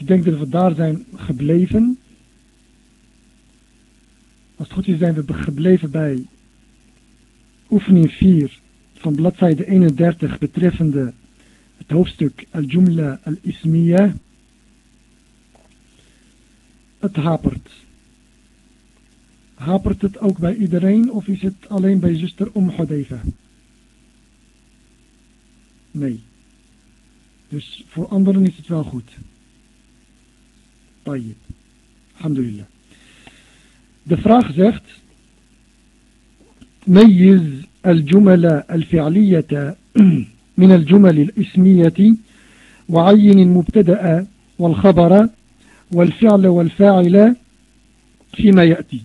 Ik denk dat we daar zijn gebleven. Als het goed is zijn we gebleven bij oefening 4 van bladzijde 31 betreffende het hoofdstuk Al-Jumla Al-Ismiya. Het hapert. Hapert het ook bij iedereen of is het alleen bij zuster Om Hudayfa? Nee. Dus voor anderen is het wel goed. طيب. الحمد لله. دفراخ زخت ميز الجمل الفعلية من الجمل الاسمية وعين المبتدأ والخبر والفعل والفاعل فيما يأتي.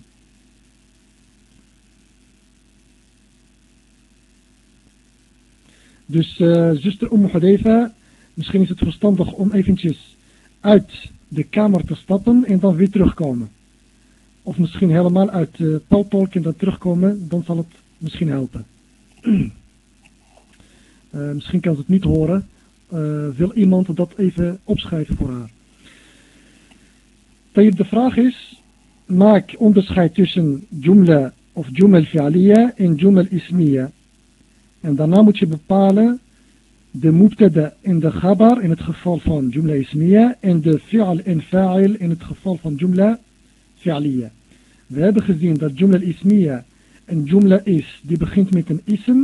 Dus uh, zuster umm Om Hadeva, misschien is het verstandig om eventjes uit de kamer te stappen en dan weer terugkomen. Of misschien helemaal uit uh, en dan terugkomen, dan zal het misschien helpen. uh, misschien kan ze het niet horen. Uh, wil iemand dat even opschrijven voor haar? De vraag is, maak onderscheid tussen jumla of jumal fi'aliya en jumal ismiya. En daarna moet je bepalen de mubtada in de khabar in het geval van jumla ismiya en de fi'al en fa'il in het geval van jumla fi'aliya. We hebben gezien dat jumla ismiya een jumla is die begint met een ism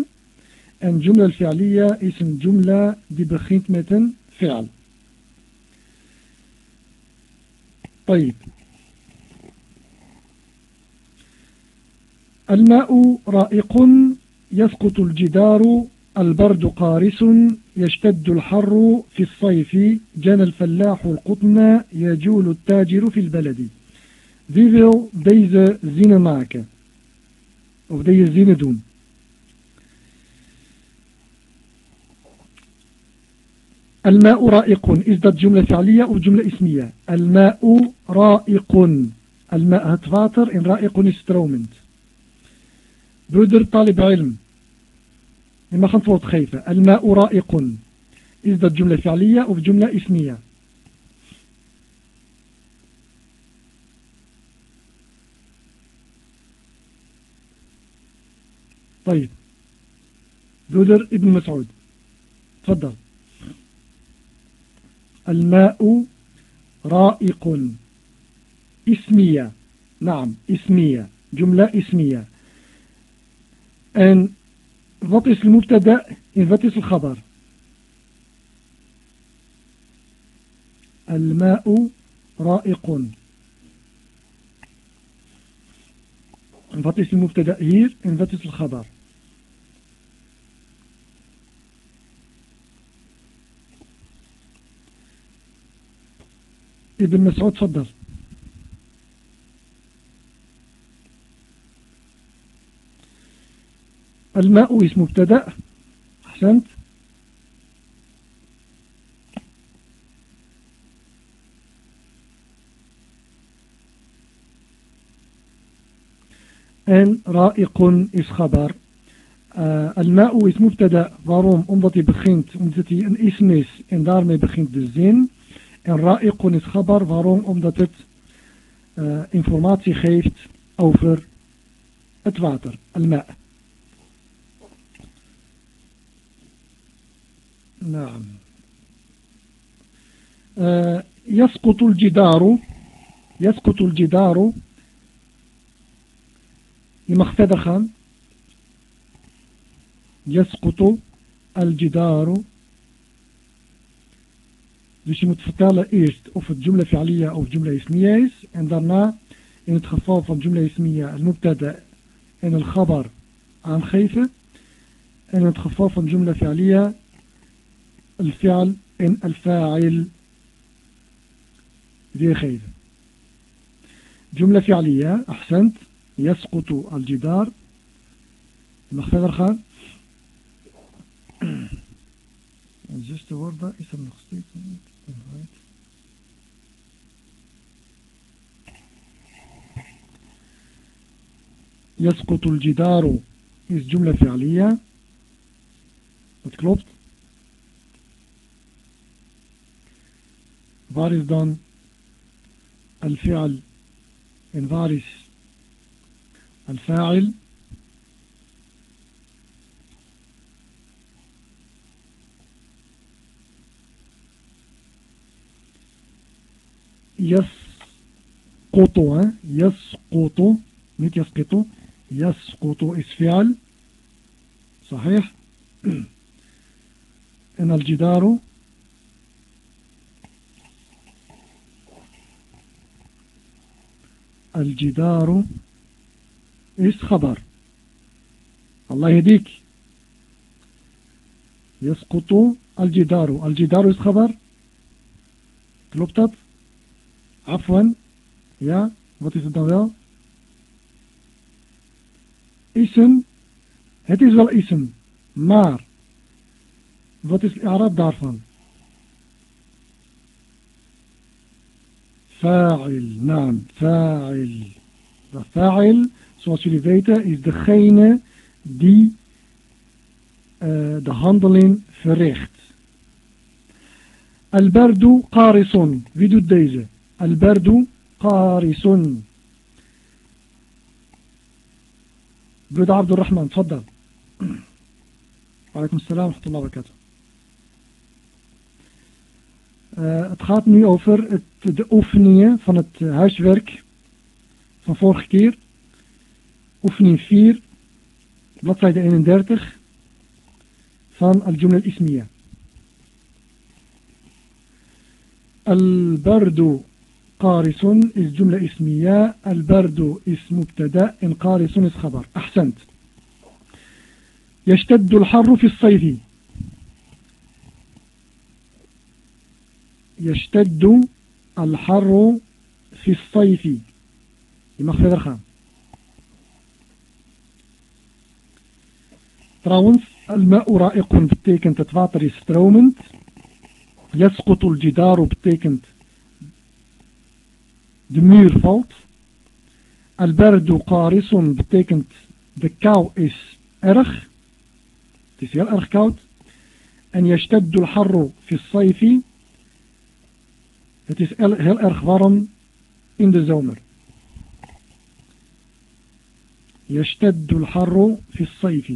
en jumla fi'aliya is een jumla die begint met een fi'al. طيب الماء رائق يسقط الجدار البرد قارس يشتد الحر في الصيف جنى الفلاح القطن يجول التاجر في البلد. Wie wil deze zinnen maken? Of deze zinnen? الماء رائق. is جملة فعلية of جملة اسمية. الماء رائق. الماء het water en رائق stromend broeder talib ilm mag antwoord geven الماء رائق. is dat جملة فعلية of جملة إسمية. طيب. برودر ابن مسعود. تفضل. الماء رائق. إسمية. نعم إسمية. جملة إسمية. En wat is المبتدأ en wat is الخبر. الماء رائق. wat is المبتدأ hier en wat is الخبر. ابن مسعود تفضل. الماء اسم مبتدا احسنت en ra'iqun is khabar. Uh, al-ma'u is mubtada. Waarom? Omdat hij begint, omdat hij een ism is en daarmee begint de zin. En ra'iqun is khabar. Waarom? Omdat het uh, informatie geeft over het water. Al-ma'. نعم يسقط الجدار يسقط الجدار verder gaan. Yasqutu al-jidaru. Dus je moet vertellen eerst of het jumla fi'aliyya of jumla ismiya is. En daarna in het geval van jumla ismiya al-mubtada en al-khabar aangeven. En in het geval van jumla fi'aliyya الفعل إن الفاعل ذي خير. جملة فعلية أحسنت. يسقط الجدار. المخفضر خان. زيست وردة اسم نخصيط يسقط الجدار إذ جملة فعلية. متكلوبت waar is dan al-fi'al en waar is al-fa'il? يسقط يسقط niet يسقط يسقط is فعل صحيح en الجدار الجدار إيش خبر؟ الله يهديك. يسقط الجدار. الجدار إيش خبر؟ كلوبتت عفوا. يا what is it now اسم it is well اسم مار. What is الإعراب؟ دارفان. Fa'il. Naam. Fa'il. Fa'il, zoals jullie weten, is degene die uh, de handeling verricht. Alberdu qarisun. Wie doet deze? البرد قارس برد عبد الرحمن تفضل وعليكم السلام ورحمة الله وبركاته uh, het gaat nu over het, de oefeningen van het huiswerk van vorige keer. Oefening 4, bladzijde 31 van Al-Jumla al-Ismiya. Al-Bardu قارس is جملة اسمية البرد اسم مبتدا قارس is خبر أحسنت يشتد الحر في الصيف يشتد الحر في الصيف. يمخفض الخام. تراونس الماء رائق بتيكنت تفاطري سترومنت. يسقط الجدار بتيكنت دمير فوت. البرد قارس بتيكنت دكاو إس أرخ. تسير أرخ كوت أن يشتد الحر في الصيف. Het is heel erg warm in de zomer. يشتد الحر في الصيف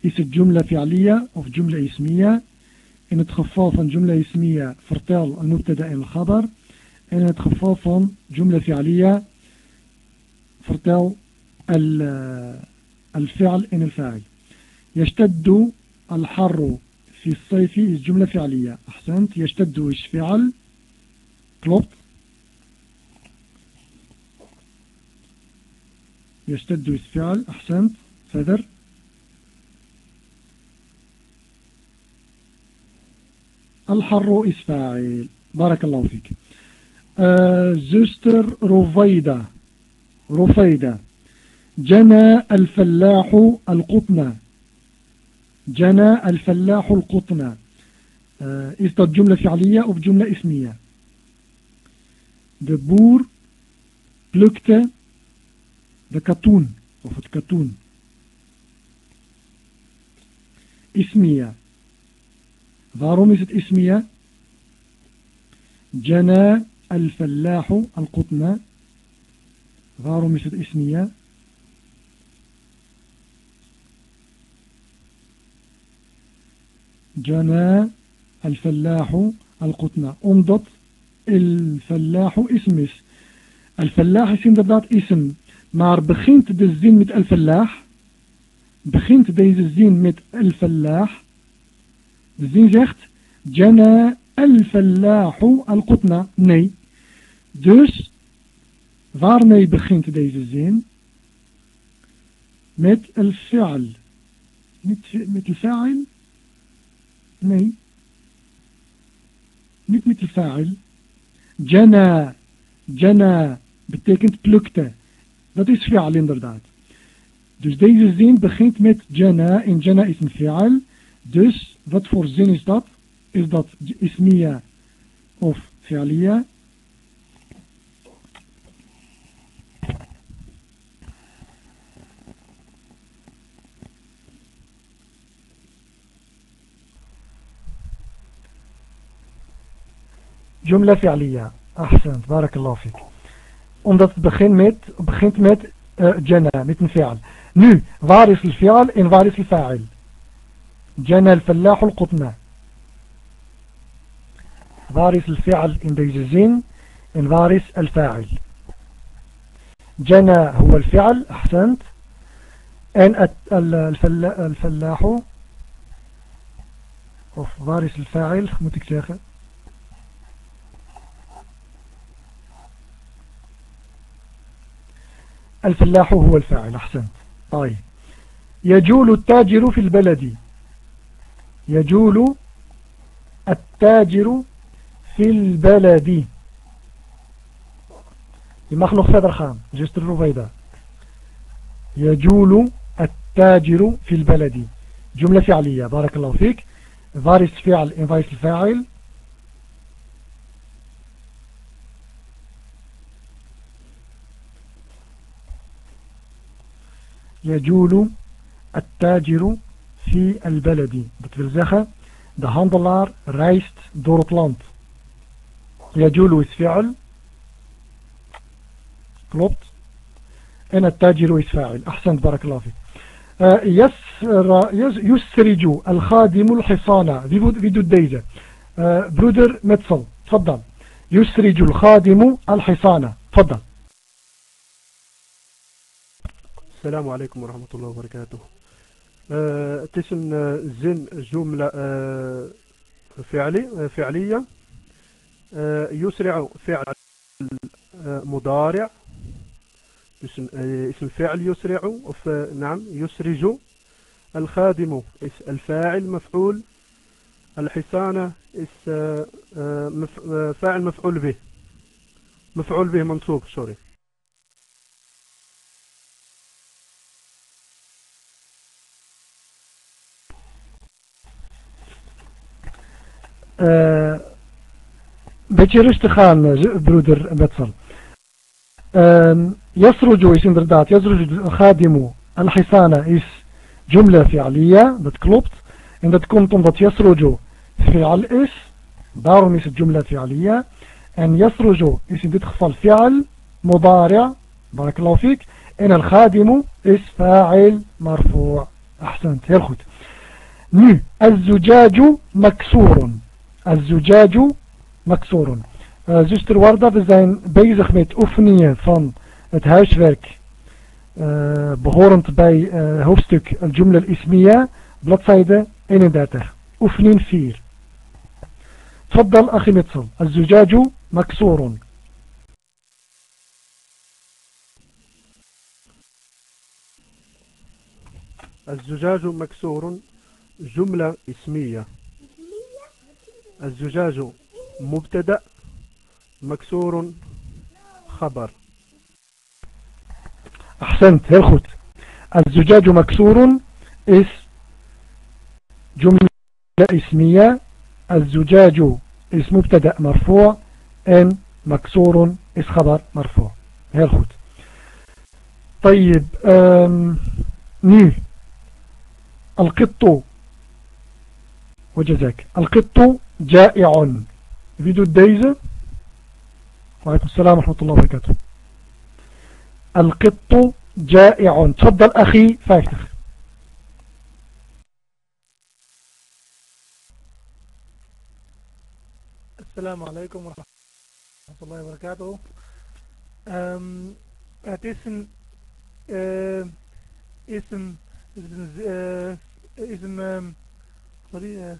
is het jumla fi'aliya of jumla ismiya in het geval van jumla ismiya vertel al-mubtada en al-khabar En in het geval van Jumla fi'aliya vertel الفعل إن الفاعل يشتد الحر في الصيف is جملة فعلية أحسنت يشتد is فعل كلوب يشتد بالفعل أحسنت فذر. الحر إسفاعيل بارك الله فيك. آه، زوستر زستر رفيدة رفيدة جنى الفلاح القطنة. جنى الفلاح القطنة. آه، إذ جملة فعلية أو جملة إسمية. De boer plukte de katoen of het katoen ismiya waarom is het ismiya جنى الفلاح القطن waarom is het ismiya جنى الفلاح القطن omdat الفلاح اسم الفلاح اسم دردات اسم. مار بخينت دي الزين مت الفلاح بخينت دي الزين مت الفلاح. الزين زيخت جنى الفلاح القطنة ني دوس وارني بخينت دي الزين مت الفعل. مت, مت الفاعل ني مت مت الفاعل. Jana. Jana betekent plukte. Dat is fi'al inderdaad. Dus deze zin begint met jana. En jana is een fi'al. Dus, wat voor zin is dat? Is dat ismiya of fi'aliya? جملة فعلية أحسنت بارك الله فيك omdat het begint met, begint met uh, jana, met een fi'al. Nu, waar is de fi'al en waar is de fa'il? Jana al-fallah al-qutna. Waar is de fi'al in deze zin en waar is al-fa'il? جنى هو الفعل أحسنت أن الفلاح وفارس الفاعل متكلاخة الفلاح هو الفاعل أحسنت. طيب. يجول التاجر في البلد. يجول التاجر في البلد. Je mag nog verder gaan. يجول التاجر في البلد. جملة فعلية بارك الله فيك. فارس فعل ان فارس الفاعل. يجول التاجر في البلد. dat wil zeggen de handelaar reist يجول is فعل. Klopt en التاجر is فعل أحسنت بارك الله فيك. آه، يسرج الخادم الحصانة في دود ديزة برودر متصل تفضل. يسرج الخادم الحصانة تفضل. السلام عليكم ورحمة الله وبركاته. het is een zin, jumla فعلي, فعلية. يسرع فعل مضارع. اسم اسم فعل يسرع نعم يسرج. الخادم الفاعل مفعول. الحصانة فاعل مفعول به. مفعول به منصوب سوري. Uh, beetje rustig aan, broeder Betsel. Uh, يسرج is inderdaad, يسرج khadimu al-hisana is jumla fi'aliya, dat klopt. En dat komt omdat yasruju fi'al is, daarom is het jumla fi'aliya. En yasruju is in dit geval fi'al, mudari' barakallahu. En al-khadimu is fa'il marfu' ahsant, heel goed. Nu, az-zujaju maksurun. Az-zujaju maksurun. Uh, zuster Warda, we zijn bezig met oefeningen van het huiswerk uh, behorend bij uh, hoofdstuk Al-Jumla al-Ismiya, bladzijde 31, oefening 4. تفضل أخي متصل الزجاج مكسور الزجاج مكسور جملة اسمية الزجاج مبتدأ مكسور خبر. أحسنت heel goed الزجاج مكسور is جملة اسمية. الزجاج is مبتدأ مرفوع. en مكسور is خبر مرفوع. heel goed طيب nu القط وجزاك. القط جائع. doet deze وعليكم السلام ورحمة الله وبركاته. القط جائع. تفضل أخي فايتخ السلام عليكم ورحمة الله وبركاته. het is een uh, is een uh, is een um, sorry uh,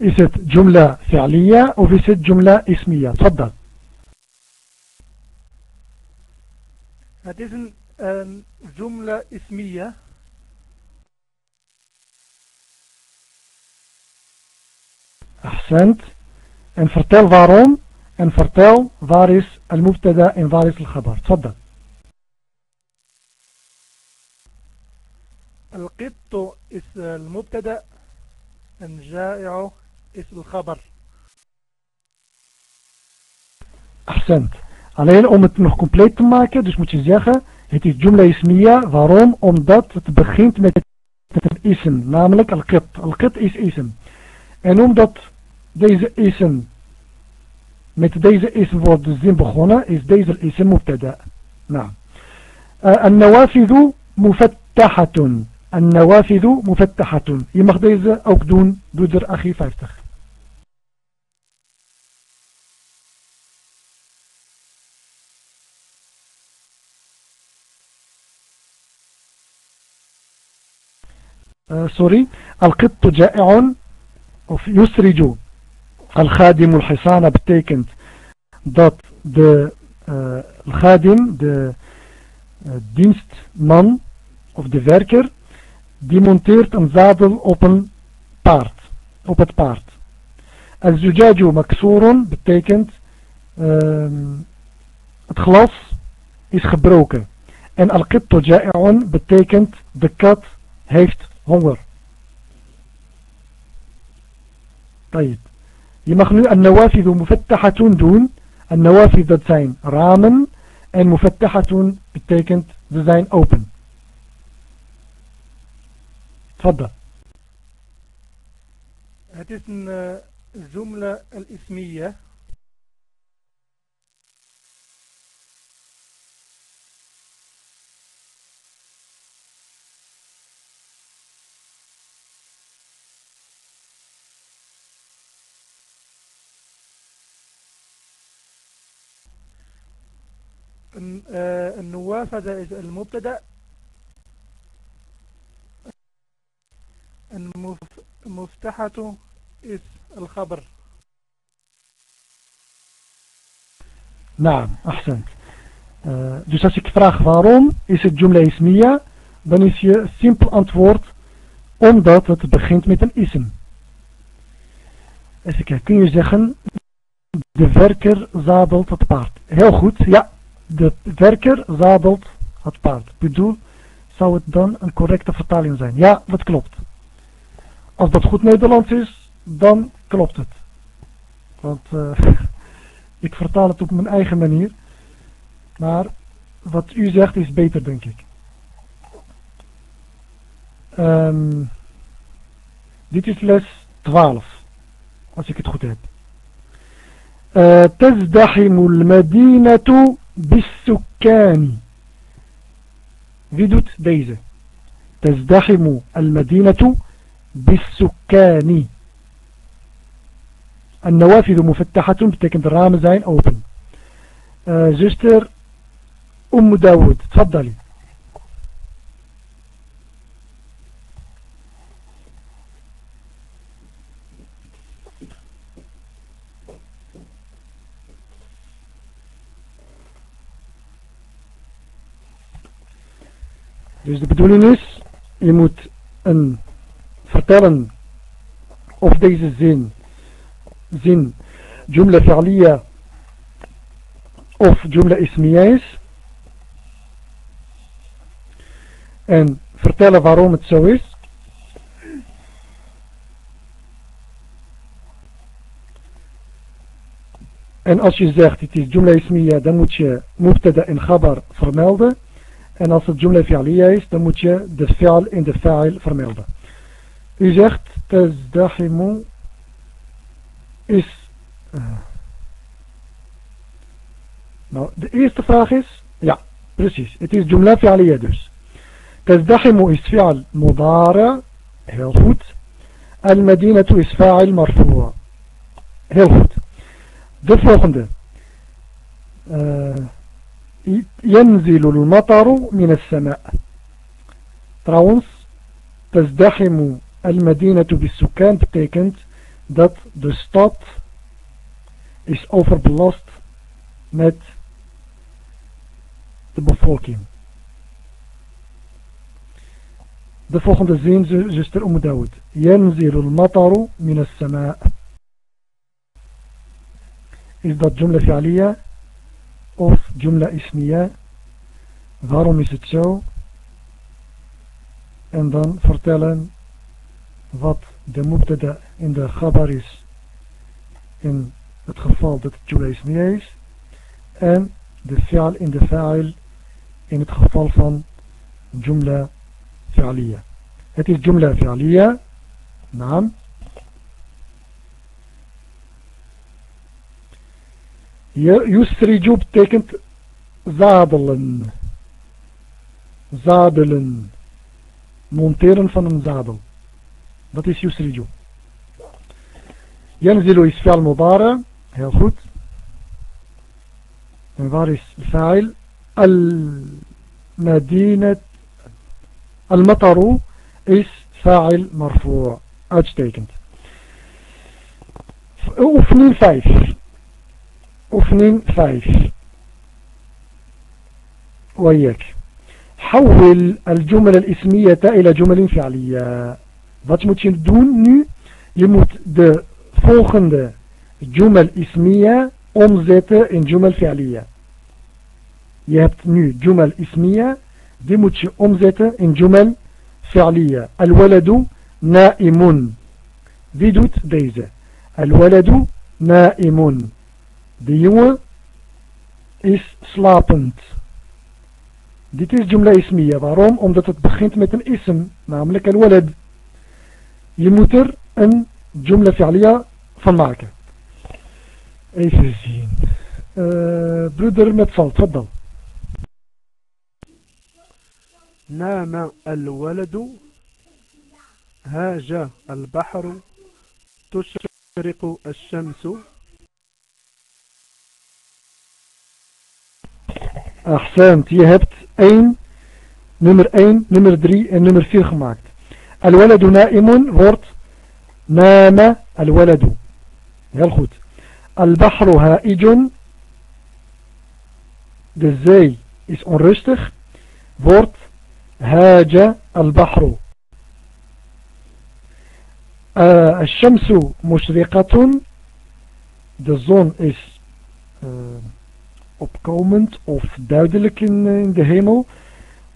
إست جملة فعلية أو ست جملة اسمية. تفضل. هذه جملة اسمية. أحسنت. ان فرتل فاروم ان فرتل فارس en waar is al-khabar. تفضل. القط is المبتدا en جائع اسم الخبر Accent. Alleen om het nog compleet te maken, dus moet je zeggen, Het is jumla ismiya. Waarom? Omdat het begint met een ism, namelijk al-qit. Al-qit is ism. En omdat deze ism, met deze ism wordt de zin begonnen, is deze ism mubtada. Nou. النوافذ مفتحة النوافذ مفتحة mag deze ook doen doe er أخي 50 uh, sorry القط جائع يسرج الخادم الحصان betekent dat de uh, الخادم de uh, dienstman of de werker die monteert een zadel op een paard op het paard الزجاج مكسور betekent uh, het glas is gebroken en al-qittu ja'i'un betekent de kat heeft honger. طيب je mag nu النوافذ مفتحة doen النوافذ dat zijn ramen en مفتحة betekent ze zijn open تفضل het is een uh, jumla al-ismiya النوافذ is المبتدا المفتحة is الخبر نعم أحسنت uh, dus als ik vraag waarom is het jumla ismiya dan is je simpel antwoord omdat het begint met een ism Even kijken, kun je zeggen de werker zadelt het paard heel goed, ja de werker zadelt het paard. Ik bedoel, zou het dan een correcte vertaling zijn? Ja, dat klopt. Als dat goed Nederlands is, dan klopt het. Want uh, ik vertaal het op mijn eigen manier. Maar wat u zegt is beter, denk ik. Um, dit is les 12. Als ik het goed heb. Uh, تزدحم المدينة بالسكان doet deze? تزدحم المدينة بالسكان النوافذ مفتحة betekent ramen zijn open. Zuster أم داود تفضلي Dus de bedoeling is, je moet een vertellen of deze zin, zin jumla fi'liya of jumla ismiya is. En vertellen waarom het zo is. En als je zegt het is jumla ismiya, dan moet je mubtada en khabar vermelden. En als het jumla fi'aliyya is, dan moet je de fi'al in de fa'il vermelden. U zegt, tazdahimu is... Uh, nou, de eerste vraag is, ja, precies. Het is jumla fi'aliyya dus. Tazdahimu is fi'al mudara, heel goed. Al-madinatu is fa'il marfu'a. Heel goed. De volgende. Uh, ينزل المطر من السماء trouwens تزدحم المدينة بالسكان betekent dat de stad is overbelast met de bevolking. De volgende zin, zuster Umm Dawood. ينزل المطر من السماء. Is dat jumla fi'aliyya? Of jumla ismiya. Waarom is het zo? En dan vertellen wat de mubtada in de gabar is. In het geval dat het jumla ismiya is. En de fi'al in de fa'il in het geval van jumla fi'aliyya. Het is jumla fi'aliyya, naam. Yusriju betekent zadelen. Zadelen. Monteren van een zadel. Dat is yusriju. Yanzilu is fi'al mudara. Heel goed. En waar is fa'il? Al-Madinat. Al-Mataru is fa'il marfu' uitstekend. Oefening 5. Oefening 5. وياك حول الجمل الاسمية إلى جمل فعلية wat moet je doen nu je moet de volgende jumal ismiya omzetten in jumal fi'liya je hebt nu jumal ismiya die moet je omzetten in jumal fi'liya al-waladu na'imun wie doet deze al-waladu na'imun de jongen is slapend Dit is jumla ismiya. Waarom? Omdat het begint met een ism, namelijk al-walad. Je moet er een jumla fi'liya van maken. Even zien. Uh, broeder met val, tfaddal. نام الولد هاج البحر تشرق الشمس Ahsend, je hebt 1, nummer 1, nummer 3 en nummer 4 gemaakt. Al-waladu na'imun wordt nama al-waladu. Heel goed. Al-bahru ha'ijun. De zee is onrustig. Wordt haja al-bahru. Al-shamsu mushriqatun. De zon is... Uh, opkomend of duidelijk in, in de hemel,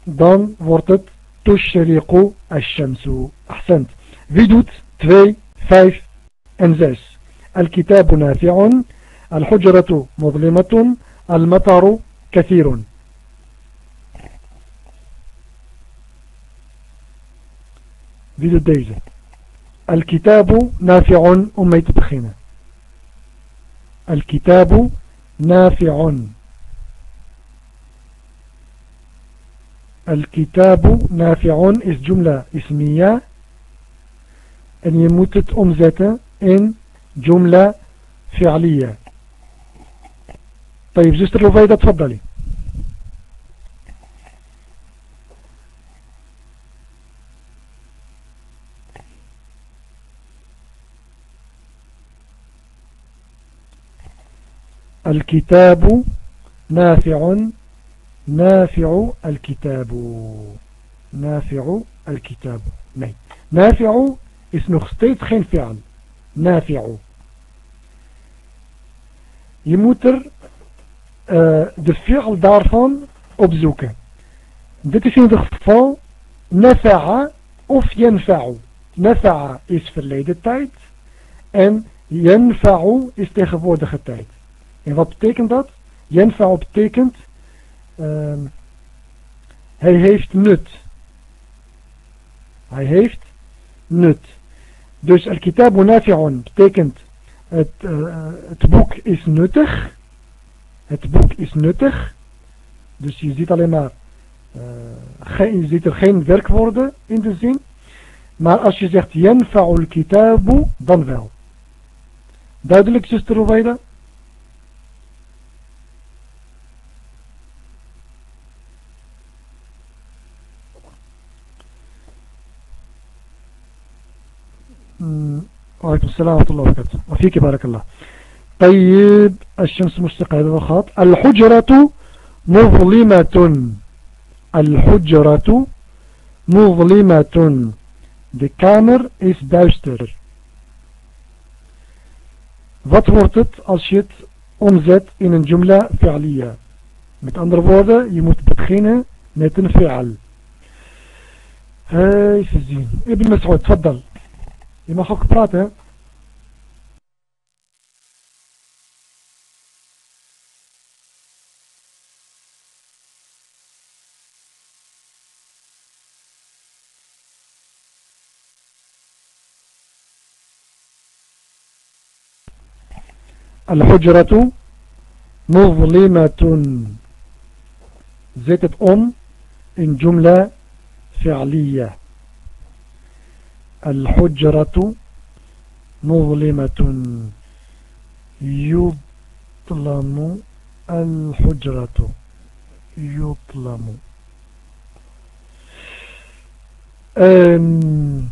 dan wordt het tushriqu ash-shamsu. Ahsend. Wie doet 2, 5 en 6? الكتاب نافع الحجرة مظلمة المطر كثير Wie doet deze? الكتاب نافع om mee te beginnen. الكتاب نافع. الكتاب نافع is جملة اسمية. en je moet het omzetten in جملة فعلية. طيب زستر رفيدة تفضلي. الكتاب نافع نافع الكتاب نافع الكتاب nee نافع is nog steeds geen fi'al نافع je moet er uh, de fi'al daarvan opzoeken dit is in ieder geval nafa'a of yanfa'u nafa'a is verleden tijd en yanfa'u is tegenwoordige tijd En wat betekent dat? Jenfa'u betekent uh, hij heeft nut. Hij heeft nut. Dus al-kitabu nafi'un betekent het, uh, het boek is nuttig. Het boek is nuttig. Dus je ziet alleen maar geen, je ziet er geen werkwoorden in de zin. Maar als je zegt yanfa'ul kitabu, dan wel. Duidelijk, zuster Ruwaida? وعليكم السلام ورحمة الله وبركاته وفيك بارك الله طيب الشمس مشتقة هذا خط الحجرة مظلمة الحجرة مظلمة De kamer is duister. Wat wordt het als je het omzet in een jumla fi'aliyya? Met andere woorden, je moet beginnen met een fi'al. Even zien. Ibn Mas'ud, tfaddal. Je mag ook praten, الحجرة مظلمة زيت het om in jumla fi'aliyah الحجرة مظلمة يظلم الحجرة يظلم um,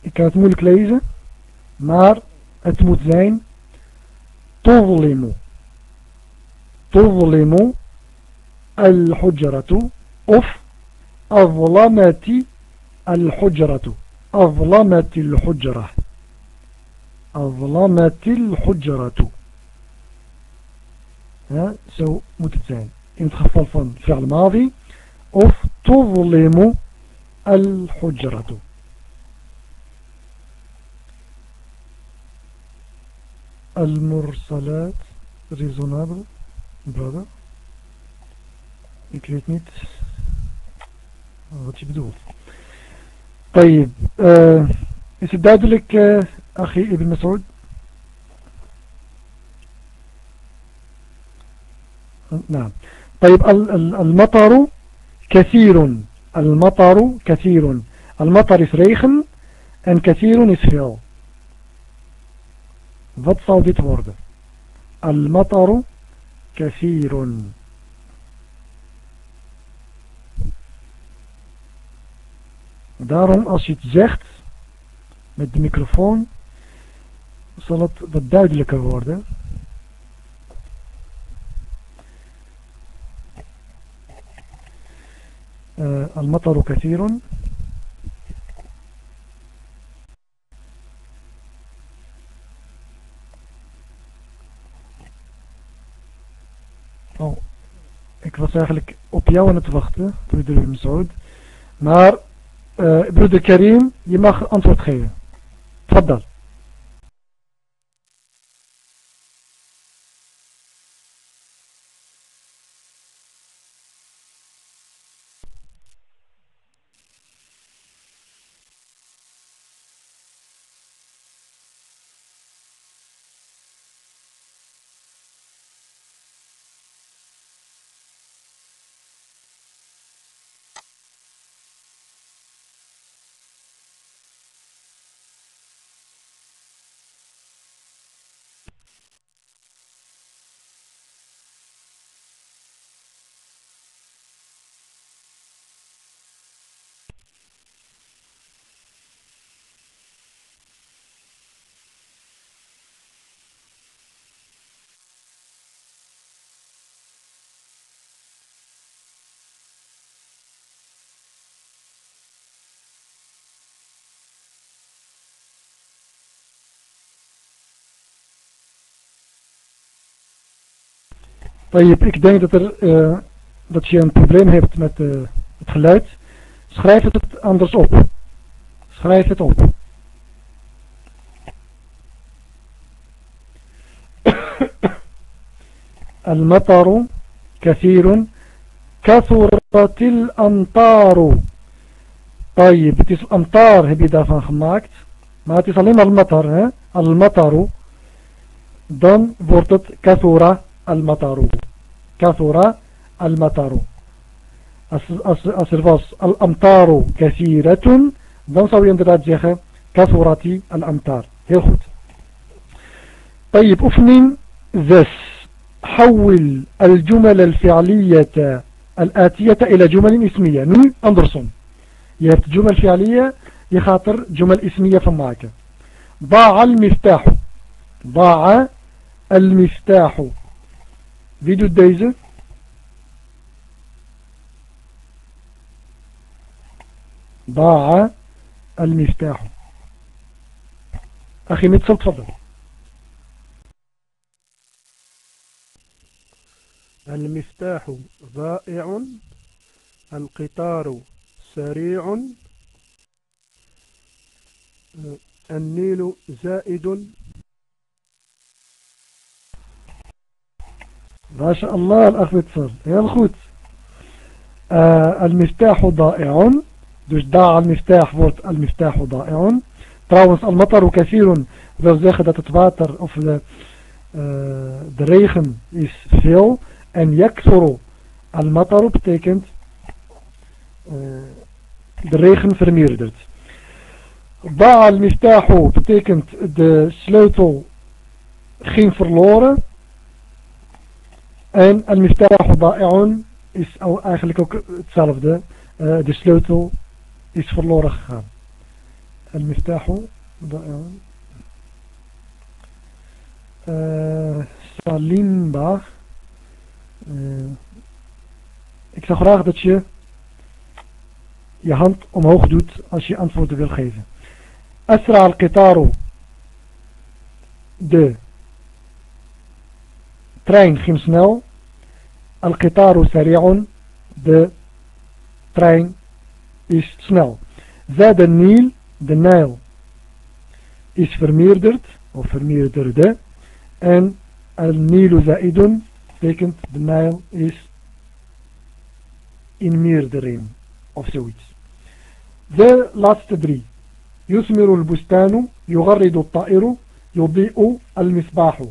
ik kan het moeilijk lezen maar het moet zijn تظلم تظلم الحجرة of أظلمت الحجرة أظلمت الحجرة أظلمت الحجرة ها zo moet het zijn in het geval van fi'al madi of تظلم الحجرة المرسلات raisonnable brother ik weet niet wat je bedoelt طيب uh, is het duidelijk uh, أخي ابن مسعود نعم طيب المطر كثير المطر كثير المطر is regen en كثير is veel wat zal dit worden المطر كثير Daarom als je het zegt met de microfoon zal het wat duidelijker worden. المطر كثير Oh, ik was eigenlijk op jou aan het wachten, broeder Masoud. Maar, uh, broeder Karim, je mag antwoord geven. Tfaddal. Ik denk dat, er, uh, dat je een probleem hebt met uh, het geluid. Schrijf het anders op. Schrijf het op. المطر كثير كثرت الأمطار طيب het is amtar heb je daarvan gemaakt maar het is alleen maar matar hè? al-mataru dan wordt het kathura المطار كثر المطار أصرفص الأمطار كثيرة. ننصر ينضرات زيخة كثرة الأمطار. يخد طيب أفنين ذس. حول الجمل الفعلية الآتية إلى جمل اسمية. نو أندرسون. يهت جمل فعلية يخاطر جمل اسمية فماك ضاع المفتاح. ضاع المفتاح. Doet deze? ضاع المفتاح. أخي متصل تفضل. المفتاح ضائع. القطار سريع. النيل زائد. MashaAllah al-Ahmedson. Heel goed. Eh, al-Miftahu da'i'un. Dus da' al-Miftah wordt al-Miftahu da'i'un. Trouwens, Al-Matar kathirun wil zeggen dat het water of de, eh, de regen is veel. En yaksuru Al-Matar betekent eh, de regen vermeerdert. Da' al-Miftahu betekent de sleutel ging verloren. En al-miftahu ba'i'un is eigenlijk ook hetzelfde. Uh, de sleutel is verloren gegaan. Al-miftahu ba'i'un. Uh, Salimba. Uh, ik zou graag dat je je hand omhoog doet als je antwoorden wil geven. Asra al-Qitaru. De trein ging snel. Al-Qitaru sari'un. De trein is snel. Zad al-Nil. De Nijl is vermeerderd. Of vermeerderde. En al-Nilu za'idun. Betekent de Nijl is in meerdering. Of zoiets. De laatste drie. يثمر البستان يغرد الطائر يضيء المصباح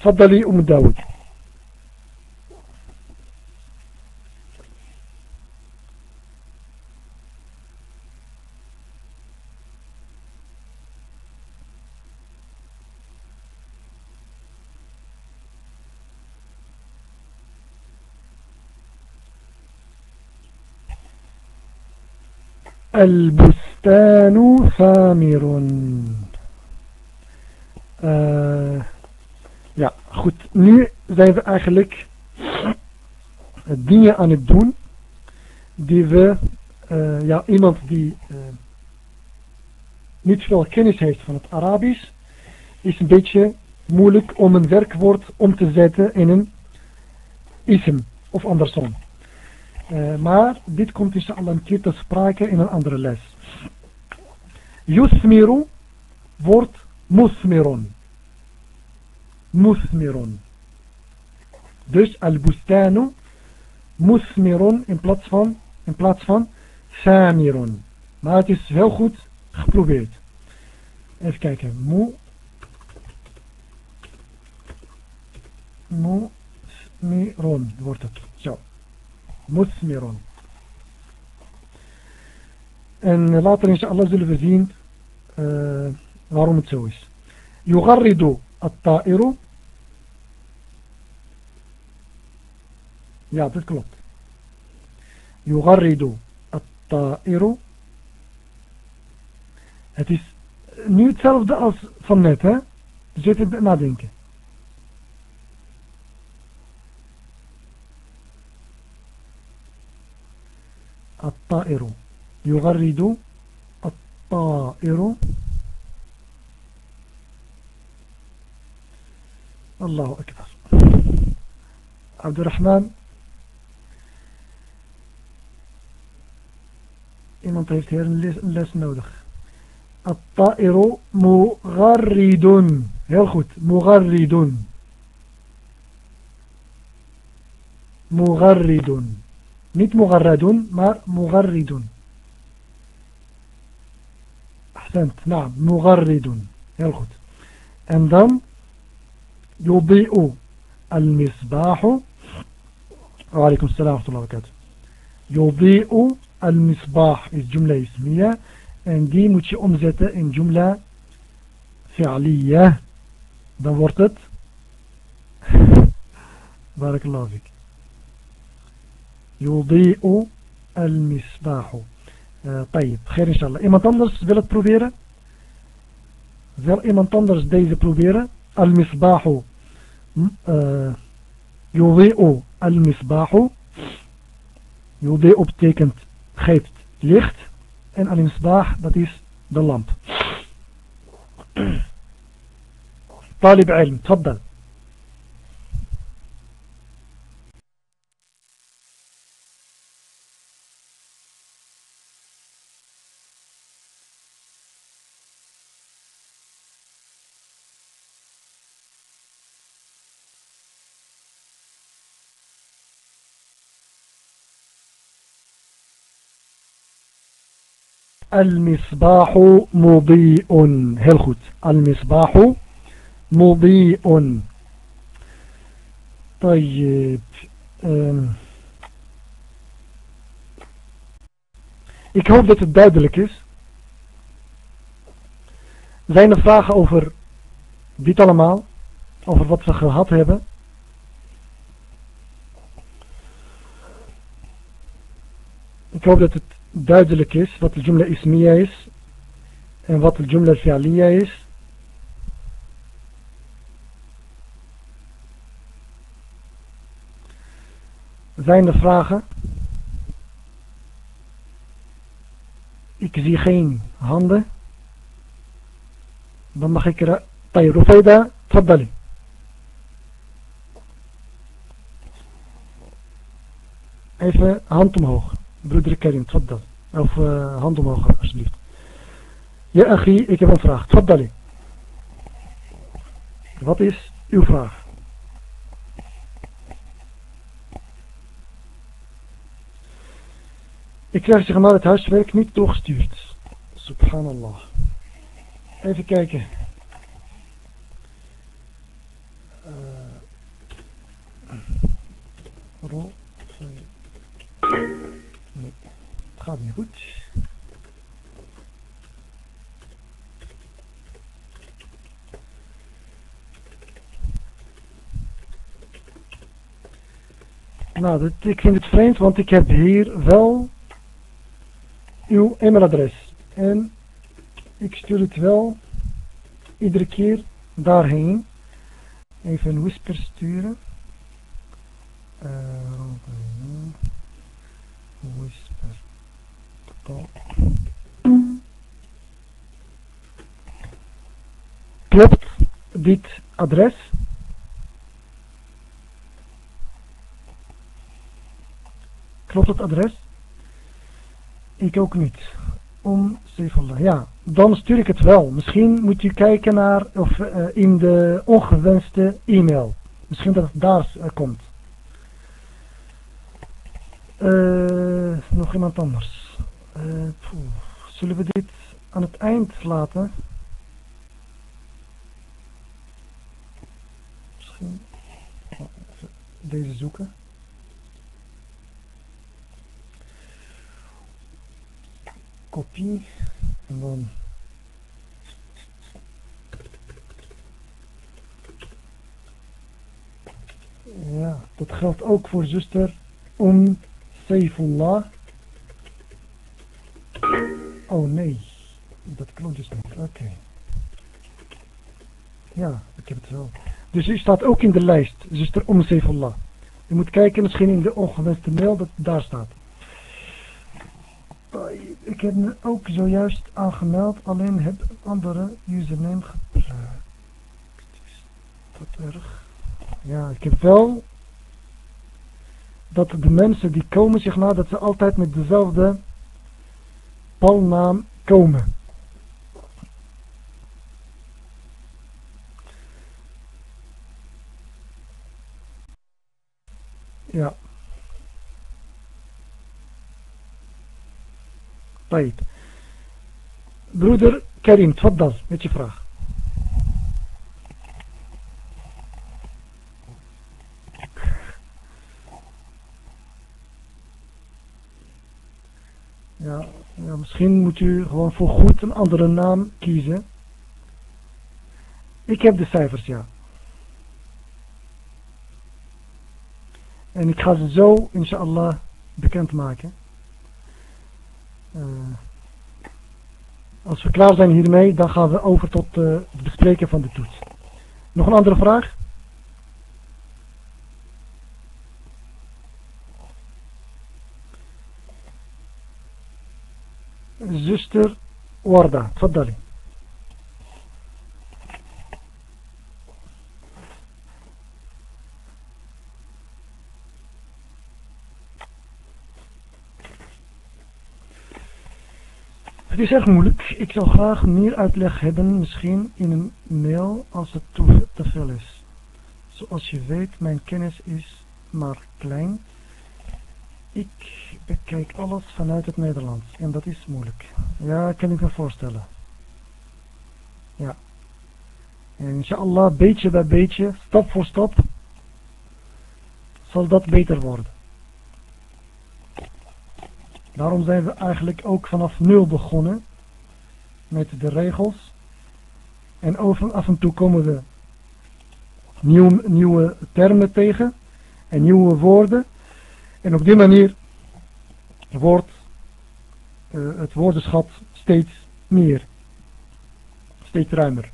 تفضلي أم داود. البستان ثامر uh, ja, goed. Nu zijn we eigenlijk dingen aan het doen die we, uh, ja, iemand die uh, niet veel kennis heeft van het Arabisch, is een beetje moeilijk om een werkwoord om te zetten in een ism of andersom. Maar dit komt inshallah een keer te sprake in een andere les. Yusmiru wordt musmirun. Musmirun. Dus al-bustanu musmirun in plaats van, in plaats van samirun. Maar het is heel goed geprobeerd. Even kijken. Mu. Musmirun wordt het. Zo. Musmirun. En later inshallah zullen we zien uh, waarom het zo is. Yugarridu at-ta'iru. Ja, dat klopt. Yugarridu at-ta'iru. Het is nu hetzelfde als van net, hè? Dus even nadenken. الطائر يغرد الطائر الله أكبر. عبد الرحمن. إمام طيب تهير لس نودخ الطائر مغرد. يلخط مغرد. مغرد. نت مغرد ما مغرد. أحسنت نعم مغرد. يلخط الخوت انضم Wa alaikum salam wa rahmatullahi wa barakatuh. Yudi'u al-misbah is jumla ismiya. En die moet je omzetten in jumla fi'liya. Dan wordt het barakallahu fik. يضيء المصباح uh, طيب خير إن شاء الله iemand anders wil het proberen wil iemand anders deze proberen المصباح uh, يضيء المصباح. يضيء betekent geeft licht en المصباح dat is طالب علم تفضل. Al-misbahu mudi'un. Heel goed. Al-misbahu mudi'un. طيب um, ik hoop dat het duidelijk is. Zijn er vragen over dit allemaal? Over wat we gehad hebben? Ik hoop dat het duidelijk is wat de Jumla Ismiya is en wat de Jumla Fi'aliya is. Zijn er vragen? Ik zie geen handen. Dan mag ik er... طيب رفيدة تفضلي even hand omhoog broeder Karim, tfaddal. Of uh, hand alsjeblieft. Ja, Achie, ik heb een vraag. Tfaddali. Wat is uw vraag? Ik krijg zeg maar het huiswerk niet doorgestuurd. Subhanallah. Even kijken. Uh, rol gaat niet goed. Nou, ik vind het vreemd, want ik heb hier wel uw e-mailadres. En ik stuur het wel iedere keer daarheen. Even een whisper sturen. Uh, whisper. Klopt dit adres? Klopt het adres? Ik ook niet. Om. Ja, dan stuur ik het wel. Misschien moet u kijken naar of uh, in de ongewenste e-mail. Misschien dat het daar uh, komt. Uh, nog iemand anders. Zullen we dit aan het eind laten? Misschien deze zoeken. kopie en dan ja, dat geldt ook voor zuster Om Saifullah oh nee. Dat klopt dus niet, oké. Ja, ik heb het wel. Dus u staat ook in de lijst zuster Om Saifullah u moet kijken misschien in de ongewenste mail dat daar staat. Ik heb me ook zojuist aangemeld, alleen heb een andere username gebruikt. Wat erg. Ja, ik heb wel dat de mensen die komen, zeg maar, dat ze altijd met dezelfde palnaam komen. Ja. طيب broeder Karim تفضل met je vraag ja, ja, misschien moet u gewoon voor goed een andere naam kiezen ik heb de cijfers ja en ik ga ze zo inshallah bekendmaken uh, als we klaar zijn hiermee, dan gaan we over tot uh, het bespreken van de toets. Nog een andere vraag? Zuster Warda, tfaddali. Het is erg moeilijk. Ik zou graag meer uitleg hebben, misschien in een mail als het te veel is. Zoals je weet, mijn kennis is maar klein. Ik bekijk alles vanuit het Nederlands en dat is moeilijk. Ja, kan ik me voorstellen. Ja. En inshallah, beetje bij beetje, stap voor stap, zal dat beter worden. Daarom zijn we eigenlijk ook vanaf nul begonnen met de regels. En af en toe komen we nieuw, nieuwe termen tegen en nieuwe woorden. En op die manier wordt uh, het woordenschat steeds meer, steeds ruimer.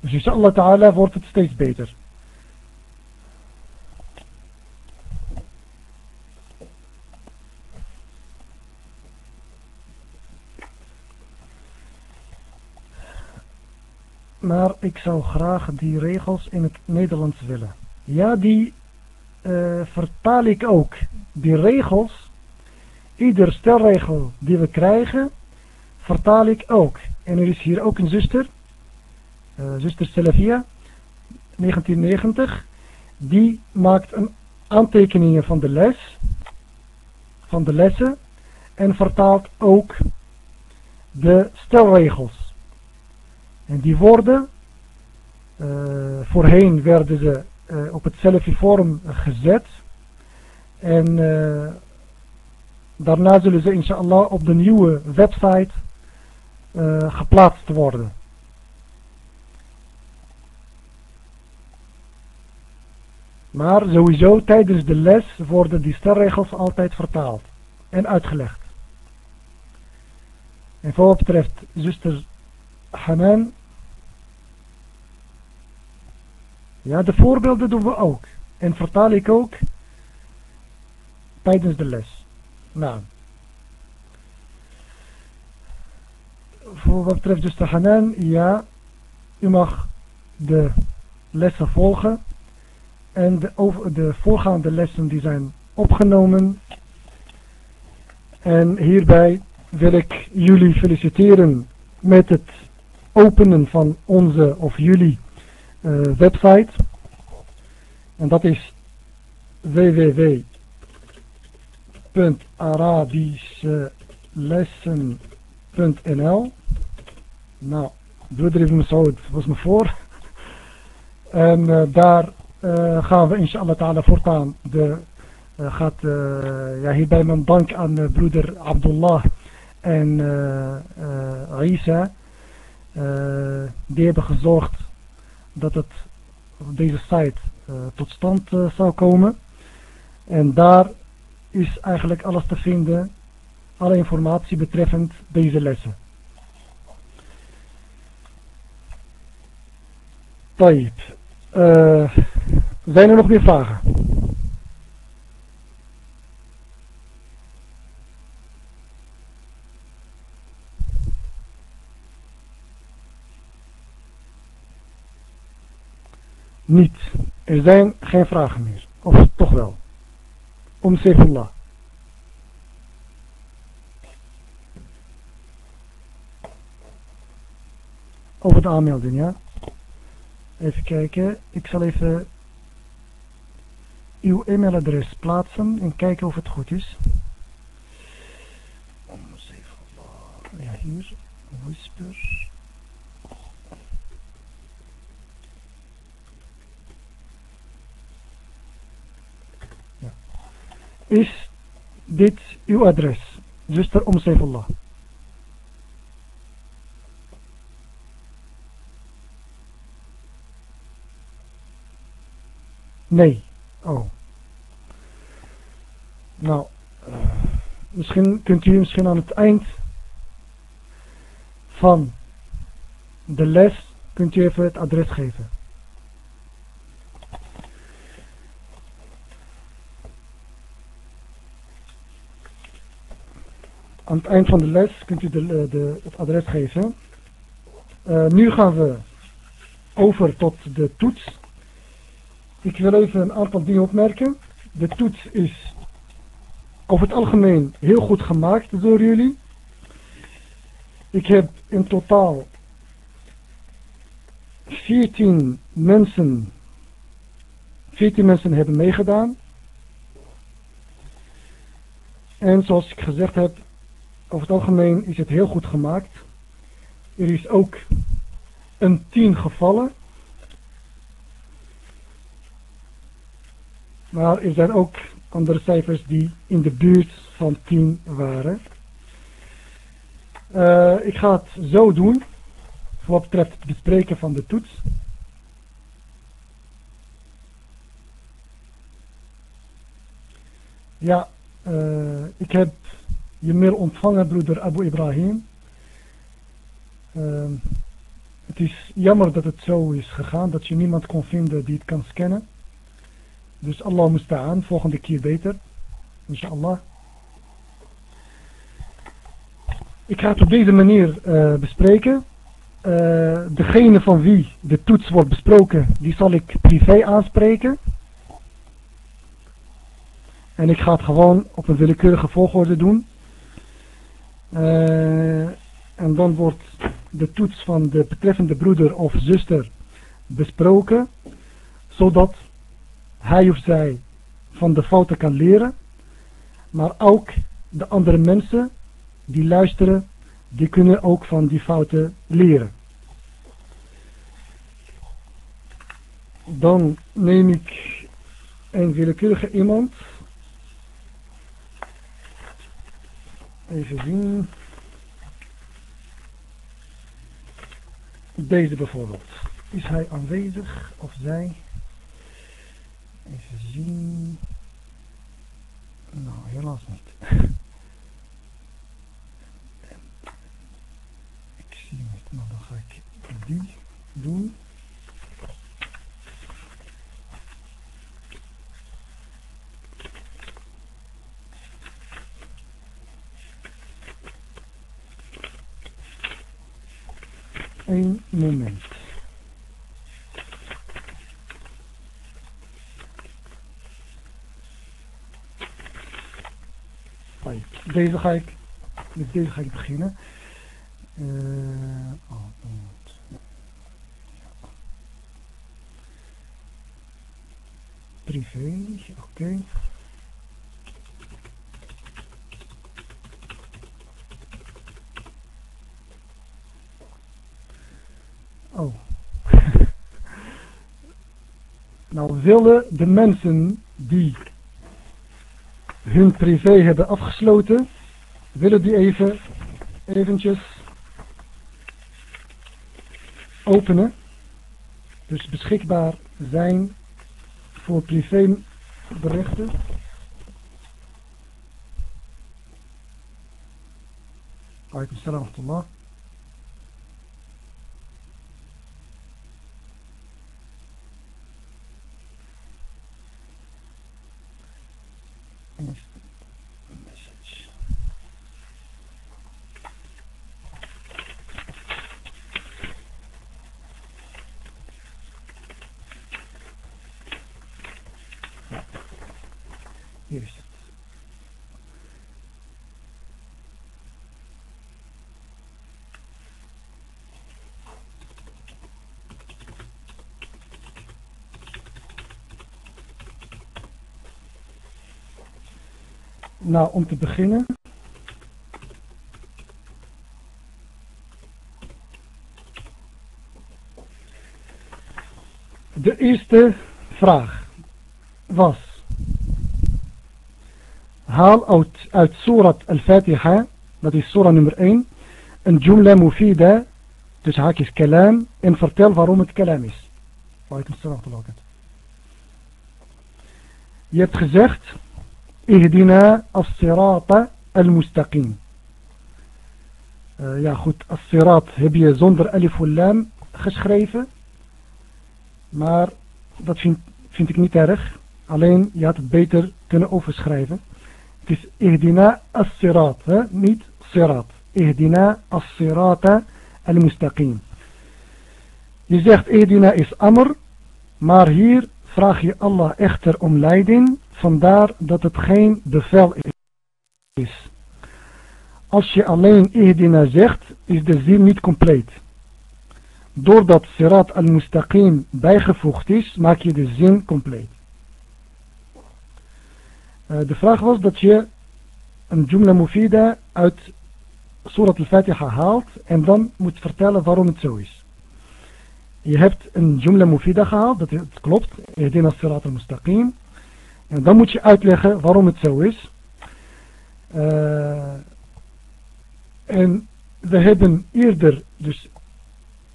Dus inshallah ta'ala wordt het steeds beter. maar ik zou graag die regels in het Nederlands willen. Ja, die uh, vertaal ik ook. Die regels, ieder stelregel die we krijgen, vertaal ik ook. En er is hier ook een zuster, uh, zuster Salafia, 1990, die maakt een aantekeningen van de les, van de lessen, en vertaalt ook de stelregels. En die woorden, uh, voorheen werden ze uh, op het Salafi-forum gezet. En uh, daarna zullen ze inshallah op de nieuwe website geplaatst worden. Maar sowieso tijdens de les worden die stelregels altijd vertaald en uitgelegd. En voor wat betreft zuster Hanan. Ja, de voorbeelden doen we ook. En vertaal ik ook tijdens de les. Nou. Voor wat betreft dus de Hanan, ja, u mag de lessen volgen. En de, over, de voorgaande lessen die zijn opgenomen. En hierbij wil ik jullie feliciteren met het openen van onze of jullie website. En dat is www.arabischelessen.nl Nou, broeder Ibn Saud was me voor. En uh, daar uh, gaan we inshallah ta'ala voortaan de, uh, gaat ja, hierbij mijn dank aan broeder Abdullah en Isa die hebben gezorgd dat het deze site uh, tot stand uh, zou komen. En daar is eigenlijk alles te vinden, alle informatie betreffend deze lessen. Taib. zijn er nog meer vragen? Niet. Er zijn geen vragen meer. Of toch wel. Om Sefullah. Over de aanmelding, ja. Even kijken. Ik zal even uw e-mailadres plaatsen en kijken of het goed is. Ja, hier. Whisper. Is dit uw adres, zuster Omsefullah. Nee. Oh. Nou, uh, misschien kunt u misschien aan het eind van de les kunt u even het adres geven. Aan het eind van de les kunt u de, eh, de, het adres geven. Uh, nu gaan we over tot de toets. Ik wil even een aantal dingen opmerken. De toets is over het algemeen heel goed gemaakt door jullie. Ik heb in totaal 14 mensen, 14 mensen hebben meegedaan. En zoals ik gezegd heb, over het algemeen is het heel goed gemaakt. Er is ook een 10 gevallen. Maar er zijn ook andere cijfers die in de buurt van 10 waren. Uh, ik ga het zo doen, wat betreft het bespreken van de toets. Ja, uh, ik heb je mail ontvangen, broeder Abu Ibrahim. Uh, het is jammer dat het zo is gegaan, dat je niemand kon vinden die het kan scannen. Dus Allah moest aan, volgende keer beter. Inshallah. Ik ga het op deze manier uh, bespreken. Uh, degene van wie de toets wordt besproken, die zal ik privé aanspreken. En ik ga het gewoon op een willekeurige volgorde doen. Uh, en dan wordt de toets van de betreffende broeder of zuster besproken. Zodat hij of zij van de fouten kan leren. Maar ook de andere mensen die luisteren, die kunnen ook van die fouten leren. Dan neem ik een willekeurige iemand. Even zien. Deze bijvoorbeeld. Is hij aanwezig of zij? Even zien. Nou, helaas niet. ik zie niet, maar dan ga ik die doen. Een moment. Deze ga ik, met deze ga ik beginnen. Uh, oh. Privé, oké. Oh. nou willen de mensen die hun privé hebben afgesloten, willen die even eventjes openen. Dus beschikbaar zijn voor privéberichten. Alaikum salam wa rahmatullah. message. Ja. Hier is het. Nou, om te beginnen. De eerste vraag was. Haal uit, uit al-Fatiha, dat is Surah nummer 1, een jumla mufida, dus haakjes kalam, en vertel waarom het kalam is. Je hebt gezegd, Ihdina as-sirata al-mustaqim. Uh, ja goed, as-sirat heb je zonder alif lam geschreven. Maar dat vind, vind ik niet erg. Alleen, je had het beter kunnen overschrijven. Het is ihdina as-sirat, niet sirat. Ihdina as-sirata al-mustaqim. Je zegt ihdina is amr, maar hier vraag je Allah echter om leiding Vandaar dat het geen bevel is. Als je alleen ihdina zegt, is de zin niet compleet. Doordat sirat al-mustaqim bijgevoegd is, maak je de zin compleet. Uh, de vraag was dat je een Jumla Mufida uit Surat al-Fatiha haalt en dan moet vertellen waarom het zo is. Je hebt een Jumla Mufida gehaald, dat het klopt, Ehdina Sirat al-Mustaqim. En dan moet je uitleggen waarom het zo is. Uh, en we hebben eerder, dus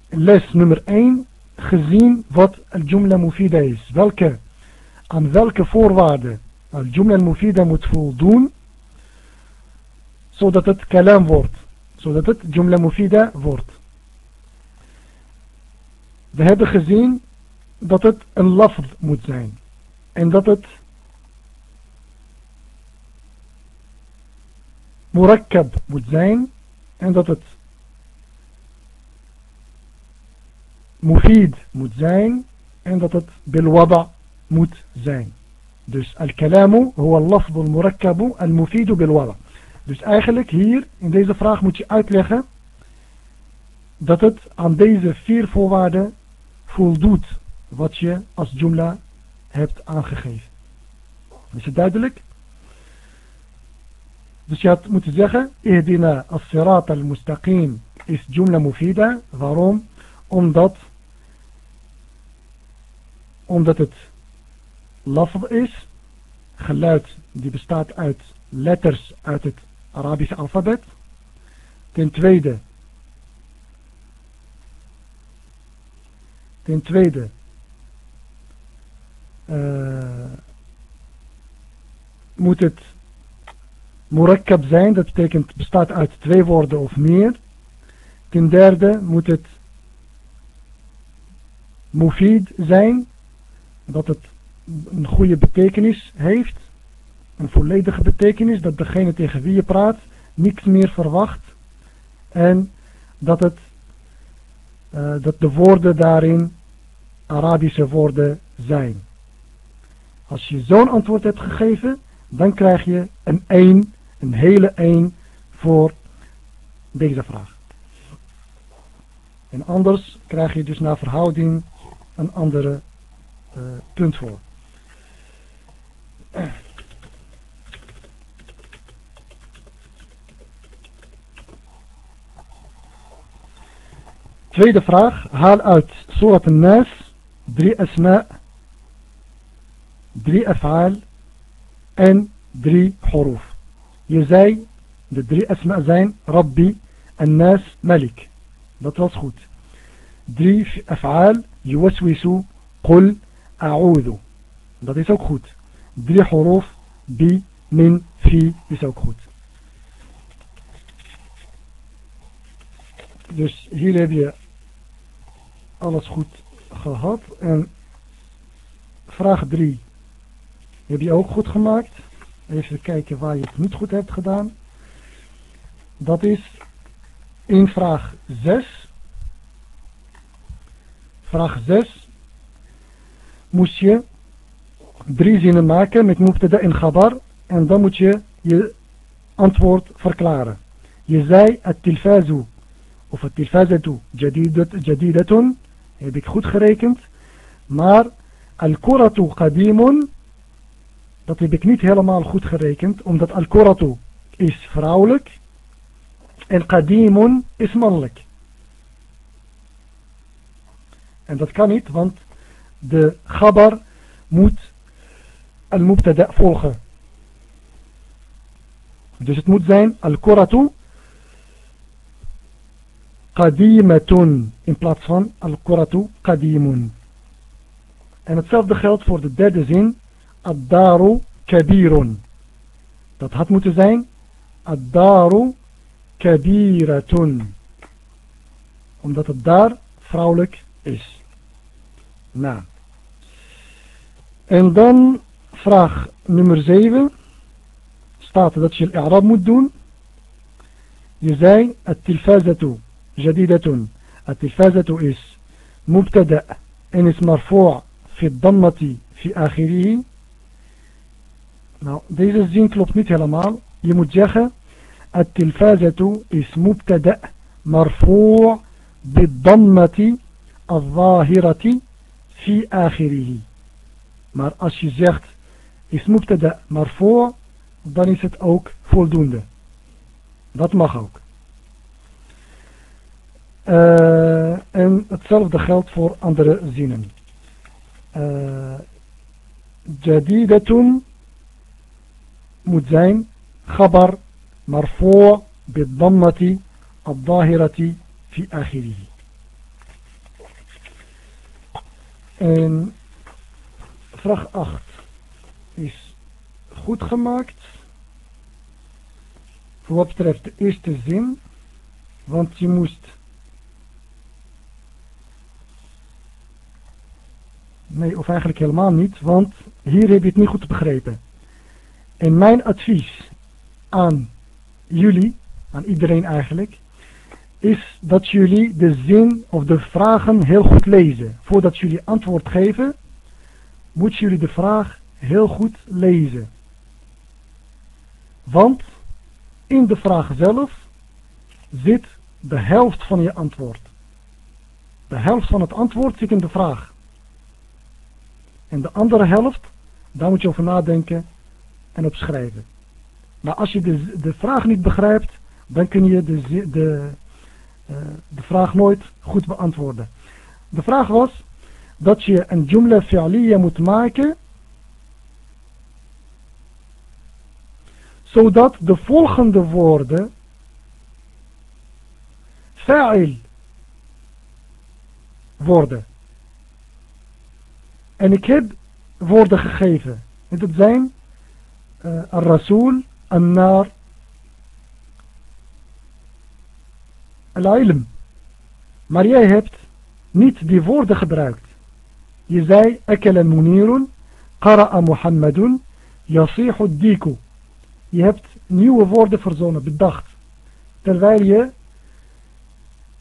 les nummer 1, gezien wat al-Jumla Mufida is. Welke, aan welke voorwaarden al-Jumla Mufida moet voldoen, zodat het kalam wordt. Zodat het Jumla Mufida wordt. We hebben gezien dat het een lafd moet zijn. En dat het murakkab moet zijn. En dat het mufid moet zijn. En dat het bilwada moet zijn. Dus al-kalamu huwa al-lafd al-murakkabu al-mufidu bilwada. Dus eigenlijk hier in deze vraag moet je uitleggen dat het aan deze vier voorwaarden voldoet wat je als jumla hebt aangegeven. Is het duidelijk? Dus je had moeten zeggen, Ihdina as-sirat al-mustaqim is jumla mufida. Waarom? Omdat, omdat het lafd is, geluid die bestaat uit letters uit het Arabische alfabet. Ten tweede, ten tweede, uh, moet het murakkab zijn, dat betekent bestaat uit twee woorden of meer. Ten derde moet het mufid zijn, dat het een goede betekenis heeft een volledige betekenis, dat degene tegen wie je praat niks meer verwacht en dat, het, uh, dat de woorden daarin Arabische woorden zijn. Als je zo'n antwoord hebt gegeven, dan krijg je een 1, een hele 1 voor deze vraag. En anders krijg je dus naar verhouding een andere uh, punt voor. Tweede vraag. Haal uit Surat al-Nas drie asma, drie af'al en drie huruf. Je de drie asma zijn Rabbi, al-Nas, Malik. Dat was goed. Drie af'al, yuwaswisu, qul, a'udhu. Dat is ook goed. Drie huruf, bi, min, fi is ook goed. Dus hier heb je alles goed gehad. En vraag 3 heb je ook goed gemaakt. Even kijken waar je het niet goed hebt gedaan. Dat is in vraag 6. Vraag 6 moest je drie zinnen maken met mubtada en gabar. En dan moet je je antwoord verklaren. Je zei het tilfazu of het tilfazatu jadidatun heb ik goed gerekend. Maar al-kuratu qadimun, dat heb ik niet helemaal goed gerekend, omdat al-kuratu is vrouwelijk en qadimun is mannelijk. En dat kan niet, want de gabar moet al-mubtada volgen. Dus het moet zijn al-kuratu qadimatun in plaats van al-quratu qadimun. En hetzelfde geldt voor de derde zin, ad-daru kabirun. Dat had moeten zijn, ad-daru kabiratun. Omdat het daar vrouwelijk is. Nou. En dan vraag nummer 7. Staat dat je al-i'rab moet doen. Je zei, het-tilfazatu جديدة التلفازة is مبتدأ en is مرفوع في الضمة في آخره nou deze zin klopt niet helemaal je moet zeggen التلفازة is مبتدأ مرفوع بالضمة الظاهرة في آخره maar als je zegt is مبتدأ مرفوع dan is het ook voldoende. Dat mag ook. Uh, en hetzelfde geldt voor andere zinnen. Uh, jadidatun moet zijn khabar marfu' bid-dammati ad-dahirati fi akhirihi. En vraag 8 is goed gemaakt. Voor wat betreft de eerste zin. Want je moest... Nee, of eigenlijk helemaal niet. Want hier heb je het niet goed begrepen. En mijn advies aan jullie, aan iedereen eigenlijk, is dat jullie de zin of de vragen heel goed lezen. Voordat jullie antwoord geven, moet jullie de vraag heel goed lezen. Want in de vraag zelf zit de helft van je antwoord. De helft van het antwoord zit in de vraag. En de andere helft, daar moet je over nadenken en opschrijven. Maar als je de, de vraag niet begrijpt, dan kun je de, de, uh, de vraag nooit goed beantwoorden. De vraag was dat je een jumla fi'aliyya moet maken zodat de volgende woorden fa'il worden. En ik heb woorden gegeven. En dat zijn al-rasool, al-nar, al-ilm. Maar jij hebt niet die woorden gebruikt. Je zei, akala munirun, qara'a muhammadun, yasihu diku. Je hebt nieuwe woorden verzonnen, bedacht. Terwijl je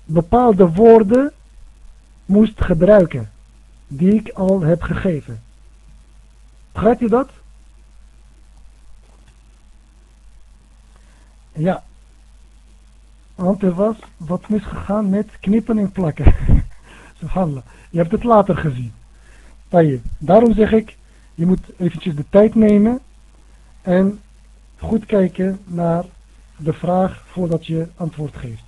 bepaalde woorden moest gebruiken. Die ik al heb gegeven. Begrijp je dat? Ja. Want er was wat misgegaan met knippen en plakken. Subhanallah. Je hebt het later gezien. Daarom zeg ik, je moet eventjes de tijd nemen en goed kijken naar de vraag voordat je antwoord geeft.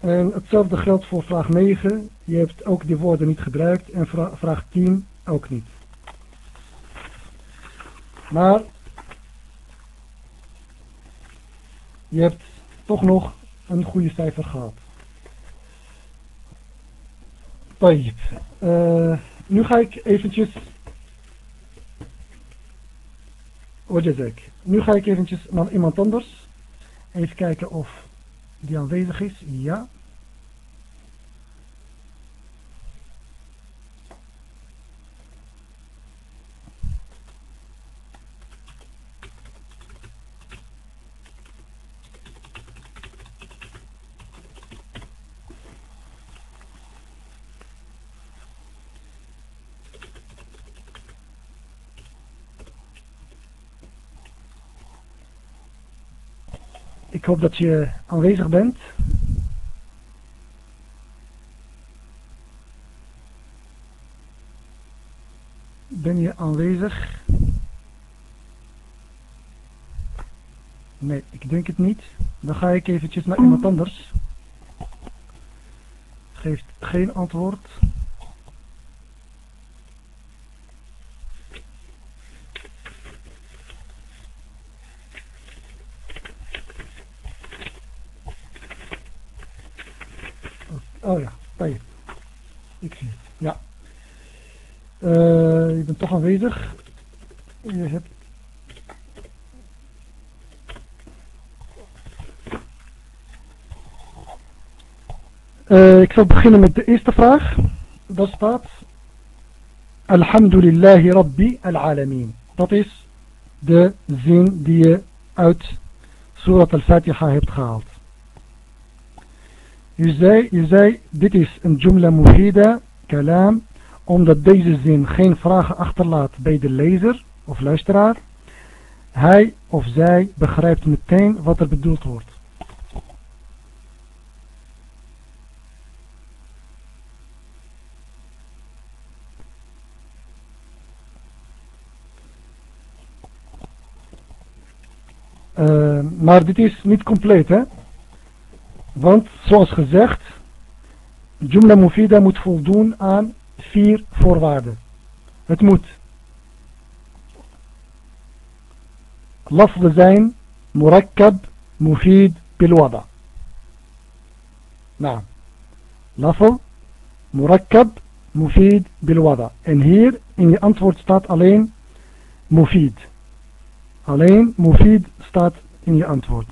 En hetzelfde geldt voor vraag 9. Je hebt ook die woorden niet gebruikt. En vraag 10 ook niet. Maar je hebt toch nog een goede cijfer gehad. Tayyip. Eh, nu ga ik eventjes... Nu ga ik eventjes naar iemand anders. Even kijken of die aanwezig is. Ja. Ik hoop dat je aanwezig bent. Ben je aanwezig? Nee, ik denk het niet. Dan ga ik eventjes naar iemand anders. Geeft geen antwoord. Oh ja, bij Ik zie het. Ja. Uh, je bent toch aanwezig. Je hebt... Uh, ik zal beginnen met de eerste vraag. Dat staat... Alhamdulillahi Rabbi al-Alamin. Dat is de zin die je uit Surat al-Fatiha hebt gehaald. Je zei, je zei dit is een jumla Muhida, kalam, omdat deze zin geen vragen achterlaat bij de lezer of luisteraar. Hij of zij begrijpt meteen wat er bedoeld wordt. Eh, maar dit is niet compleet, hè? Want, zoals gezegd, Jumla Mufida moet voldoen aan vier voorwaarden. Het moet lafz zijn, murakkab, mufid, bilwada. Nou, lafz, murakkab, mufid, bilwada. En hier in je antwoord staat alleen mufid. Alleen mufid staat in je antwoord.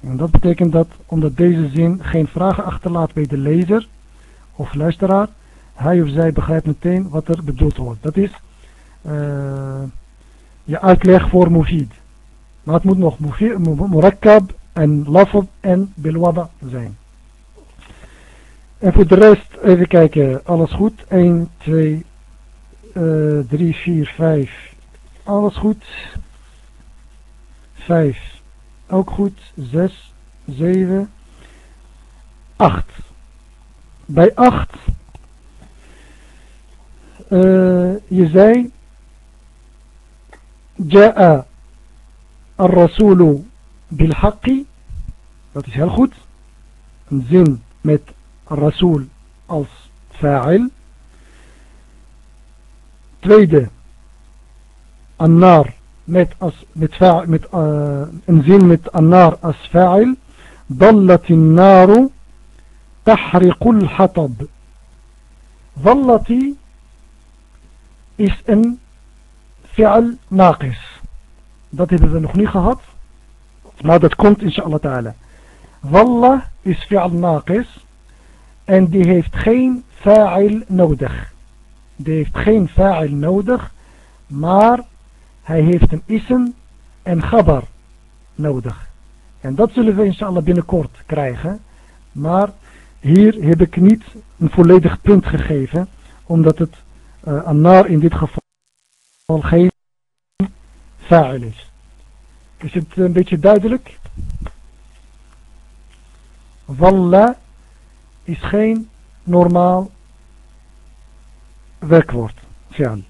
En dat betekent dat omdat deze zin geen vragen achterlaat bij de lezer of luisteraar, hij of zij begrijpt meteen wat er bedoeld wordt. Dat is uh, je uitleg voor mufid. Maar het moet nog murakkab en lafad en bilwada zijn. En voor de rest even kijken, alles goed. 1, 2, uh, 3, 4, 5. Alles goed. 5. Ook goed. 6, 7, 8. Bij 8 uh, je zei جاء الرسول بالحق dat is heel goed een zin met rasool als fa'il tweede annar met, als, met, met uh, een zin met annar als fa'il ضلت النار تحرق الحطب ضلت is een fi'al naqis. Dat hebben we nog niet gehad. Maar dat komt inshallah ta'ala. Wallah is fi'al naqis. En die heeft geen fa'il nodig. Die heeft geen fa'il nodig. Maar hij heeft een ism en gabar nodig. En dat zullen we inshallah binnenkort krijgen. Maar hier heb ik niet een volledig punt gegeven. Omdat het uh, annar in dit geval geen fa'il is. Is het een beetje duidelijk? Walla is geen normaal werkwoord. Fi'al.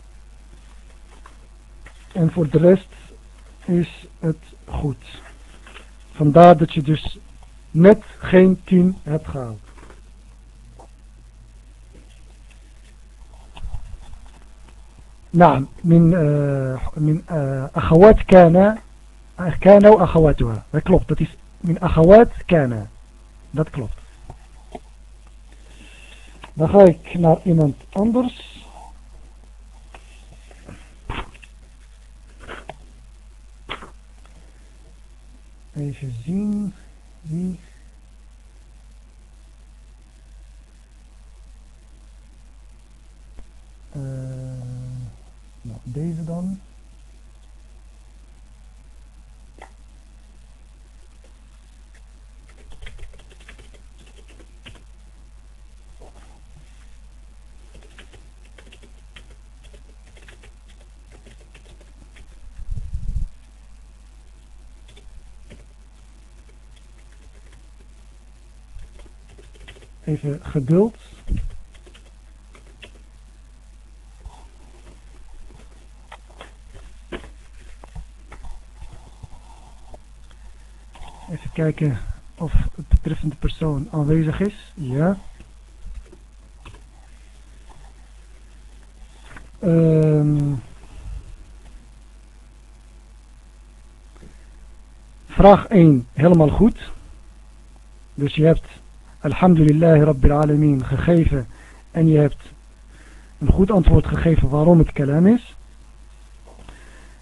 En voor de rest is het goed. Vandaar dat je dus net geen 10 hebt gehaald. نعم من من أخوات كان كان وأخواتها dat klopt dat is من أخوات كان dat klopt dan ga ik naar iemand anders even zien wie uh, Nou, deze dan. Even geduld. kijken of het betreffende persoon aanwezig is. Ja. Um, vraag 1 helemaal goed. Dus je hebt Alhamdulillah Rabbil Alamin gegeven en je hebt een goed antwoord gegeven waarom het kalam is.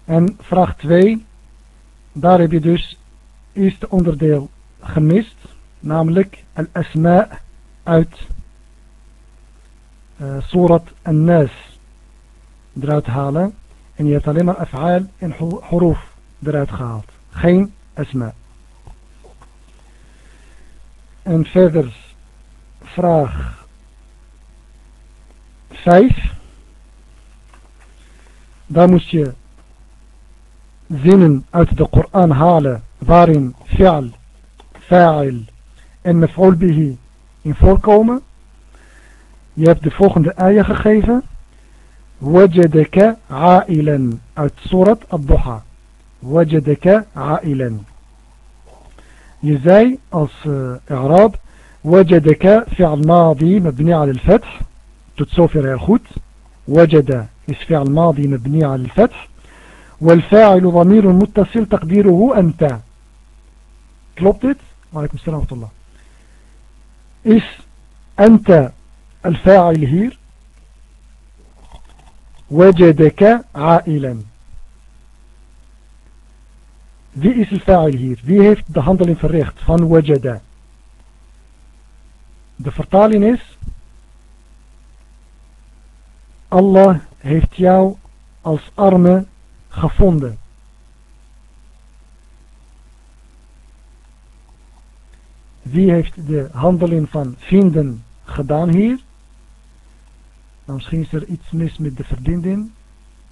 En vraag 2, daar heb je dus eerste onderdeel gemist, namelijk al-asma uit uh, Surat al-Nas eruit halen. En je hebt alleen maar af'aal en huruf eruit gehaald. Geen asma. En verder vraag 5. Daar moest je zinnen uit de Koran halen waarin fi'al, fa'il en maf'ul bihi in voorkomen. Je hebt de volgende ayah gegeven. Wajadaka a'ilan uit surat ad-duha. وجدك عائلا Je zei als uh, Arab وجدك فعل ماضي مبني على الفتح. tot zover heel goed وجد is فعل ماضي مبني على الفتح. والفاعل ضمير متصل تقديره أنت. Klopt dit? وعليكم السلام ورحمة الله. Is أنت الفاعل hier وجدك عائلا. Wie is de fa'il hier? Wie heeft de handeling verricht van wajada? De vertaling is Allah heeft jou als arme gevonden. Wie heeft de handeling van vinden gedaan hier? Nou, misschien is er iets mis met de verbinding,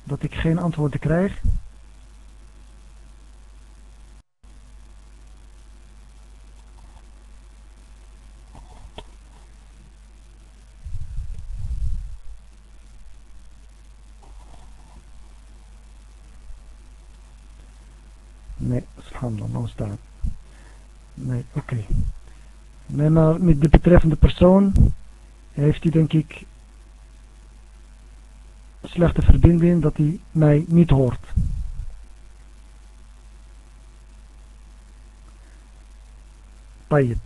dat ik geen antwoorden krijg. Nee, subhanallah, nou staan. Nee, oké. Okay. Nee, maar met de betreffende persoon heeft hij denk ik slechte verbinding dat hij mij niet hoort. طيب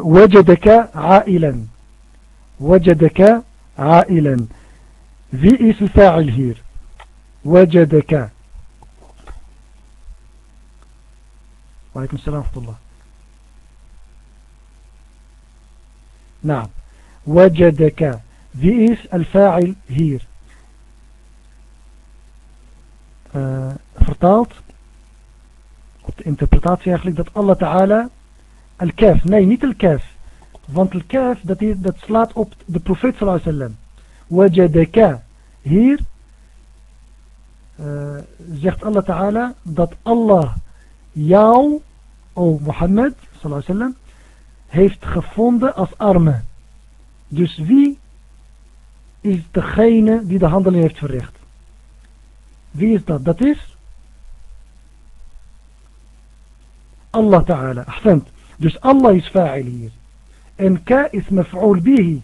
وجدك عائلا وجدك عائلا wie is الفاعل hier وجدك وعليكم السلام ورحمة الله. نعم. وجدك. ذي إيس الفاعل هير فرطالت انت بتعطي يا اخليك ذات الله تعالى الكاف ناي نيت الكاف want الكاف kaf dat, اوب slaat op صلى الله عليه وسلم وجدك هير زيغت الله تعالى Allah الله dat o Mohammed wasallam heeft gevonden als arme dus wie is degene die de handeling heeft verricht. Wie is dat? Dat is Allah Ta'ala. Dus Allah is fa'il hier. En ka is maf'ul bihi.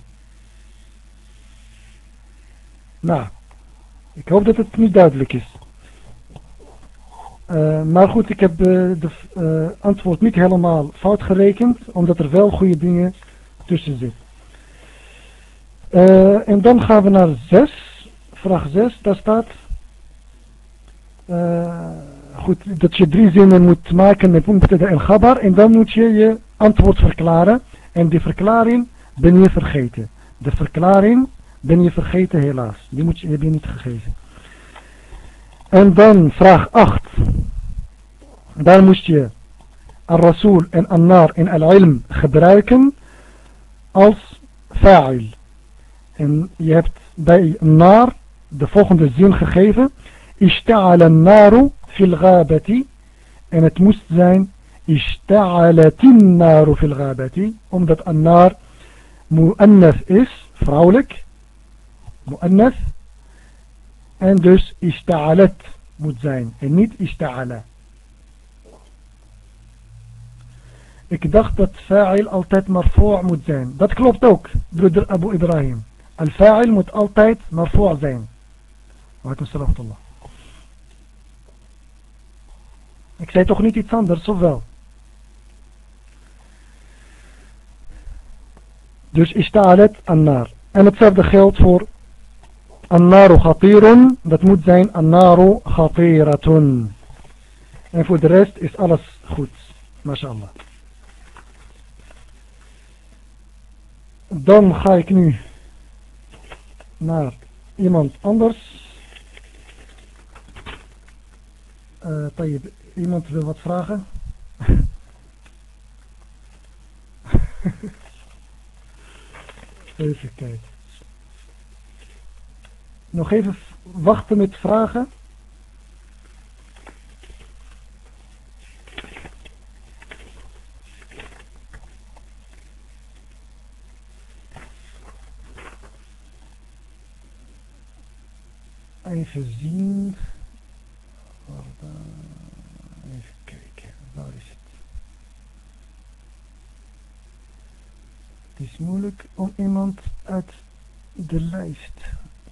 Nou, ik hoop dat het niet duidelijk is. Uh, maar goed, ik heb uh, de uh, antwoord niet helemaal fout gerekend, omdat er wel goede dingen tussen zitten. En dan gaan we naar 6. Vraag 6. Daar staat... Goed, dat je drie zinnen moet maken met mubtada en gabar. En dan moet je je antwoord verklaren. En die verklaring ben je vergeten. De verklaring ben je vergeten helaas. Die moet je, heb je niet gegeven. En dan vraag 8. Daar moest je al-rasul en al-nar en al-ilm gebruiken als fa'il. En je hebt bij naar de volgende zin gegeven. Ishta'ala naru fil ghabati. En het moest zijn Ishta'alatin naru fil ghabati. Omdat een naar mu'annath is, vrouwelijk. Mu'annath. En dus ishta'alat moet zijn. En niet ishta'ala. Ik dacht dat fa'il altijd marfu' moet zijn. Dat klopt ook, broeder Abu Ibrahim. Al-fa'il moet altijd marfu' zijn. Waalaikum salam wa Ik zei toch niet iets anders, of wel? Dus ista'alet annar. En hetzelfde geldt voor annaru khatirun. Dat moet zijn annaru khatiratun. En voor de rest is alles goed. MashaAllah. Dan ga ik nu naar iemand anders. Uh, Tayyip, iemand wil wat vragen? even kijken. Nog even wachten met vragen. Even zien. even kijken, waar is het? Het is moeilijk om iemand uit de lijst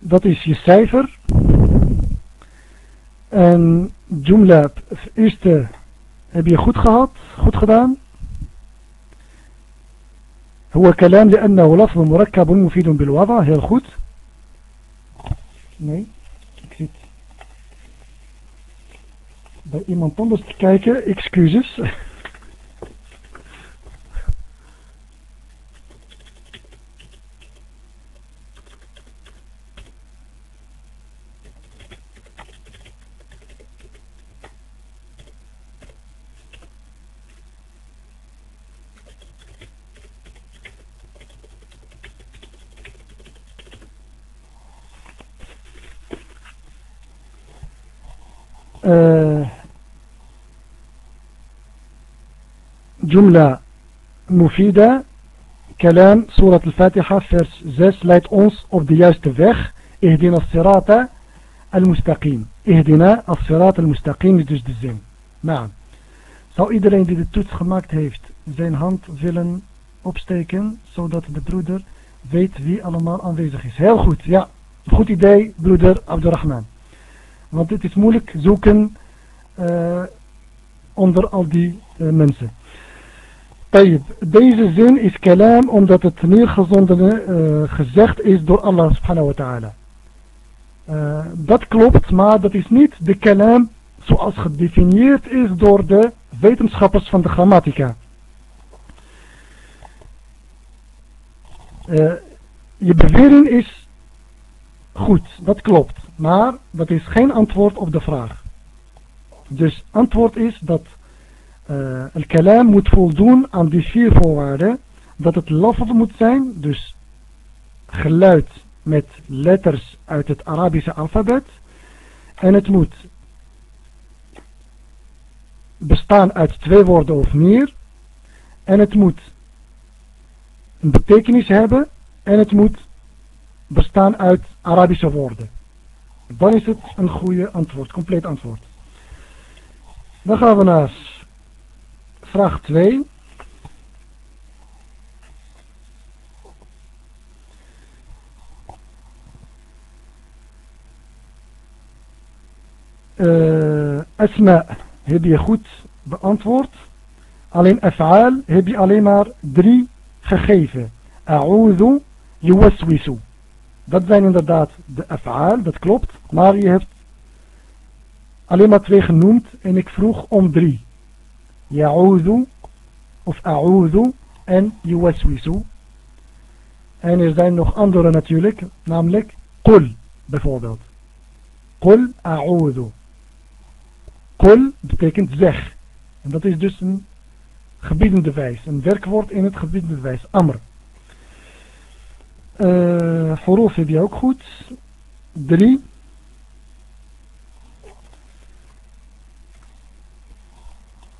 Dat is je cijfer. En Joomla, het eerste heb je goed gehad, goed gedaan. هو كلام لأنه لفظ مركب مفيد بالوضع heel goed nee ik zit bij iemand anders te kijken excuses جملة مفيدة كلام سورة الفاتحة vers 6 leidt ons op de juiste weg اهدنا الصراط المستقيم اهدنا الصراط المستقيم is dus de zin nou zou iedereen die de toets gemaakt heeft zijn hand willen opsteken zodat de broeder weet wie allemaal aanwezig is heel goed ja goed idee broeder Abdurrahman want het is moeilijk zoeken uh, onder al die uh, mensen Deze zin is kalam omdat het neergezonden uh, gezegd is door Allah subhanahu wa ta'ala. Dat klopt, maar dat is niet de kalam zoals gedefinieerd is door de wetenschappers van de grammatica. Je bewering is goed, dat klopt, maar dat is geen antwoord op de vraag. Dus antwoord is dat uh, al-kalam moet voldoen aan die vier voorwaarden. Dat het lafaz moet zijn, dus geluid met letters uit het Arabische alfabet. En het moet bestaan uit twee woorden of meer. En het moet een betekenis hebben. En het moet bestaan uit Arabische woorden. Dan is het een goede antwoord, compleet antwoord. Dan gaan we naar Vraag 2. Uh, Asma heb je goed beantwoord. Alleen af'aal heb je alleen maar drie gegeven. A'udhu, yuwaswisu. Dat zijn inderdaad de af'aal, dat klopt. Maar je hebt alleen maar twee genoemd en ik vroeg om drie. Ya'udhu of a'udhu en yuwaswisu. En er zijn nog andere natuurlijk, namelijk qul bijvoorbeeld. Qul a'udhu. Qul betekent zeg. En dat is dus een gebiedende wijs. Een werkwoord in het gebiedende wijs. Amr. Uh, huruf heb je ook goed. Drie.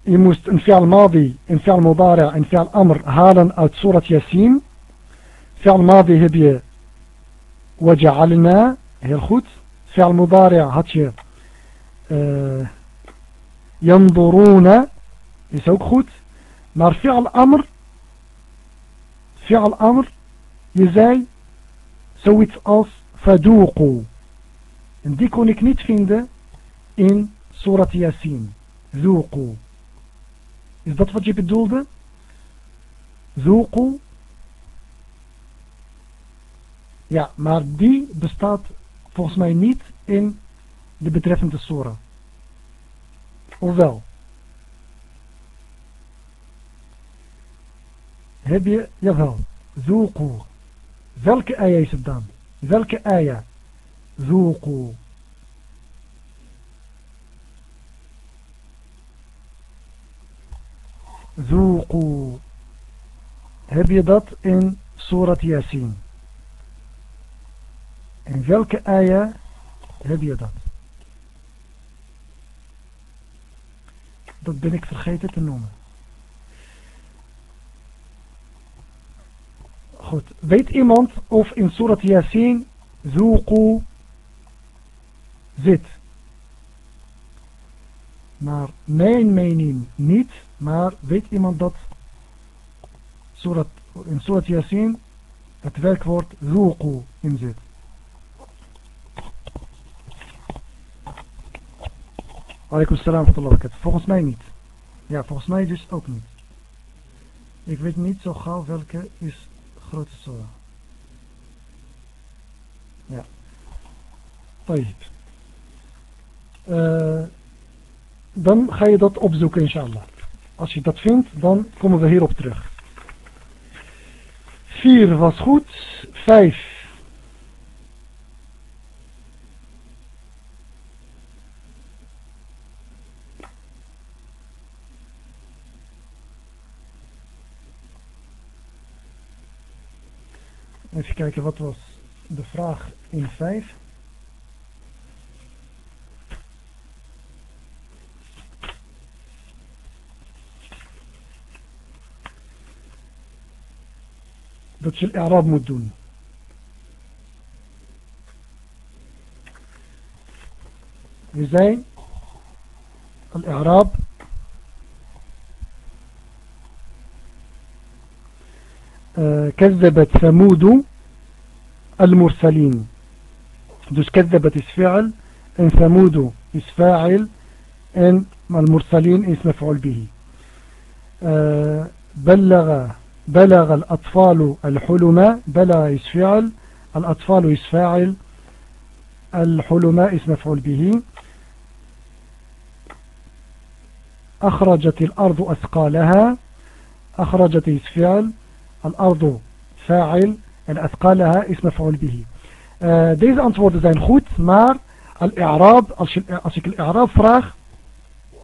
je moest een fi'al madi, een fi'al mudara en fi'al amr halen uit surat Yasin. Fi'al madi heb je waja'alna, heel goed. Fi'al mudara had je uh, yanduruna, is ook goed. Maar fi'al amr, fi'al amr, je zei zoiets als faduqu. En die kon ik niet vinden in surat Yasin. Zuqu. Is dat wat je bedoelde? Zuqu? Ja, maar die bestaat volgens mij niet in de betreffende surah. Of wel? Heb je, jawel, Zuqu. Welke ayah is het dan? Welke ayah? Zoekoe. ذوقوا heb je dat in Surat Yasin in welke aya heb je dat dat ben ik vergeten te noemen Goed. Weet iemand of in Surat Yasin Zuqu zit? Naar mijn mening niet, maar weet iemand dat Surat, in Surat Yasin het werkwoord Zuqu in zit? Alaikum salam Volgens mij niet. Ja, volgens mij dus ook niet. Ik weet niet zo gauw welke is grote surah. Ja. Tayyip. Uh, dan ga je dat opzoeken inshallah. Als je dat vindt, dan komen we hierop terug. 4 was goed. 5. Even kijken, wat was de vraag in 5? dat je al-i'rab moet doen. We zijn al-i'rab كذبت ثمود المرسلين. dus كذبت is فعل en ثمود is فاعل en المرسلين is مفعول به. بلغ بلغ الأطفال الحلم بلغ إسفعل الأطفال إسفاعل الحلماء اسم مفعول به. أخرجت الأرض أثقالها أخرجت إسفعل الأرض فاعل الأثقالها اسم مفعول به uh, deze antwoorden zijn goed maar al-i'raab als, je, als ik al-i'raab vraag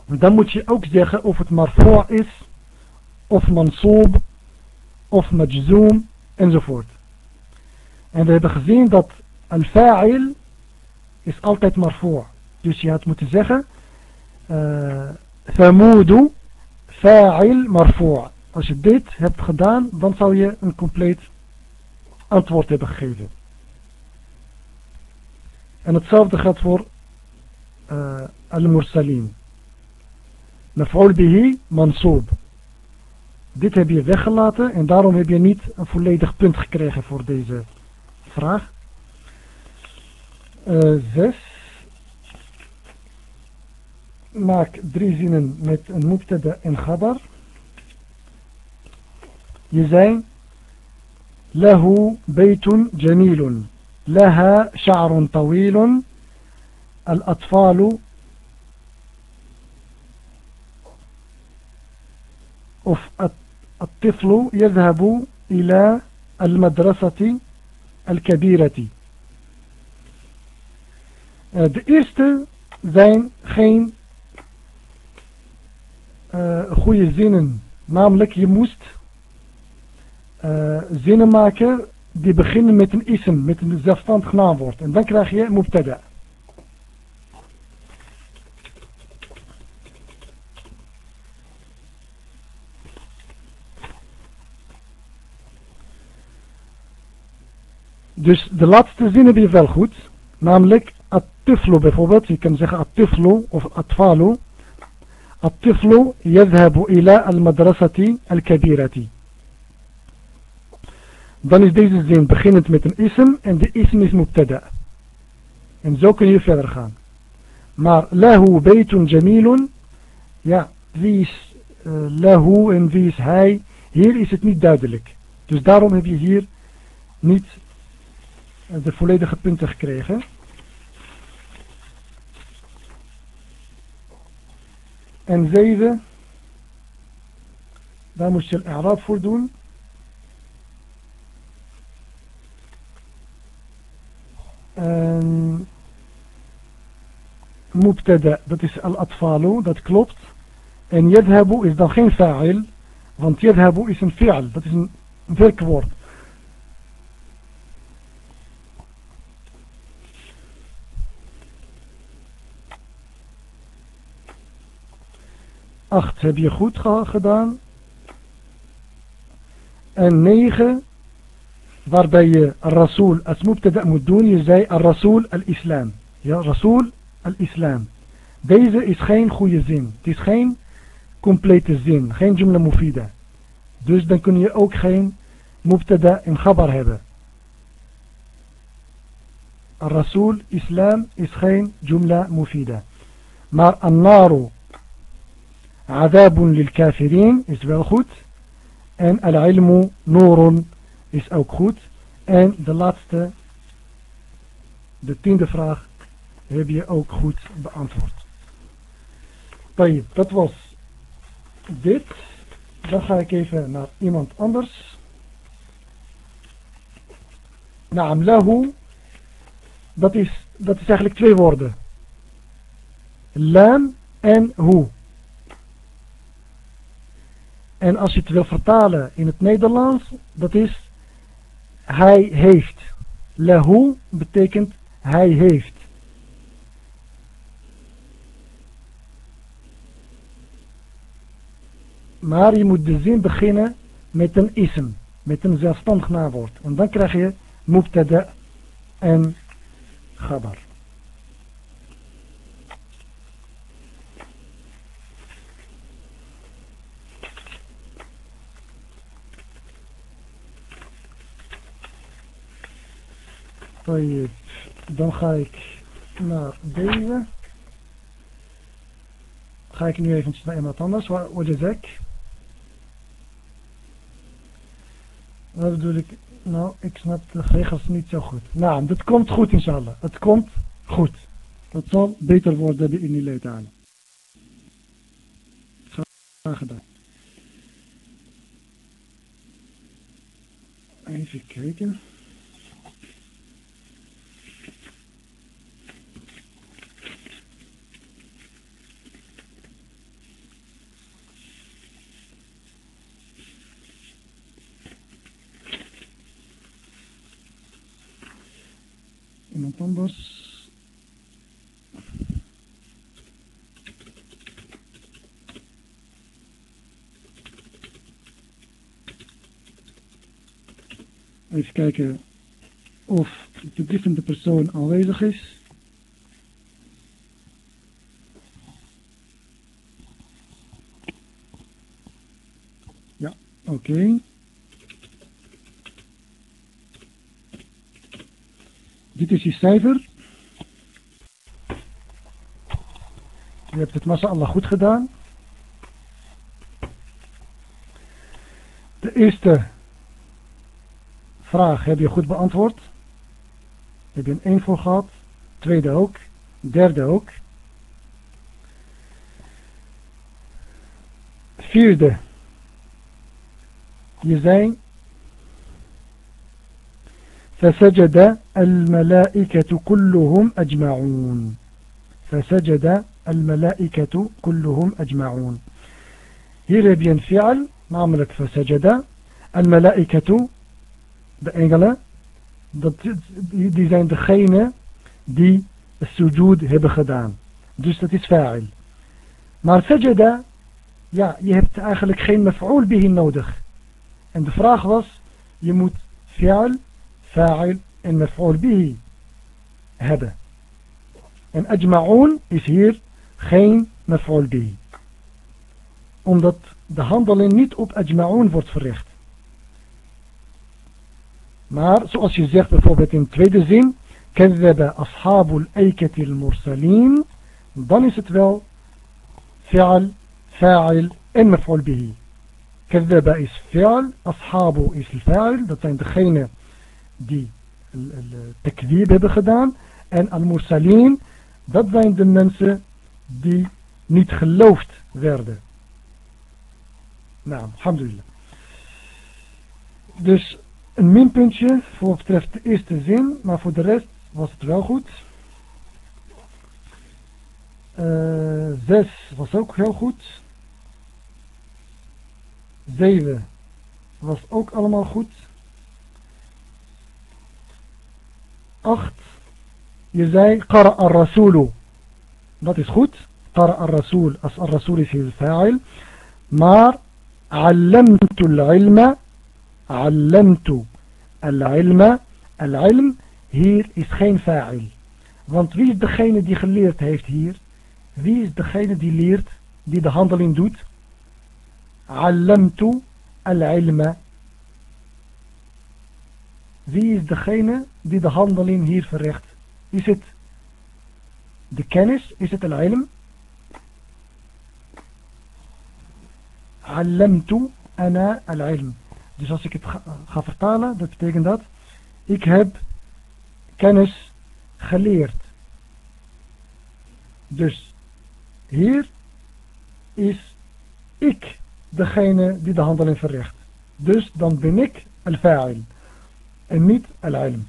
dan moet je ook zeggen of het marfu' is of mansoob of majzoom enzovoort. En we hebben gezien dat al-fa'il is altijd marfu'. Dus je had moeten zeggen uh, Thamudu fa'il marfu'. Als je dit hebt gedaan, dan zou je een compleet antwoord hebben gegeven. En hetzelfde geldt voor uh, al-mursalin. Maf'ul bihi mansoob. Dit heb je weggelaten en daarom heb je niet een volledig punt gekregen voor deze vraag. Uh, zes. Maak drie zinnen met een mubtada en gabar. يزين له بيت جميل لها شعر طويل الأطفال الطفل يذهب إلى المدرسة الكبيرة. De eerste zijn geen uh, goede zinnen, namelijk je moest zinnen maken die beginnen met een ism, met een zelfstandig naamwoord. En dan krijg je mubtada. Dus de laatste zin heb je wel goed. Namelijk at-tiflu bijvoorbeeld. Je kan zeggen at-tiflu of at-falu. At-tiflu ila al-madrasati al-kabirati. Dan is deze zin beginnend met een ism en de ism is mubtada. En zo kun je verder gaan. Maar lahu baytun jamilun. Ja, wie is uh, lahu en wie is hij? Hier is het niet duidelijk. Dus daarom heb je hier niet de volledige punten gekregen. En 7, daar moest je een Arab voor doen. Mubtada, dat is al-atfalu, dat klopt. En yadhabu is dan geen fa'il, Want yadhabu is een fi'al, dat is een werkwoord. Acht heb je goed gedaan. En negen, als mubtada moet doen. Je zei Rasul al-Islam. Ja, Rasul al-Islam. Deze is geen goede zin. Het is geen complete zin. Geen jumla mufida. Dus dan kun je ook geen mubtada en khabar hebben. Rasul Islam is geen jumla mufida. Maar adabun lil kafirin is wel goed. En al-ilmu nurun is ook goed. En de laatste, de tiende vraag, heb je ook goed beantwoord. Dat was dit. Dan ga ik even naar iemand anders. Naam lahu. Dat is, dat is eigenlijk twee woorden. Lam en hoe. En als je het wil vertalen in het Nederlands, dat is hij heeft. Lahu betekent hij heeft. Maar je moet de zin beginnen met een ism, met een zelfstandig naamwoord. En dan krijg je mubtada en gabar. Dan ga ik naar deze. Ga ik nu even naar iemand anders. Wat is ik? Wat bedoel ik? Nou, ik snap de regels niet zo goed. Nou, dat komt goed inshallah. Het komt goed. Dat zal beter worden in die aan. Graag gedaan. Even kijken. Iemand anders. Even kijken of de betreffende persoon aanwezig is. Ja, oké. Dit is je cijfer. Je hebt het mashallah goed gedaan. De eerste vraag heb je goed beantwoord. Heb je een 1 voor gehad. Tweede ook. Derde ook. Vierde. Je zei فسجد الملائكة كلهم أجمعون فسجد الملائكة كلهم أجمعون Hier heb je een fi'al, namelijk fasajada. Al-malaikatu, de engelen, dat, die, zijn degene die sujud hebben gedaan. Dus dat is fa'il. Maar sajada, ja, je hebt eigenlijk geen maf'ul bihi nodig. En de vraag was, je moet fi'al fa'il maf'ul bihi hebben. En ajma'un is hier geen maf'ul bihi. Omdat de handeling niet op ajma'un wordt verricht. Maar zoals je zegt bijvoorbeeld in de tweede zin, كذب أصحاب الأيكة المرسلين dan is het wel فعل فاعل en مفعول به كذب is فعل أصحاب is الفاعل dat zijn degene die takdib hebben gedaan. En al-mursalin, dat zijn de mensen die niet geloofd werden. Nou, alhamdulillah. Dus een minpuntje voor betreft de eerste zin, maar voor de rest was het wel goed. Uh, zes was ook heel goed. 7 was ook allemaal goed. 8. Je zei qara ar-rasulu. Dat is goed. Qara ar-rasul. Ar-rasul is hier fa'il. Maar علمت العلم علمت العلم العلم hier is geen fa'il. Want wie is degene die geleerd heeft hier? Wie is degene die leert, die de handeling doet? Allamtu al-ilma. Wie is degene die de handeling hier verricht? Is het de kennis? Is het al-ilm? Allamtu ana al-ilm. Dus als ik het ga, ga vertalen, dat betekent dat ik heb kennis geleerd. Dus hier is ik degene die de handeling verricht. Dus dan ben ik al-fa'il en niet al-ilm.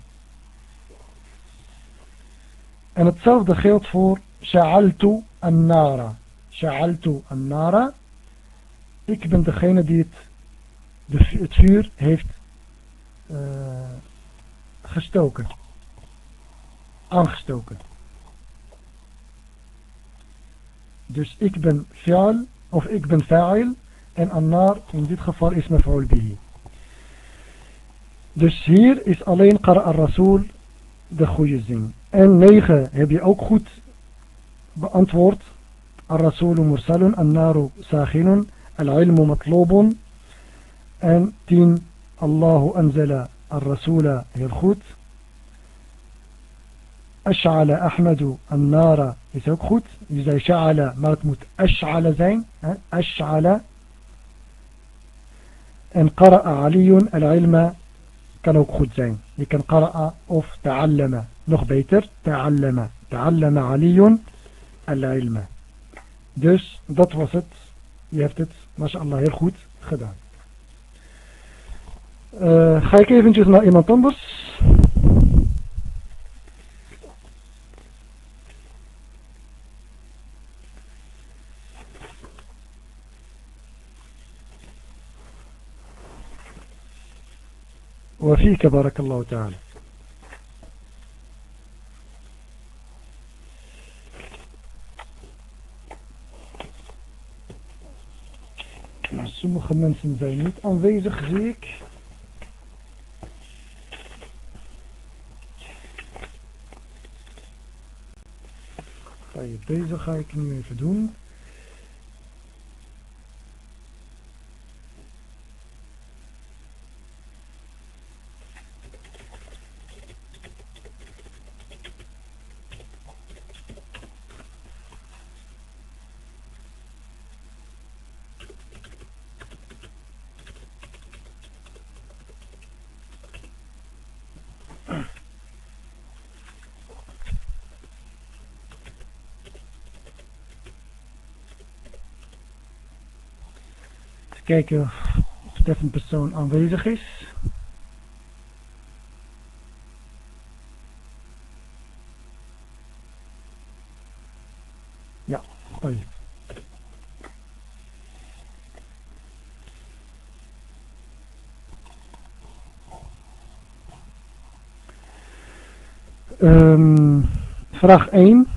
En hetzelfde geldt voor sha'altu an-nara. Sha'altu an-nara. Ik ben degene die het, de, vuur heeft uh, gestoken. Aangestoken. Dus ik ben fi'al of ik ben fa'il en annar in dit geval is maf'ul bihi. Dus hier is alleen qara al-rasul de goede zin. En 9 heb je ook goed beantwoord. Al-rasulu mursalun, an-naru sakhinun, al-ilmu matlubun. En 10 Allahu anzala al-rasula heel goed. Ash'ala Ahmadu an-nara is ook goed. Je zei sha'ala, maar het moet ash'ala zijn. Ash'ala. En qara'a aliyun al-ilma kan ook goed zijn. Je kan qara'a of ta'allama. Nog beter, ta'allama. Ta'allama aliyun al-ilma. Dus dat was het. Je hebt het, mashallah, heel goed gedaan. Uh, ga ik eventjes naar iemand anders. وفيك بارك الله تعالى Sommige mensen zijn niet aanwezig, zie ik. Ga je bezig, ga ik nu even doen. Kijken of de een persoon aanwezig is. Ja, hoi. Um, vraag 1.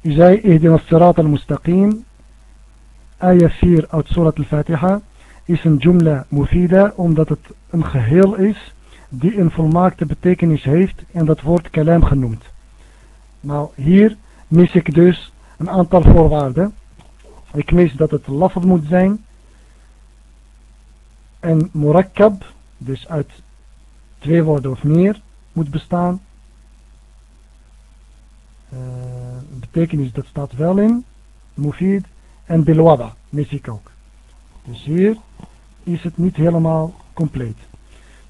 U zei, Ihdina al-mustaqim ayah 4 uit Surat al-Fatiha is een jumla mufida omdat het een geheel is die een volmaakte betekenis heeft en dat wordt kalam genoemd. Nou, hier mis ik dus een aantal voorwaarden. Ik mis dat het lafad moet zijn en murakkab, dus uit twee woorden of meer, moet bestaan. Uh, betekenis dat staat wel in, mufid en bilwada mis ik ook. Dus hier is het niet helemaal compleet.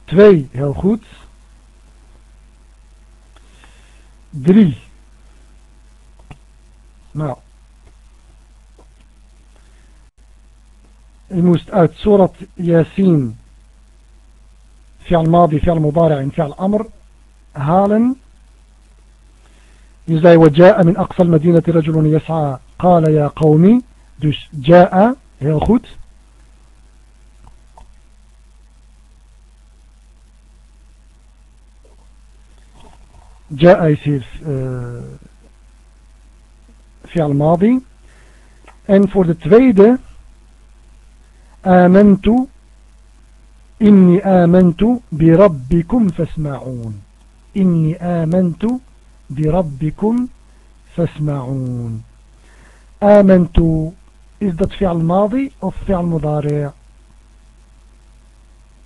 Twee, heel goed. Drie. Nou. Je moest uit Surat Yasin fi'al madi, fi'al mudari en fi'al amr halen. Je zei, وجاء من أقصى المدينة رجل يسعى قال يا قومي Dus ja'a, heel goed. جاء يصير آه، فعل ماضي. En voor de tweede آمنت إني آمنت بربكم فاسمعون. إني آمنت بربكم فاسمعون. آمنت is dat fi'al madi of fi'al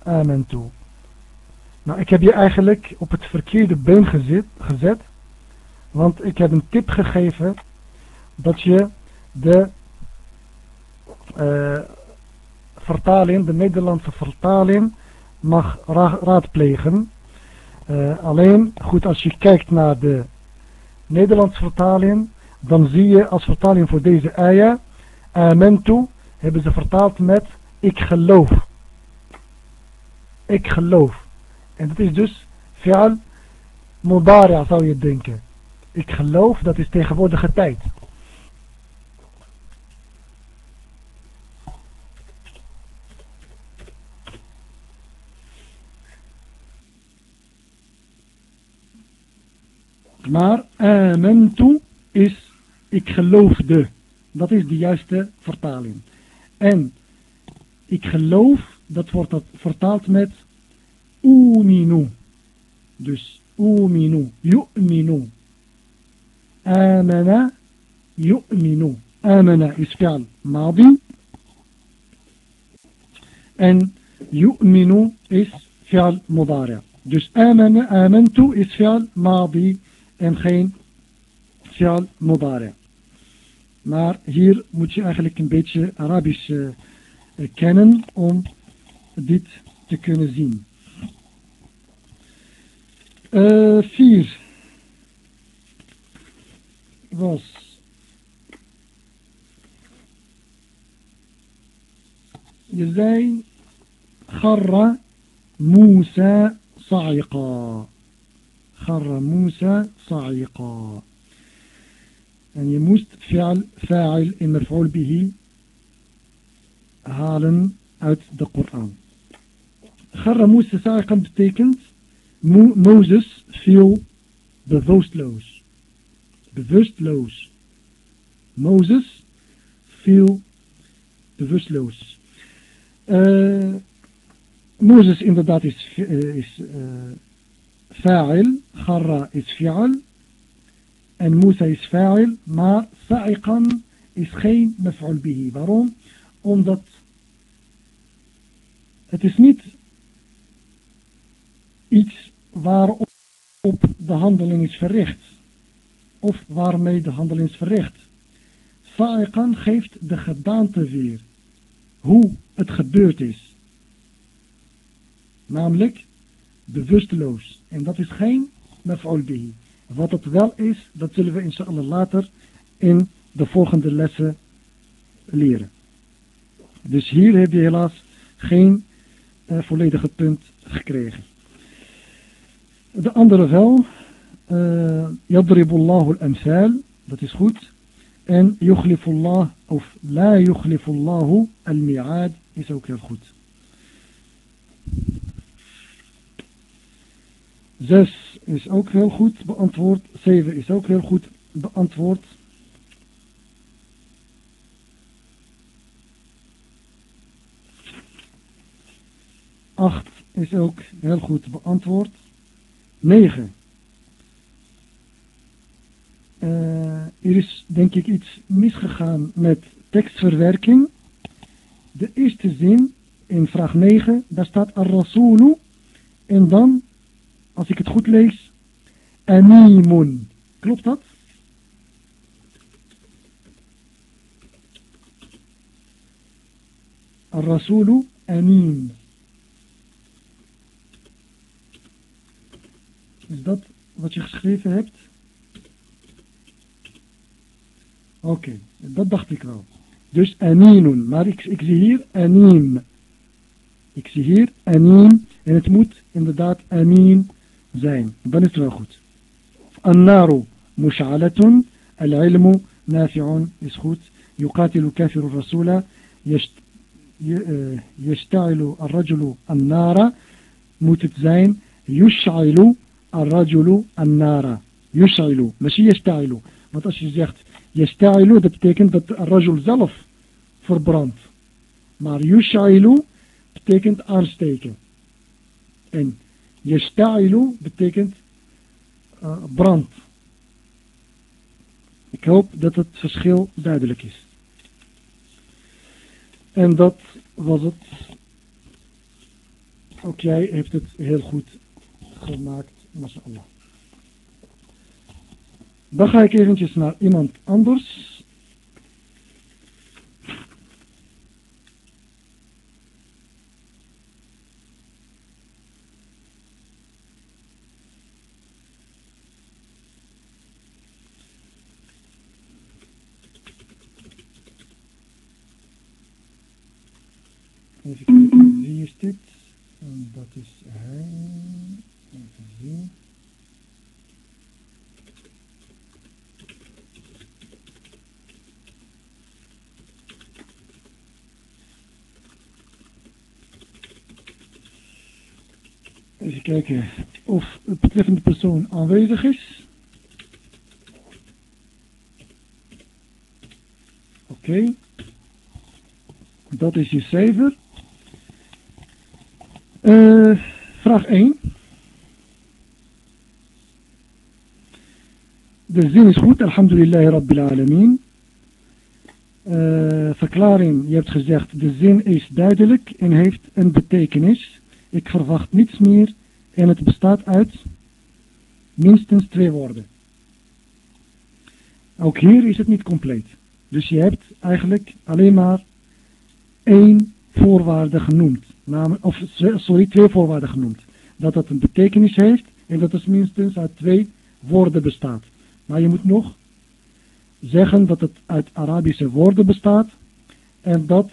Amen toe. nou ik heb je eigenlijk op het verkeerde been gezet, gezet want ik heb een tip gegeven dat je de eh, vertaling, de Nederlandse vertaling mag raadplegen eh, alleen goed als je kijkt naar de Nederlandse vertaling dan zie je als vertaling voor deze eieren amentu, hebben ze vertaald met ik geloof. Ik geloof. En dat is dus fi'al mudari' zou je denken. Ik geloof, dat is tegenwoordige tijd. Maar amentu is ik geloofde. Dat is de juiste vertaling. En ik geloof, dat wordt dat vertaald met uminu. Dus uminu, yu'minu. Amana, yu'minu. Amana is fi'al madi. En yu'minu is fi'al mudari. Dus amana, amantu is fi'al madi en geen fi'al mudari. Maar hier moet je eigenlijk een beetje Arabisch eh, eh, kennen om dit te kunnen zien. Uh, vier was je zei Garra Musa Saika. Garra Musa Saika. En je moest fi'al, fa'il en مرفوع bihi halen uit de Koran. Garra Musa sa'iqan betekent Mo Mozes viel bewustloos. Bewustloos. Mozes viel bewustloos. Uh, Mozes inderdaad is, uh, is uh, فاعل خر is فعل en Musa is fa'il, maar sa'iqan is geen maf'ul bihi. Waarom? Omdat het is niet iets waarop de handeling is verricht. Of waarmee de handeling is verricht. Sa'iqan geeft de gedaante weer. Hoe het gebeurd is. Namelijk bewusteloos. En dat is geen maf'ul bihi. Wat het wel is, dat zullen we inshallah later in de volgende lessen leren. Dus hier heb je helaas geen uh, volledige punt gekregen. De andere wel. Uh, Yadribullahu al-amsal. Dat is goed. En yukhlifullah of la yukhlifullahu al-mi'ad is ook heel goed. Zes is ook heel goed beantwoord. Zeven is ook heel goed beantwoord. Acht is ook heel goed beantwoord. Negen. Uh, er is denk ik iets misgegaan met tekstverwerking. De eerste zin in vraag 9, daar staat Ar-Rasulu en dan als ik het goed lees, animun. Klopt dat? Rasulu amin. Is dat wat je geschreven hebt? Oké, dat dacht ik wel. Dus aminun, maar ik, zie hier anim. Ik zie hier anim en het moet inderdaad amin zijn. Dan is het wel goed. النار مشعلة العلم نافع is goed يقاتل كافر الرسول يشتعل الرجل النار moet het zijn يشعل الرجل النار يشعل ماشي يشتعل want als je zegt يشتعل dat betekent dat الرجل zelf verbrandt maar يشعل betekent aansteken en Yesta'ilu betekent eh, brand. Ik hoop dat het verschil duidelijk is. En dat was het. Ook jij heeft het heel goed gemaakt. Mashallah. Dan ga ik eventjes naar iemand anders. Even kijken, wie is dit? Dat is hij. Even zien. Even kijken of het betreffende persoon aanwezig is. Oké. Okay. Dat is je cijfer. Uh, vraag 1. De zin is goed, alhamdulillah rabbil alamin. Uh, verklaring, je hebt gezegd, de zin is duidelijk en heeft een betekenis. Ik verwacht niets meer en het bestaat uit minstens twee woorden. Ook hier is het niet compleet. Dus je hebt eigenlijk alleen maar één voorwaarde genoemd. Of sorry, twee voorwaarden genoemd. Dat het een betekenis heeft en dat het minstens uit twee woorden bestaat. Maar je moet nog zeggen dat het uit Arabische woorden bestaat en dat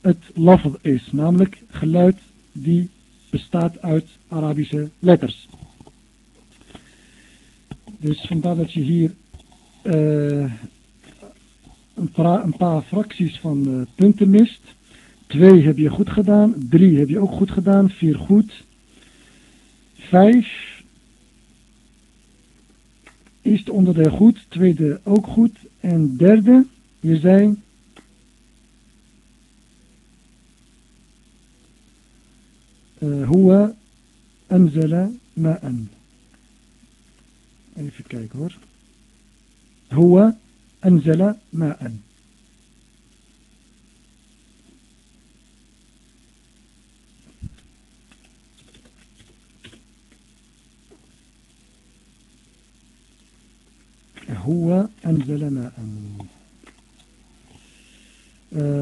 het lafz is, namelijk geluid die bestaat uit Arabische letters. Dus vandaar dat je hier uh, een, paar fracties van uh, punten mist. 2 heb je goed gedaan. 3 heb je ook goed gedaan. 4 goed. 5 is het onderdeel goed. Tweede ook goed. En derde, je zei. Hoe en zella na. Even kijken hoor. Hoe en zella na. هو أنزل ماء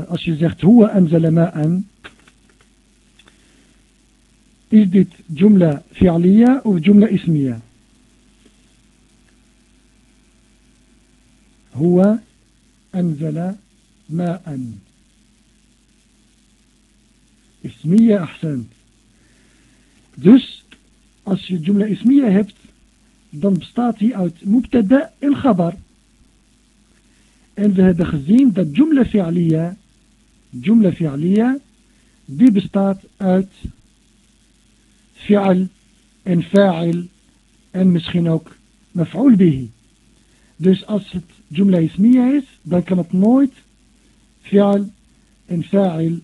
als je zegt هو أنزل ماء is jumla fi'liya of jumla ismiya هو أنزل ماء اسمية أحسنت dus als jumla ismiya hebt uit mubtada en khabar. En we hebben gezien dat jumla fi'liya, jumla fi'liya, die bestaat uit fi'al en fa'il en misschien ook maf'ul bihi. Dus als het jumla ismiya is, dan kan het nooit fi'al en fa'il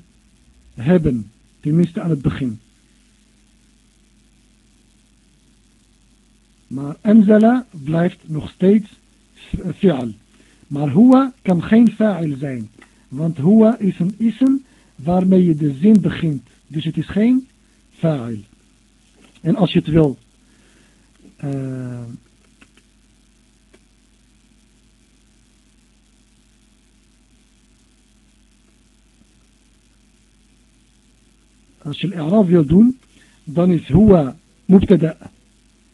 hebben. Tenminste aan het begin. Maar anzala blijft nog steeds fi'al. Maar huwa kan geen fa'il zijn. Want huwa is een ism waarmee je de zin begint. Dus het is geen fa'il. En als je het wil... Uh, als je al wil doen, dan is huwa mubtada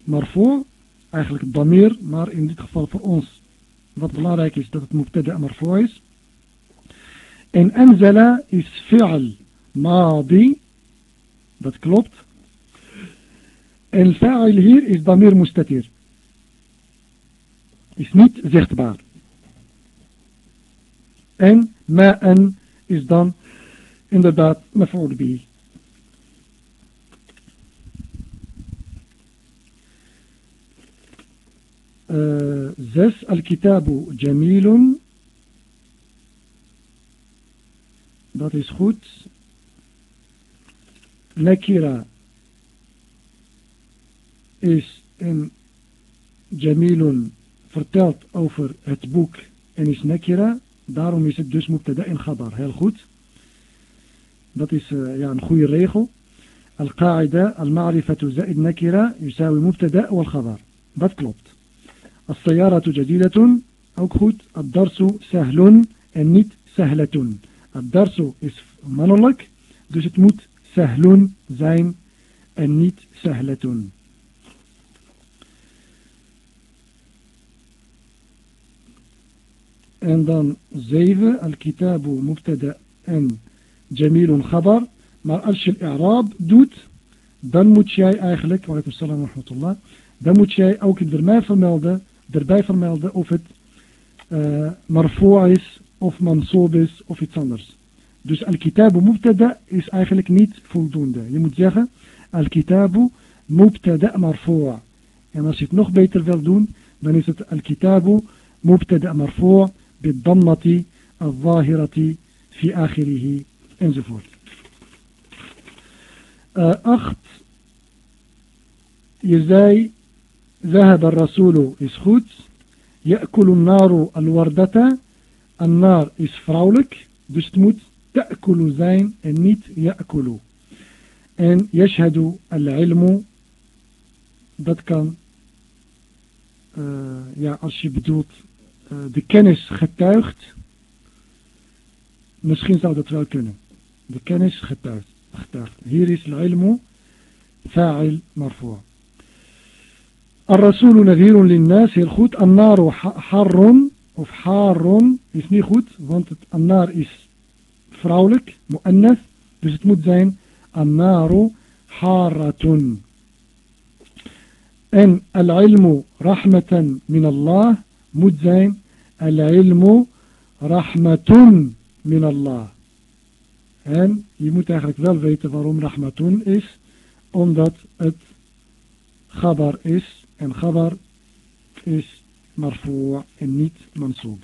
marfu, eigenlijk damir, maar in dit geval voor ons wat belangrijk is dat het mubtada marfu is. En anzala is fi'al madi, dat klopt. En fa'il hier is damir mustatir. Is niet zichtbaar. En ma'an is dan inderdaad maf'ul bi. Zes, al-kitabu jamilun. Dat is goed. Nakira is in Jamilun vertelt over het boek en is Nakira. Daarom is het dus mubtada in Gabar. Heel goed. Dat is uh, ja, een goede regel. القاعدة المعرفة زائد نكرة يساوي مبتدا والخبر dat klopt السيارة جديدة ook goed الدرس سهل en niet سهلة الدرس is mannelijk dus het moet سهل zijn en niet سهلة en dan 7 الكتاب مبتدا en جميل خبر Maar als je i'raab doet, dan moet jij eigenlijk, wa salam wa rahmatullah, dan moet jij ook erbij vermelden, erbij vermelden of het uh, is, of mansoob is, of iets anders. Dus al-kitabu mubtada is eigenlijk niet voldoende. Je moet zeggen, al-kitabu mubtada marfu' En als je het nog beter wil doen, dan is het al-kitabu mubtada marfu' bid-dammati al-zahirati fi akhirihi enzovoort. Uh, acht. Je zei, ذهب الرسول is goed. يأكل النار الوردة. النار is vrouwelijk. Dus het moet تأكل zijn en niet يأكل. En يشهد العلم. Dat kan, uh, ja, als je bedoelt, uh, de kennis getuigt. Misschien zou dat wel kunnen. De kennis getuigt. اخترت hier is العلم فاعل مرفوع الرسول نذير للناس heel goed النار حر of حار is niet goed want het النار is vrouwelijk مؤنث dus het moet zijn النار حارة en العلم رحمة من الله moet zijn العلم رحمة من الله En je moet eigenlijk wel weten waarom rahmatun is. Omdat het gabar is. En gabar is marfu' en niet mansoob.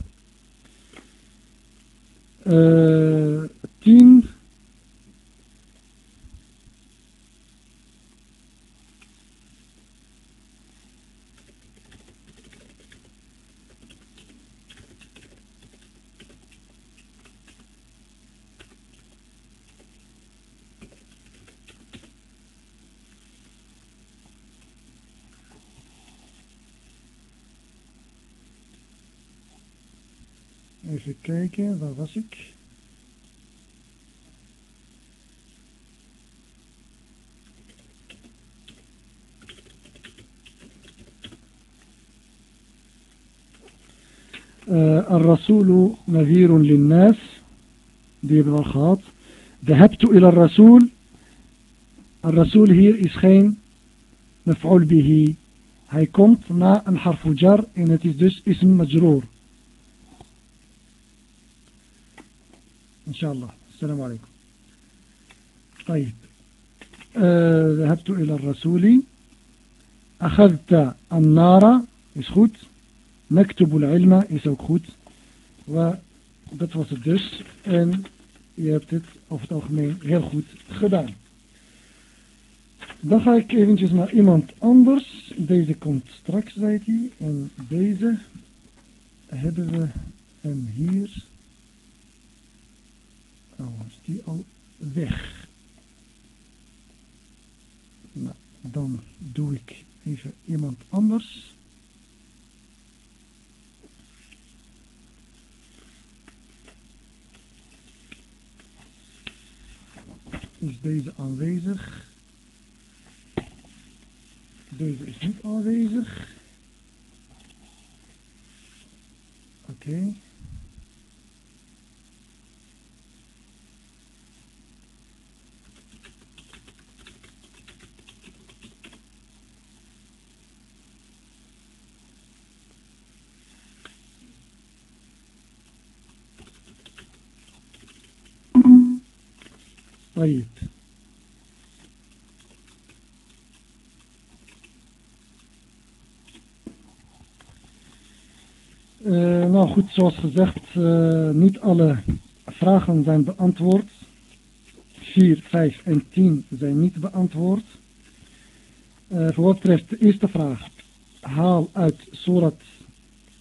Uh, tien Even kijken, waar was ik? الرسول نذير للناس al gehad ذهبت إلى الرسول الرسول hier is geen مفعول به hij komt na een harfu jar en het is dus ism majroor إن شاء الله السلام عليكم طيب آه ذهبت إلى الرسول أخذت النار is goed نكتب العلم is ook goed و dat was het dus en je hebt het over het algemeen heel goed gedaan dan ga ik eventjes naar iemand anders deze komt straks zei hij en deze hebben we hem hier is die al weg. Nou, dan doe ik even iemand anders. Is deze aanwezig? Deze is niet aanwezig. Oké. طيب Uh, nou goed, zoals gezegd, uh, niet alle vragen zijn beantwoord. 4, 5 en 10 zijn niet beantwoord. Uh, voor wat betreft de eerste vraag, haal uit Surat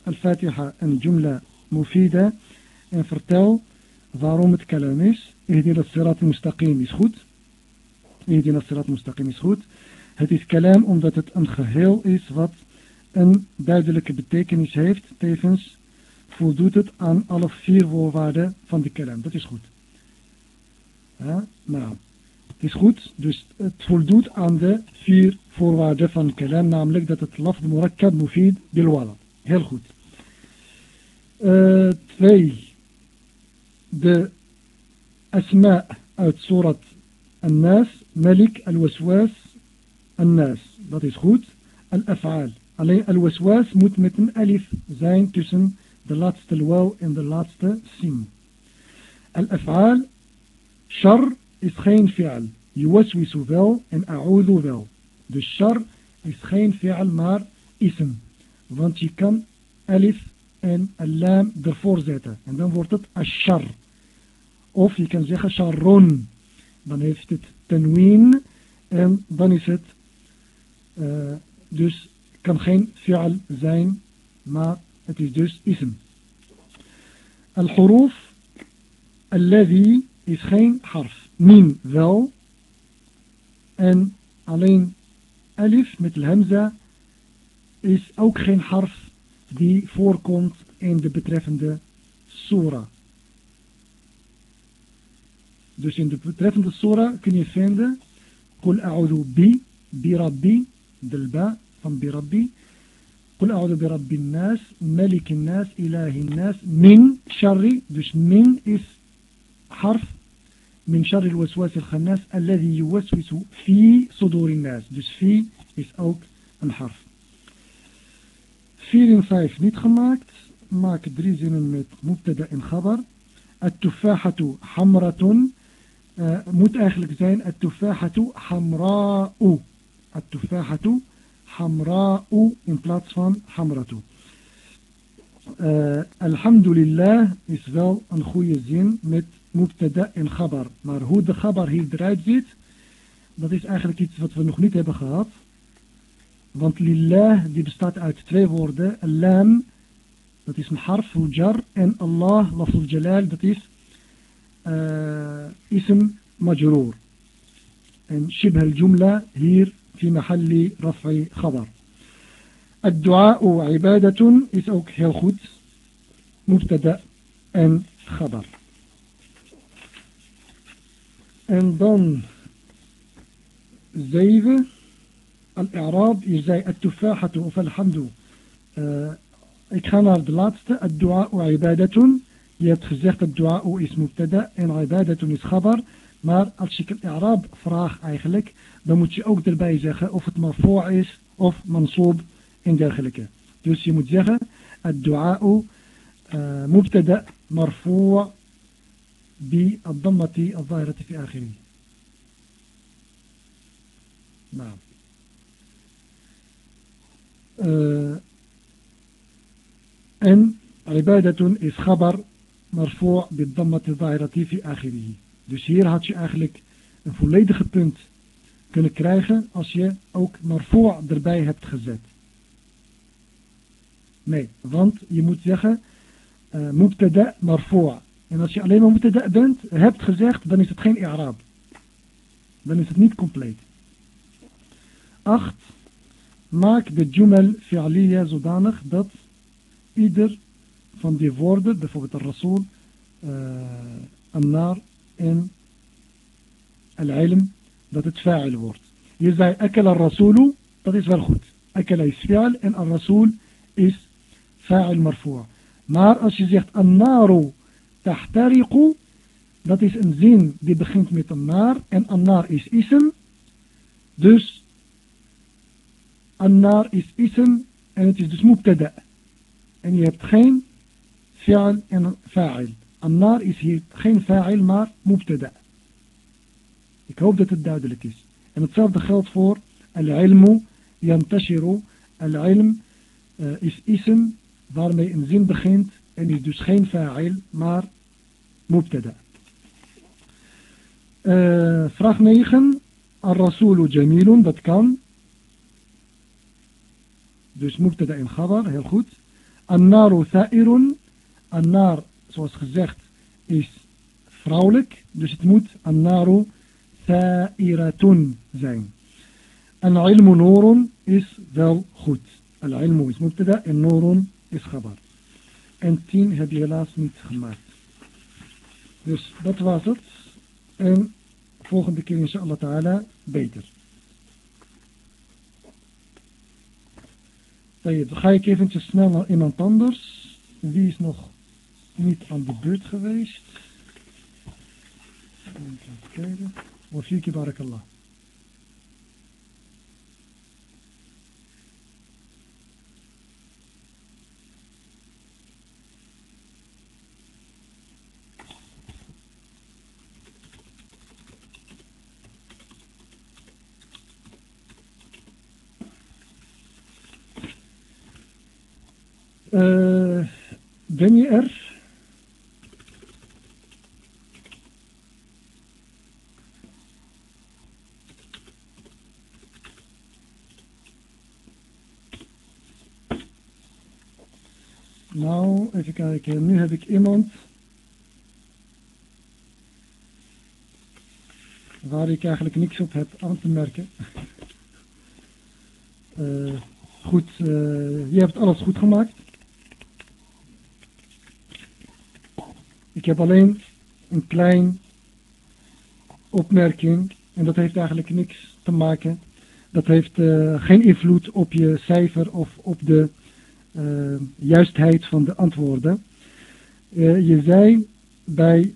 Al-Fatiha een Jumla Mufida en vertel waarom het kalam is. Ihdina Sirat Mustaqim is goed. Ihdina Sirat Mustaqim is goed. Het is kalam omdat het een geheel is wat een duidelijke betekenis heeft. Tevens voldoet het aan alle vier voorwaarden van de kalam. Dat is goed. Nou, het is goed. Dus het voldoet aan de vier voorwaarden van kalam. Namelijk dat het lafd murakkab mufid bilwala. Heel goed. Uh, twee. De asma uit surat An-Nas. Malik al-Waswas An-Nas. Dat is goed. Al-Af'al. Alleen al-waswas moet met een alif zijn tussen de laatste waw en de laatste sin. Al-af'al, shar is geen fi'al. Yuwaswisu wel en a'udhu wel. Dus shar is geen fi'al maar ism. Want je kan alif en al-lam ervoor zetten. En dan wordt het ashar. Of je kan zeggen sharron. Dan heeft het tenween en dan is het uh, dus kan geen fi'al zijn, maar het is dus ism. Al-huruf, alladhi is geen harf. Min wel. En alleen alif met hamza is ook geen harf die voorkomt in de betreffende sura. Dus in de betreffende sura kun je vinden Kul a'udhu bi, bi rabbi, delba van bi rabbi. Kul a'udhu bi rabbi nas, malik nas, ilahi nas, min sharri. Dus min is harf من شر الوسواس الخناس الذي يوسوس في صدور الناس دوس في is ook een harf 4 en 5 niet gemaakt. Maak drie zinnen met Mubtada en Khabar. At-tufahatu hamratun. Uh, moet eigenlijk zijn At-tufahatu hamra'u. At-tufahatu hamra'u in plaats van hamratu. Uh, alhamdulillah is wel een goede zin met mubtada en khabar. Maar hoe de khabar hier eruit ziet, dat is eigenlijk iets wat we nog niet hebben gehad. Want lillah, die bestaat uit twee woorden. Lam, dat is een harf, jar. En Allah, lafzul jalal, dat is uh, ism majroor. En shibh al-jumla hier في محل رفع خبر الدعاء عبادة is ook heel goed مبتدا en خبر en dan 7 الإعراب je zei التفاحة of الحمد uh, ik ga naar de laatste الدعاء عبادة je hebt gezegd الدعاء is مبتدا en عبادة is خبر maar als ik een i'raab vraag eigenlijk dan moet je ook erbij zeggen of het marfu' is of mansoob en dergelijke. Dus je moet zeggen, الدعاء مبتدا مرفوع بالضمة الظاهرة في آخره نعم Eh, en ibadatun is khabar marfu' bid-dammat al-zahirati fi. Dus hier had je eigenlijk een volledige punt kunnen krijgen als je ook marfu' erbij hebt gezet. Nee, want je moet zeggen uh, mubtada marfu'. En als je alleen maar mubtada bent, hebt gezegd, dan is het geen i'raab. Dan is het niet compleet. 8 Maak de jumal fi'aliyya zodanig dat ieder van die woorden, bijvoorbeeld de rasool, uh, annar en al-ilm, dat het fa'il wordt. Je zei akala rasulu, dat is wel goed. Akala is fi'al en al-rasul is fa'il marfu'. Maar als je zegt annaru tahtariqu, dat is een zin die begint met annar en annar is ism. Dus annar is ism en het is dus mubtada. En je hebt geen fi'al en fa'il. Annar is hier geen fa'il maar mubtada. Ik hoop dat het duidelijk is. En hetzelfde geldt voor al-ilmu yantashiru. Al-ilm uh, is ism waarmee een zin begint en is dus geen fa'il, maar mubtada. Uh, vraag 9. Ar-Rasulu Jamilun, dat kan. Dus mubtada in khabar, heel goed. An-Naru Tha'irun. An-Nar, zoals gezegd, is vrouwelijk. Dus het moet An-Naru Tha'iratun zijn. Al-Ilmu Nurun is wel goed. Al-Ilmu is mubtada en Nurun is khabar. En 10 heb je helaas niet gemaakt. Dus dat was het. En volgende keer inshallah ta'ala beter. Ga ik eventjes snel naar iemand anders. Wie is nog niet aan de beurt geweest? Even kijken. Wafiki barakallah. Uh, ben je er? Nou, even kijken. Nu heb ik iemand waar ik eigenlijk niks op heb aan te merken. Uh, goed, uh, je hebt alles goed gemaakt. Ik heb alleen een klein opmerking en dat heeft eigenlijk niks te maken. Dat heeft uh, geen invloed op je cijfer of op de uh, juistheid van de antwoorden. Uh, je zei bij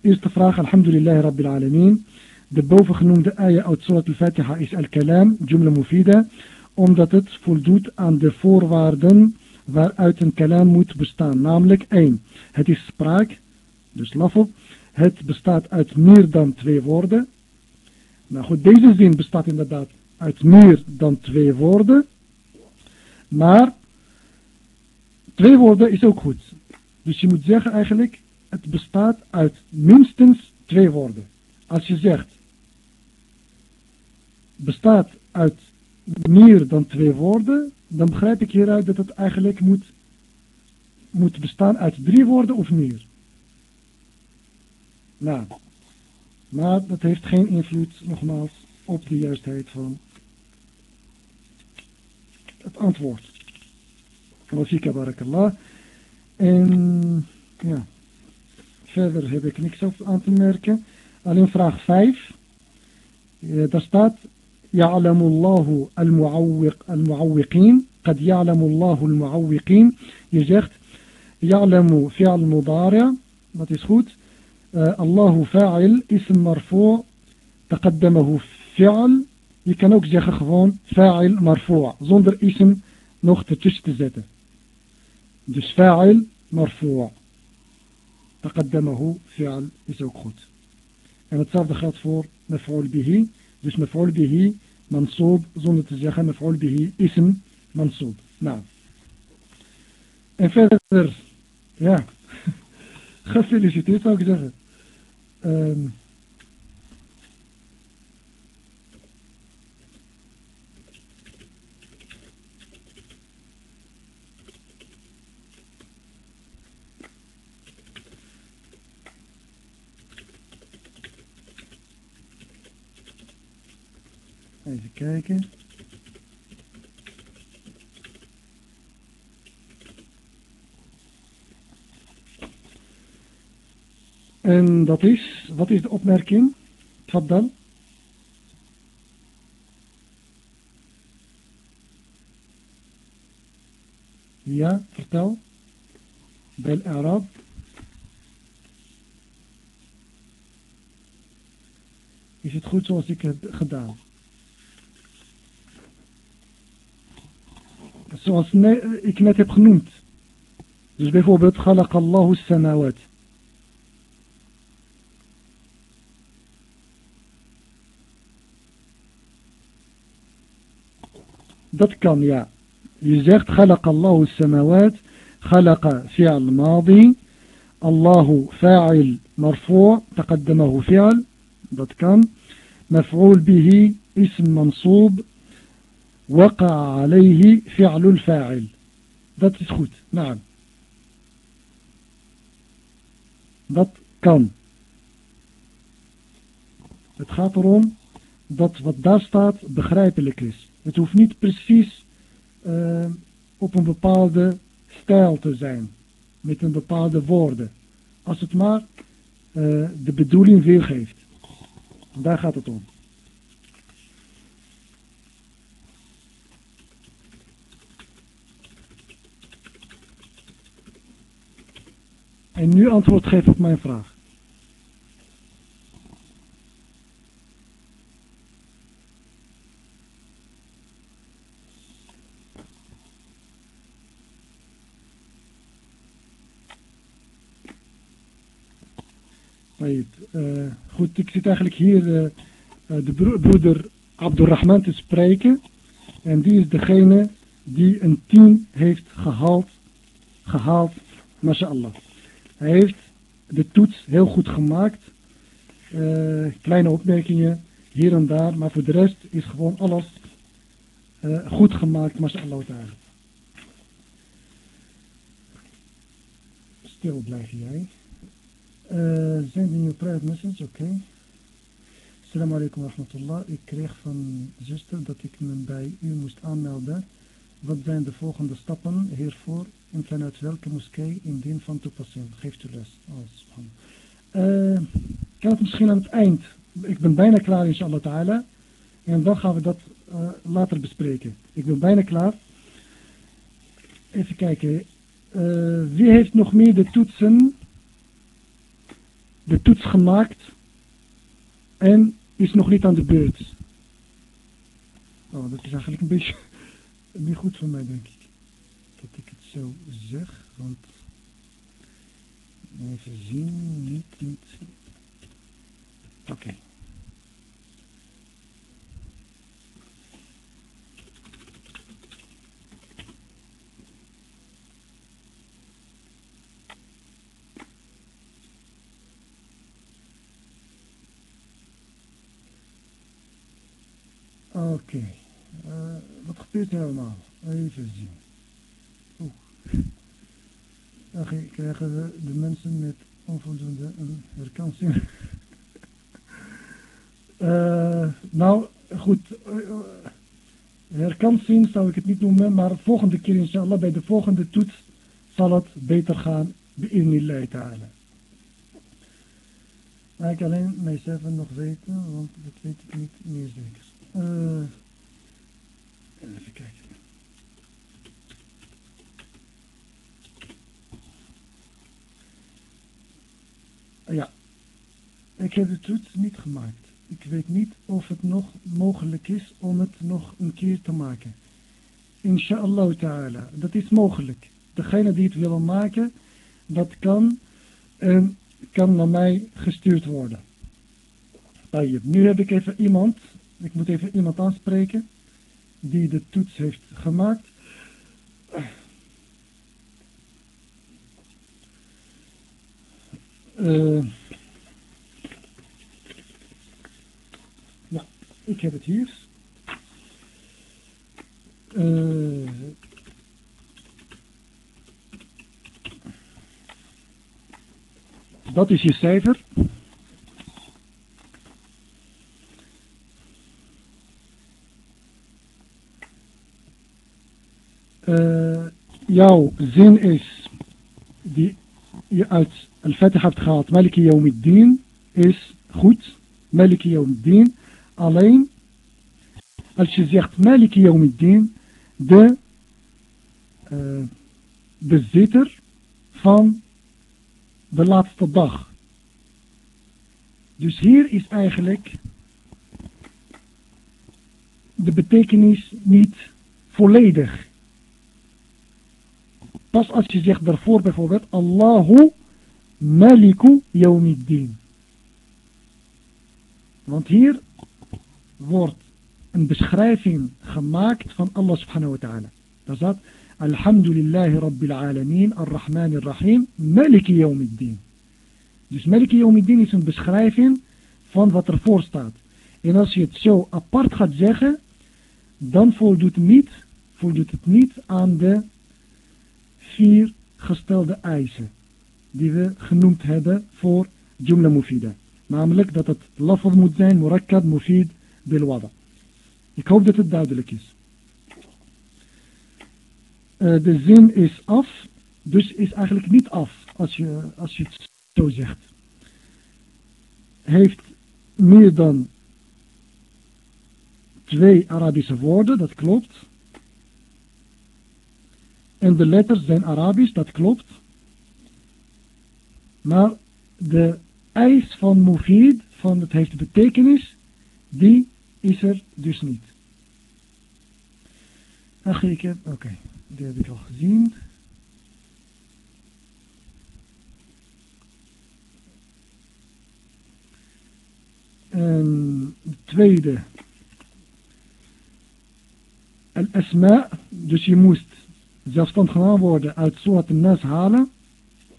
eerste vraag, alhamdulillah rabbil alameen. De bovengenoemde ayah uit Surat al-Fatiha is al-kalam, jumla mufida, omdat het voldoet aan de voorwaarden waaruit een kalam moet bestaan. Namelijk 1. Het is spraak, dus lafel. Het bestaat uit meer dan twee woorden. Nou goed, deze zin bestaat inderdaad uit meer dan twee woorden. Maar twee woorden is ook goed. Dus je moet zeggen eigenlijk, het bestaat uit minstens twee woorden. Als je zegt, bestaat uit meer dan twee woorden, dan begrijp ik hieruit dat het eigenlijk moet, moet bestaan uit drie woorden of meer. Nou, maar dat heeft geen invloed, nogmaals, op de juistheid van het antwoord. Wafika barakallah. En ja, verder heb ik niks op aan te merken. Alleen vraag 5. daar staat يعلم الله المعوق المعوقين. قد يعلم الله المعوقين. يزغت يعلم فعل مضارع. ماتيس آه، خوت الله فاعل اسم مرفوع. تقدمه فعل. يكنوك زيخ خفون فاعل مرفوع. زندر اسم نوخ تشت تزاته دس فاعل مرفوع. تقدمه فعل اسم خوت أنا تصاف دخلت فور مفعول به. Dus maf'ul bihi mansoob zonder te zeggen maf'ul bihi ism mansoob. Nou. En verder, ja, gefeliciteerd zou ik zeggen. Um, Even kijken. En dat is, wat is de opmerking? dan? Ja, vertel. Bel Arab. Is het goed zoals ik heb gedaan? zoals ik net heb genoemd. Dus bijvoorbeeld خلق الله السماوات. Dat kan يا يزيغت خلق الله السماوات خلق فعل ماضي الله فاعل مرفوع تقدمه فعل. Dat kan. مفعول به اسم منصوب Waqa alayhi fi'lul fa'il. Dat is goed. Naam. Dat kan. Het gaat erom dat wat daar staat begrijpelijk is. Het hoeft niet precies uh, op een bepaalde stijl te zijn. Met een bepaalde woorden. Als het maar uh, de bedoeling weergeeft. Daar gaat het om. En nu antwoord geven op mijn vraag. Uh, goed, ik zit eigenlijk hier uh, de broeder Abdurrahman te spreken. En die is degene die een team heeft gehaald, gehaald, mashallah. Hij heeft de toets heel goed gemaakt. Uh, kleine opmerkingen hier en daar, maar voor de rest is gewoon alles uh, goed gemaakt, mashallah ta'ala. Stil blijf jij. Uh, sending your private message, oké. Okay. Assalamu alaikum rahmatullah. Ik kreeg van zuster dat ik me bij u moest aanmelden. Wat zijn de volgende stappen hiervoor en vanuit welke moskee indien van toepassing? Geeft u les. Uh, ik kan het misschien aan het eind. Ik ben bijna klaar inshallah ta'ala. En dan gaan we dat uh, later bespreken. Ik ben bijna klaar. Even kijken. Uh, wie heeft nog meer de toetsen, de toets gemaakt en is nog niet aan de beurt? Oh, dat is eigenlijk een beetje niet goed van mij, denk ik. Zo zeg, want... Even zien, niet, niet... Oké. Oké. Okay. Uh, wat gebeurt er allemaal? Even zien. Dan krijgen we de mensen met onvoldoende een herkansing. uh, nou, goed. Uh, herkansing zou ik het niet noemen, maar volgende keer inshallah, bij de volgende toets zal het beter gaan in die halen. Maar ik alleen mijzelf nog weten, want dat weet ik niet meer zeker. Uh, Even kijken. Ja, ik heb de toets niet gemaakt. Ik weet niet of het nog mogelijk is om het nog een keer te maken. Inshallah ta'ala. Dat is mogelijk. Degene die het willen maken, dat kan en kan naar mij gestuurd worden. Nu heb ik even iemand, ik moet even iemand aanspreken die de toets heeft gemaakt. Uh, nou, ik heb het hier. Uh, dat is je cijfer. uh, jouw zin is die je uit al-Fatiha hebt gehaald, Maliki Yawmiddin, is goed. Maliki Yawmiddin. Alleen, als je zegt Maliki Yawmiddin, de uh, bezitter van de laatste dag. Dus hier is eigenlijk de betekenis niet volledig. Pas als je zegt daarvoor bijvoorbeeld Allahu Maliku Yawmiddin. Want hier wordt een beschrijving gemaakt van Allah subhanahu wa ta'ala. Daar staat Alhamdulillahi Rabbil Alamin, Ar-Rahman Ar-Rahim, Maliki Yawmiddin. Dus Maliki Yawmiddin is een beschrijving van wat ervoor staat. En als je het zo apart gaat zeggen, dan voldoet niet, voldoet het niet aan de vier gestelde eisen die we genoemd hebben voor Jumla Mufida. Namelijk dat het lafaz moet zijn, murakkab, mufid, bilwada. Ik hoop dat het duidelijk is. Uh, de zin is af, dus is eigenlijk niet af als je, als je het zo zegt. Heeft meer dan twee Arabische woorden, dat klopt. En de letters zijn Arabisch, dat klopt. Maar de eis van mufid, van het heeft betekenis, die is er dus niet. Ach, ik oké, die heb ik al gezien. En de tweede, al-asma, dus je moest zelfstandig gedaan worden uit Surat al-Nas halen.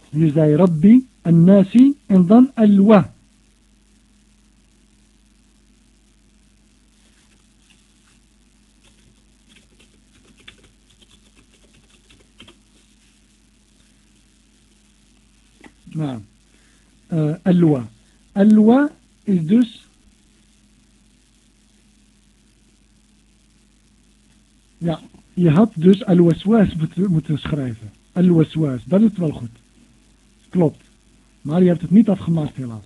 Hier zei Rabbi, al-Nasi en dan al-Wa. Nou, uh, al-Wa. Al-Wa is dus ja, je had dus al-waswas moeten schrijven. Al-waswas, dat is wel goed. Klopt. Maar je hebt het niet afgemaakt helaas.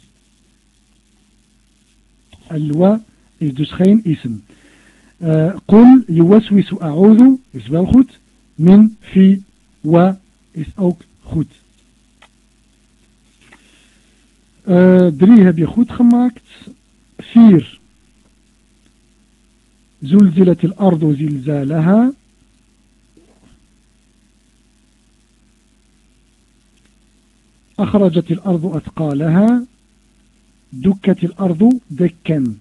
Al-wa is dus geen ism. Qul yuwaswisu a'udhu is wel goed. Min fi wa is ook goed. Uh, drie heb je goed gemaakt. Vier. زلزلت الأرض زلزالها أخرجت الأرض أثقالها دكت الأرض دكا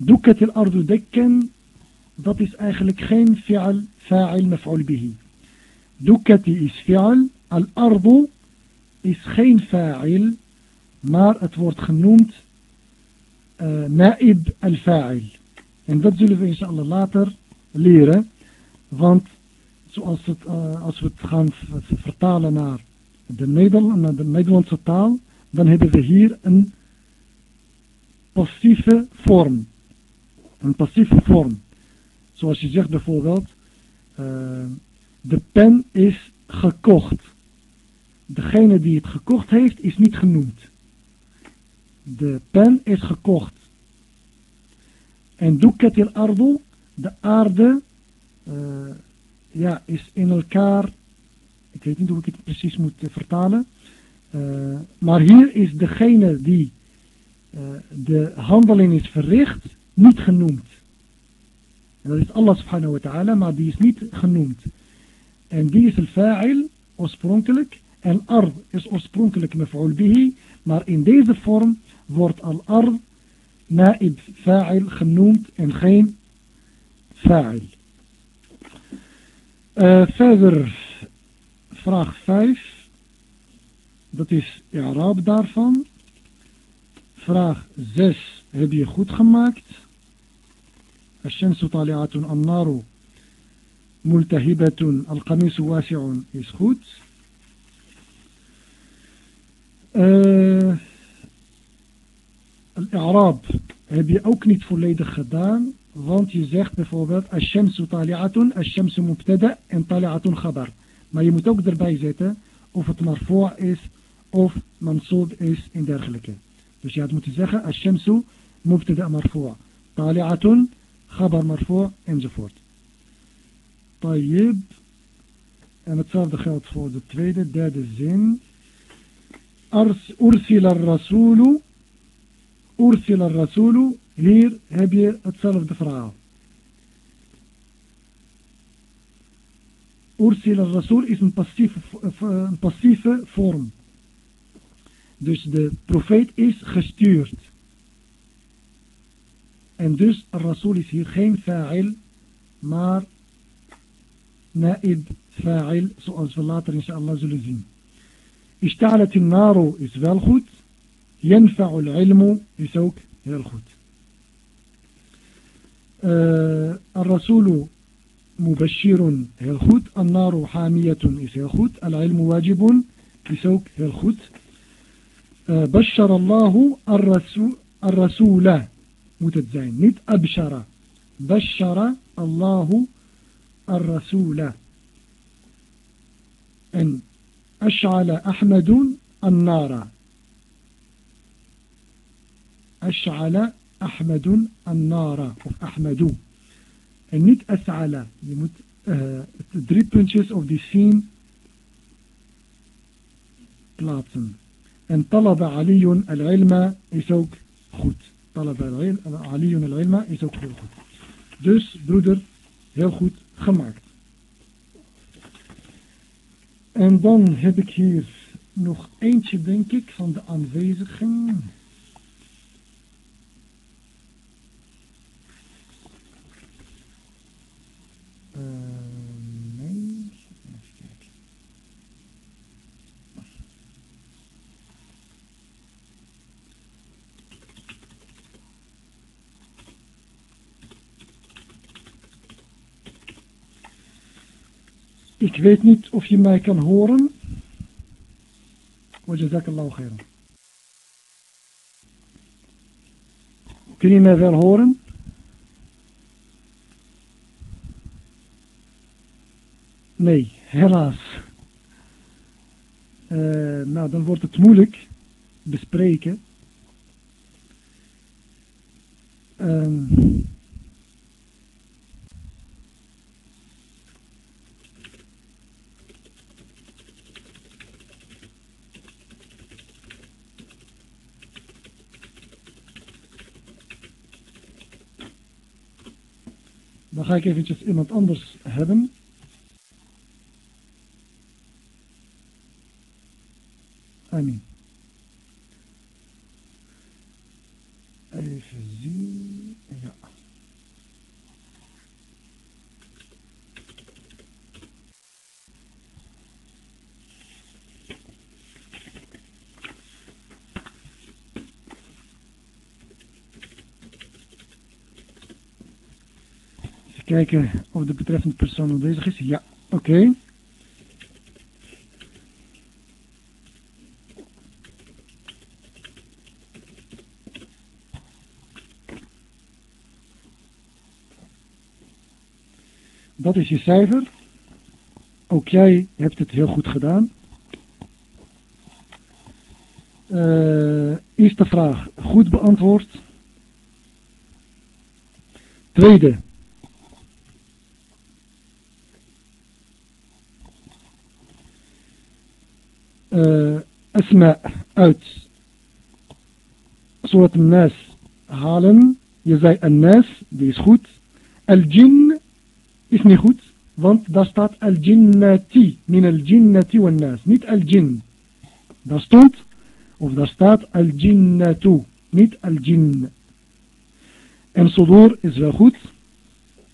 دكت الأرض دكا dat is eigenlijk geen fi'al fa'il maf'ul bihi. Dukkati is fi'al, al-ardu is geen fa'il, maar het wordt genoemd uh, na'ib al-fa'il. En dat zullen we inshallah later leren, want zoals het, uh, als we het gaan vertalen naar de, de Nederlandse taal, dan hebben we hier een passieve vorm. Een passieve vorm. Zoals je zegt bijvoorbeeld, uh, de pen is gekocht. Degene die het gekocht heeft is niet genoemd. De pen is gekocht. En duket il ardu, de aarde, uh, ja, is in elkaar ik weet niet hoe ik het precies moet uh, vertalen. Uh, maar hier is degene die uh, de handeling is verricht niet genoemd. En dat is Allah subhanahu wa ta'ala, maar die is niet genoemd. En die is al-fa'il oorspronkelijk. En ard is oorspronkelijk maf'ul bihi. Maar in deze vorm wordt al-ard na'ib fa'il genoemd en geen fa'il. Uh, verder vraag 5. Dat is Arab daarvan. Vraag 6 heb je goed gemaakt. الشمس طالعة النار ملتهبة القميص واسع is goed. Uh, Al-I'raab heb je ook niet volledig gedaan, want je zegt bijvoorbeeld Ash-shamsu tali'atun, Ash-shamsu mubtada en tali'atun khabar. Maar je moet ook erbij zetten of het marfu' is of mansoob is en dergelijke. Dus je had moeten zeggen Ash-shamsu mubtada marfu' tali'atun, khabar marfu' enzovoort. Tayyib. En hetzelfde geldt voor de tweede, derde zin. Ursila rasulu. Ursila rasulu. Hier heb je hetzelfde verhaal. Ursila Rasul is eh, een passieve, vorm. Dus de profeet is gestuurd. En dus Rasul is hier geen fa'il, maar naib fa'il, zoals we later inshallah zullen zien. Ishtalat naro is wel goed. Yanfa'ul ilmu is ook heel goed. Eh, uh, Rasulu مبشر heel. النار حامية is heel. العلم واجب is ook. Uh, بشر الله الرسول, الرسول zijn. Niet abshara. بشر الله الرسول en أشعل أحمد النار أشعل أحمد النار أحمد En niet as'ala. Je moet eh, de drie puntjes of die scene plaatsen. En talaba aliyun al-ilma is ook goed. Talaba aliyun al-ilma is ook heel goed. Dus broeder, heel goed gemaakt. En dan heb ik hier nog eentje, denk ik, van de aanwezigen. Nee, even kijken. Ik weet niet of je mij kan horen. Wajazakallahu khairan. Kun je mij wel horen? Nee, helaas. Uh, nou, dan wordt het moeilijk bespreken. Um, Dan ga ik eventjes iemand anders hebben. Zien. Ja. kijken of de betreffende persoon aanwezig is. Ja, oké. Okay. dat is je cijfer. Ook jij hebt het heel goed gedaan. Eh, eerste vraag goed beantwoord? Tweede. Eh, uh, Asma uit Surat Nas halen. Je zei Nas, die is goed. El-Jinn is niet goed, want daar staat al-jinnati, min al-jinnati wa nas, niet al-jin. Daar stond, of daar staat al-jinnatu, niet al-jin. En sudur is wel goed.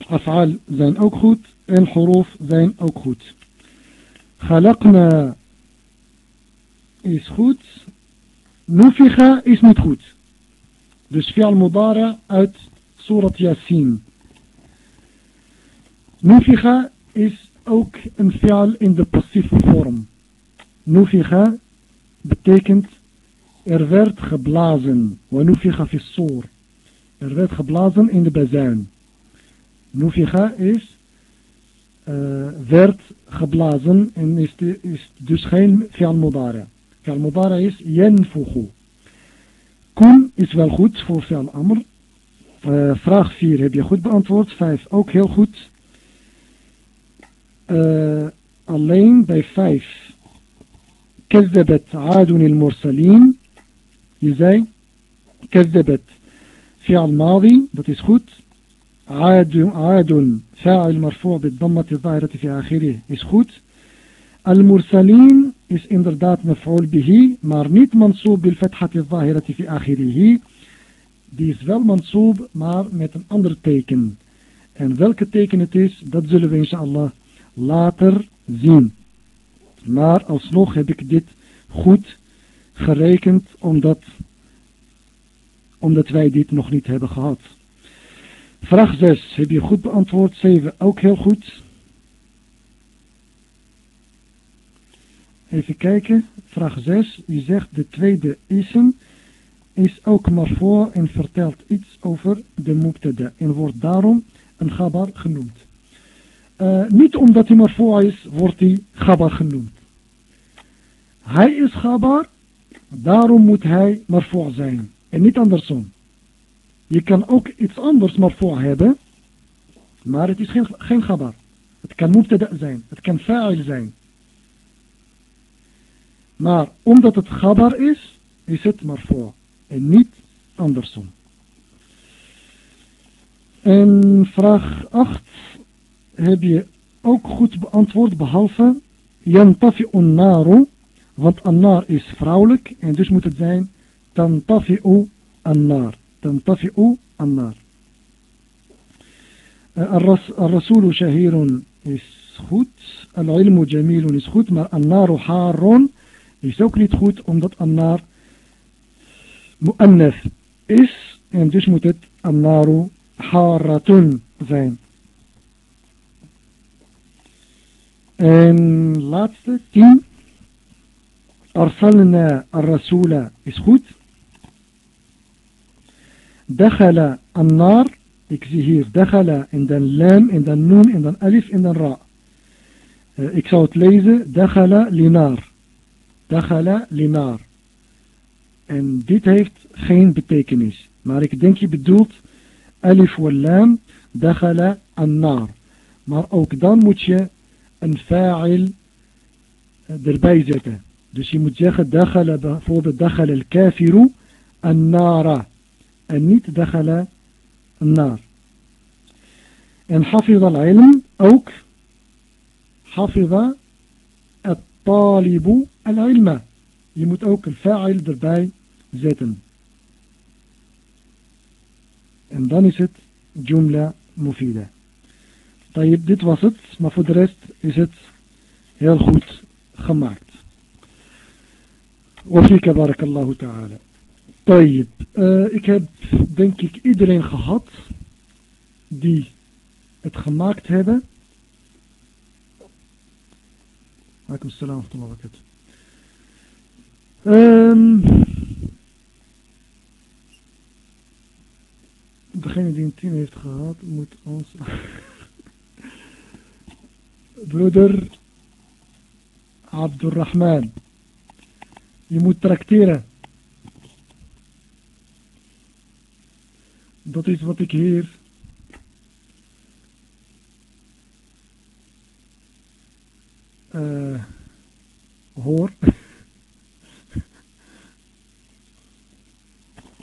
Af'al zijn ook goed. En huruf zijn ook goed. خلقنا is goed. Nufiga is niet goed. Dus fi'al mudara uit Surat Yasin. Nufiga is ook een fi'al in de passieve vorm. Nufiga betekent er werd geblazen. Wa nufiga fi. Er werd geblazen in de bazuin. Nufiga is uh, werd geblazen en is, dus geen fi'al mudara. Is yanfugu. Kun is wel goed voor fi'al amr. Uh, vraag 4 heb je goed beantwoord. 5 ook heel goed. Uh, alleen bij 5. كذبت عاد المرسلين je zei كذبت فعل ماضي dat is goed عاد عاد فاعل مرفوع بالضمة الظاهرة في آخره is goed المرسلين is inderdaad maf'ul bihi, maar niet mansoob bil fathati zahirati fi akhirihi. Die is wel mansoob, maar met een ander teken. En welke teken het is, dat zullen we inshallah later zien. Maar alsnog heb ik dit goed gerekend omdat, omdat wij dit nog niet hebben gehad. Vraag 6 heb je goed beantwoord, 7 ook heel goed. Even kijken, vraag 6. Die zegt de tweede ism is ook maar voor en vertelt iets over de mubtada en wordt daarom een gabar genoemd. Uh, niet omdat hij maar voor is, wordt hij gabar genoemd. Hij is gabar, daarom moet hij maar voor zijn. En niet andersom. Je kan ook iets anders maar voor hebben, maar het is geen, geen gabar. Het kan mubtada zijn, het kan fa'il zijn. Maar omdat het gabar is, is het maar voor. En niet andersom. En vraag 8 heb je ook goed beantwoord behalve Yantafi'un naru, want annar is vrouwelijk en dus moet het zijn Tantafi'u annar. Tantafi'u annar. Eh, Al-Rasulu Shahirun is goed, Al-Ilmu Jamilun is goed, maar Annaru Harun is ook niet goed, omdat Annar Mu'annaf is en dus moet het Annaru Haratun zijn. En laatste, tien. Arsalna ar-rasula is goed. Dakhala an-nar. Ik zie hier dakhala en dan lam en dan noon en dan alif en dan ra. Uh, ik zou het lezen. Dakhala linar. Dakhala linar. En dit heeft geen betekenis. Maar ik denk je bedoelt alif wal lam. Dakhala an-nar. Maar ook dan moet je een fa'il erbij zetten. Dus je moet zeggen dakhala bijvoorbeeld dakhala al-kafiru an-nara. En niet dakhala an-nar. En hafidh al-ilm ook hafidha at-talibu al-ilma. Je moet ook een fa'il erbij zetten. En dan is het jumla mufida. Nou, dit was het, maar voor de rest is het heel goed gemaakt. Wafika barakallahu ta'ala. Tayyip. Eh, ik heb denk ik iedereen gehad die het gemaakt hebben. Alaikum salam wa rahmatullah ehm, Degene die een tien heeft gehad moet ons... broeder Abdurrahman. Je moet trakteren. Dat is wat ik hier uh, hoor.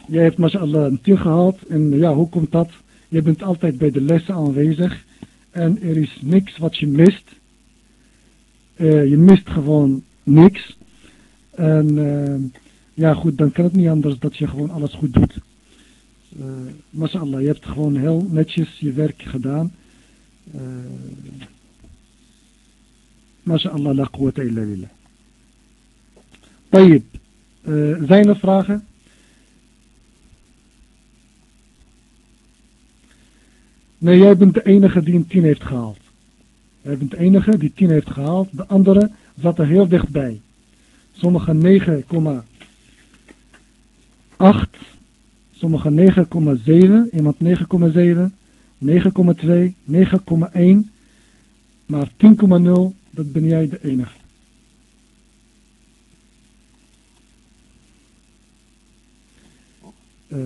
Jij hebt mashallah een tien gehad en ja, hoe komt dat? Je bent altijd bij de lessen aanwezig en er is niks wat je mist. Uh, je mist gewoon niks. En uh, ja goed, dan kan het niet anders dat je gewoon alles goed doet. Uh, je hebt gewoon heel netjes je werk gedaan. Uh, mashallah, la quwwata illa billah. Tayyip, zijn er vragen? Nee, jij bent de enige die een 10 heeft gehaald. Jij bent de enige die 10 heeft gehaald. De andere zat er heel dichtbij. Sommige 9,8. Sommige 9,7. Iemand 9,7. 9,2. 9,1. Maar 10,0, dat ben jij de enige. Uh,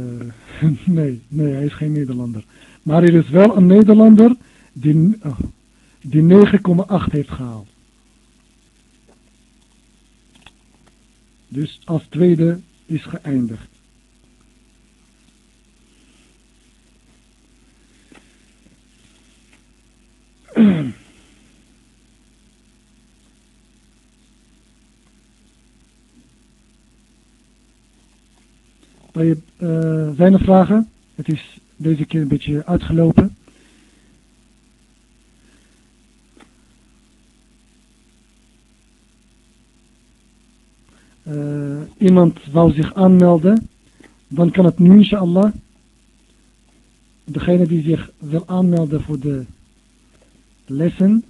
nee, nee, hij is geen Nederlander. Maar er is wel een Nederlander die, oh, die 9,8 heeft gehaald. Dus als tweede is geëindigd. Uh, zijn er vragen? Het is deze keer een beetje uitgelopen. Eh, iemand wil zich aanmelden, dan kan het nu inshallah. Degene die zich wil aanmelden voor de lessen,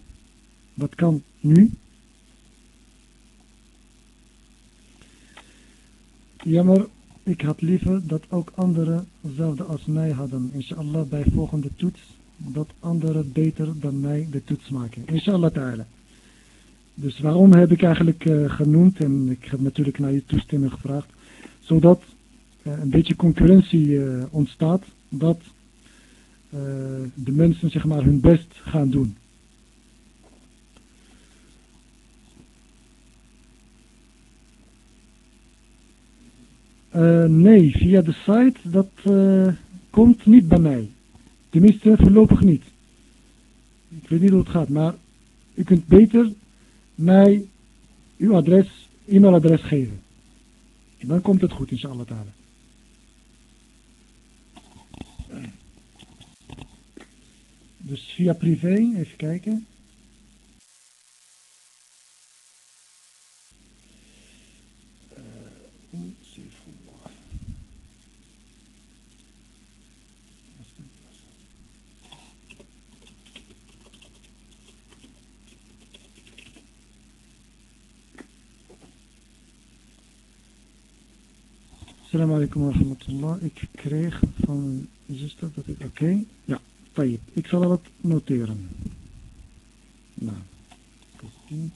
dat kan nu. Jammer, ik had liever dat ook anderen hetzelfde als mij hadden. Inshallah bij volgende toets, dat anderen beter dan mij de toets maken. Inshallah ta'ala. Dus waarom heb ik eigenlijk uh, genoemd, en ik heb natuurlijk naar je toestemming gevraagd, zodat uh, een beetje concurrentie uh, ontstaat, dat de mensen zeg maar hun best gaan doen. Nee, via de site, dat komt niet bij mij. Tenminste, voorlopig niet. Ik weet niet hoe het gaat, maar u kunt beter mij uw adres, e-mailadres geven. En dan komt het goed, inshallah ta'ala. Dus via privé, even kijken. Assalamu alaikum wa rahmatullah. Ik kreeg van mijn zuster dat ik... Oké, okay. ja, tayyip. Ik zal het noteren. Nou, mm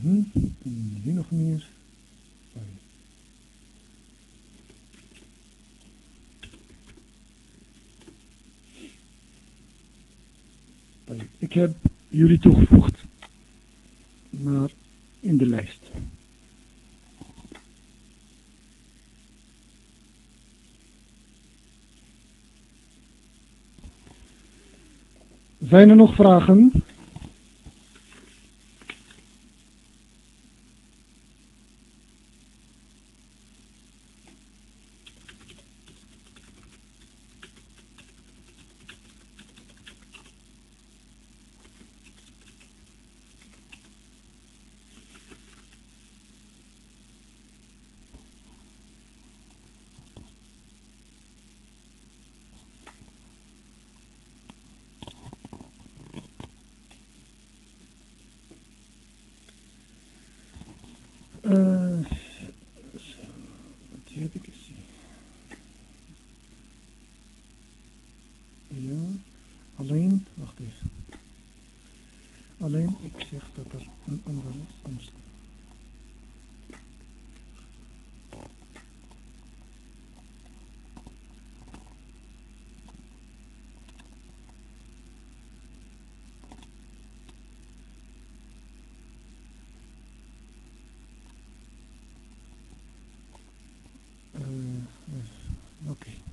-hmm. En hier nog meer. Ik heb jullie toegevoegd naar in de lijst. Zijn er nog vragen?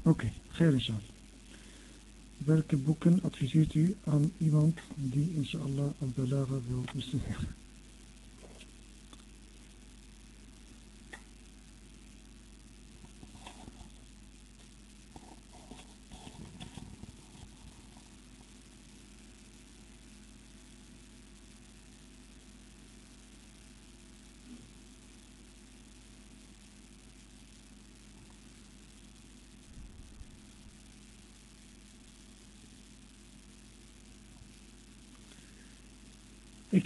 Oké, okay. Welke boeken adviseert u aan iemand die inshallah al-balaga wil bestuderen?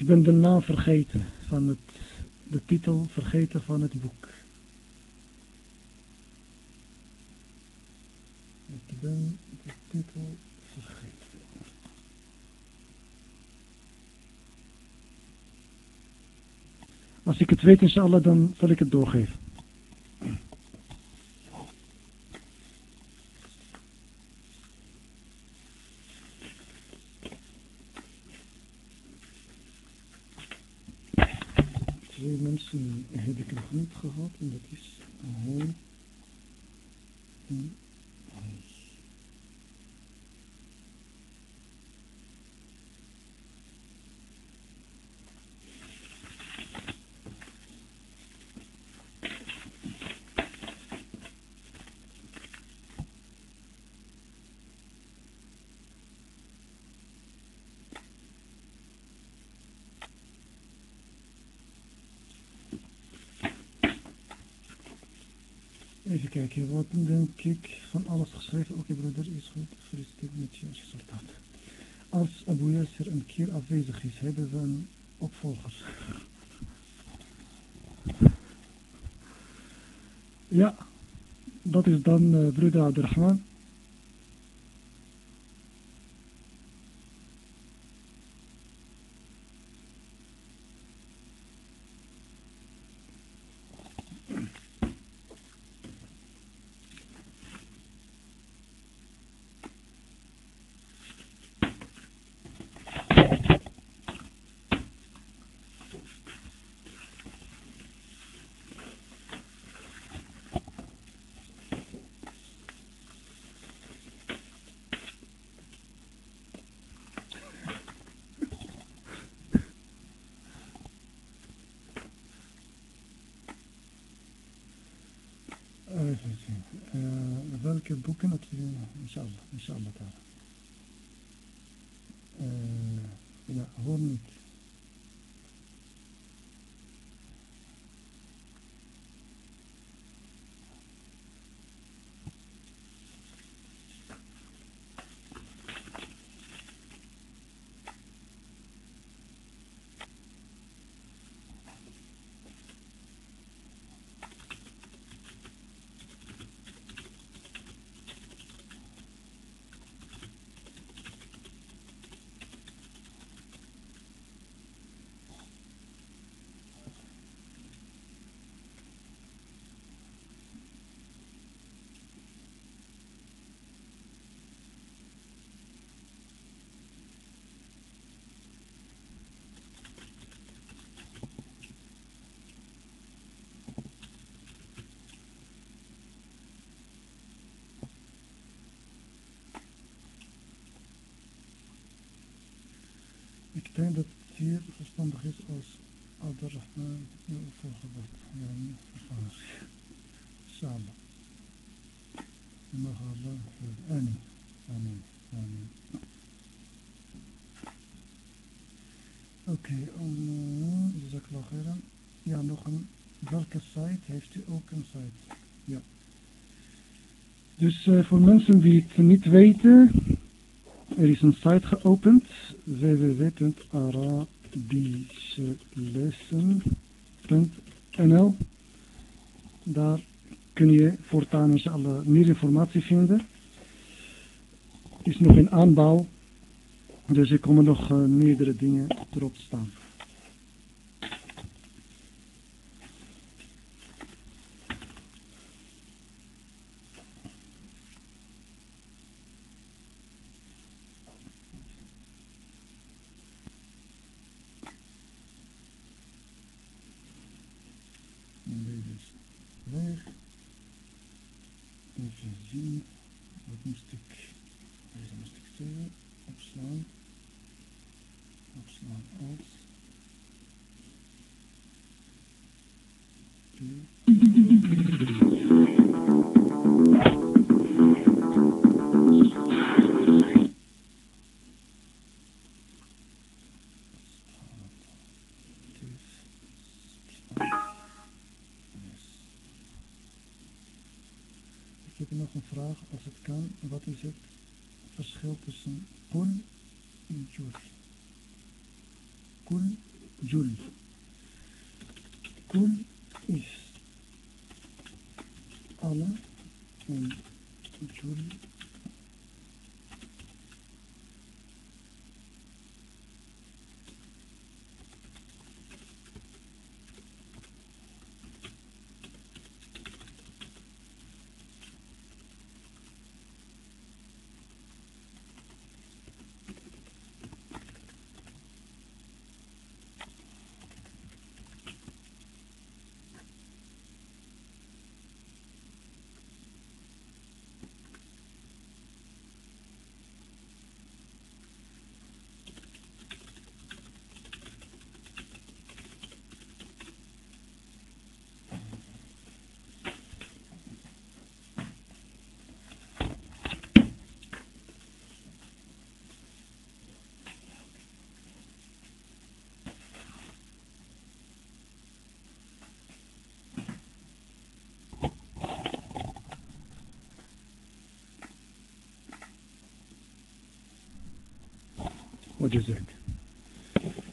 Ik ben de naam vergeten van het, de titel vergeten van het boek. Ik ben de titel vergeten. Als ik het weet inshallah, dan zal ik het doorgeven. Even kijken, wat denk ik van alles geschreven? Oké broeder, is goed. Gefeliciteerd met je resultaat. Als Abu Yasser een keer afwezig is, hebben we een opvolger. Ja, dat is dan uh, broeder Abdurrahman. Denk dat het hier verstandig is als Abdurrahman je opvolger wordt. Ja, vervangen. Samen. Je mag Allah Amen. Amen. Amen. Oké, khairan. Ja, nog een. Welke site? Heeft u ook een site? Ja. Dus uh, voor mensen die het niet weten, er is een site geopend, www.arabischelessen.nl Daar kun je voortaan inshallah meer informatie vinden. Is nog in aanbouw, dus er komen nog uh, meerdere dingen erop staan. Verschil tussen kul en jul? Kul, jul. Kul Wajazak.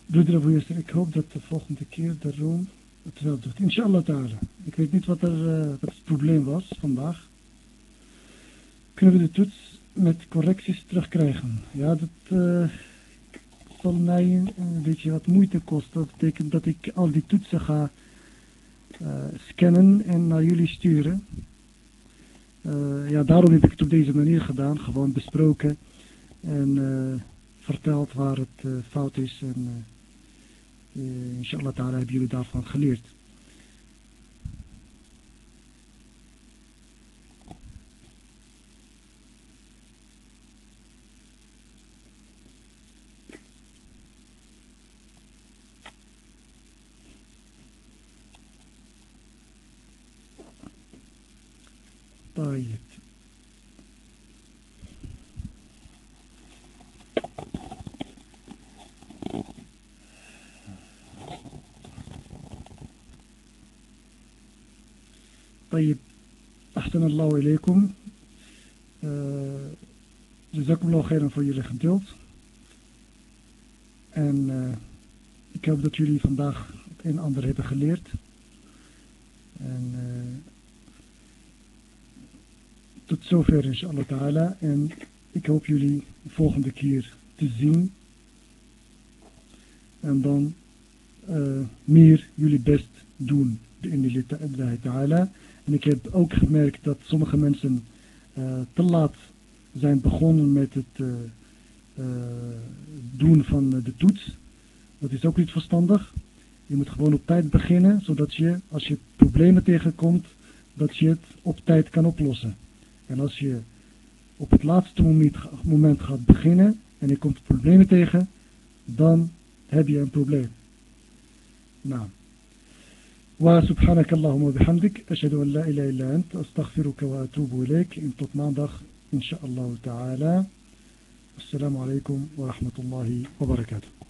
Broeder Abu Yasser, ik hoop dat de volgende keer de room het wel doet. Inshallah ta'ala. Ik weet niet wat, er, eh, wat het probleem was vandaag. Kunnen we de toets met correcties terugkrijgen? Ja, dat eh, zal mij een beetje wat moeite kosten. Dat betekent dat ik al die toetsen ga eh, scannen en naar jullie sturen. ja, daarom heb ik het op deze manier gedaan. Gewoon besproken. En verteld waar het fout is en... Uh, inshallah ta'ala hebben jullie daarvan geleerd. Ahsan Allahu alaikum. Dus dat voor jullie geduld. En eh, ik hoop dat jullie vandaag het een en ander hebben geleerd. En eh, tot zover inshallah ta'ala. En ik hoop jullie de volgende keer te zien. En dan eh, meer jullie best doen. De Bi'indillahi ta'ala en ik heb ook gemerkt dat sommige mensen uh, te laat zijn begonnen met het uh, uh, doen van de toets. Dat is ook niet verstandig. Je moet gewoon op tijd beginnen, zodat je, als je problemen tegenkomt, dat je het op tijd kan oplossen. En als je op het laatste moment, moment gaat beginnen en je komt problemen tegen, dan heb je een probleem. Nou. وسبحانك اللهم وبحمدك أشهد أن لا إله إلا أنت أستغفرك وأتوب إليك. إن tot إن شاء الله تعالى. السلام عليكم ورحمة الله وبركاته.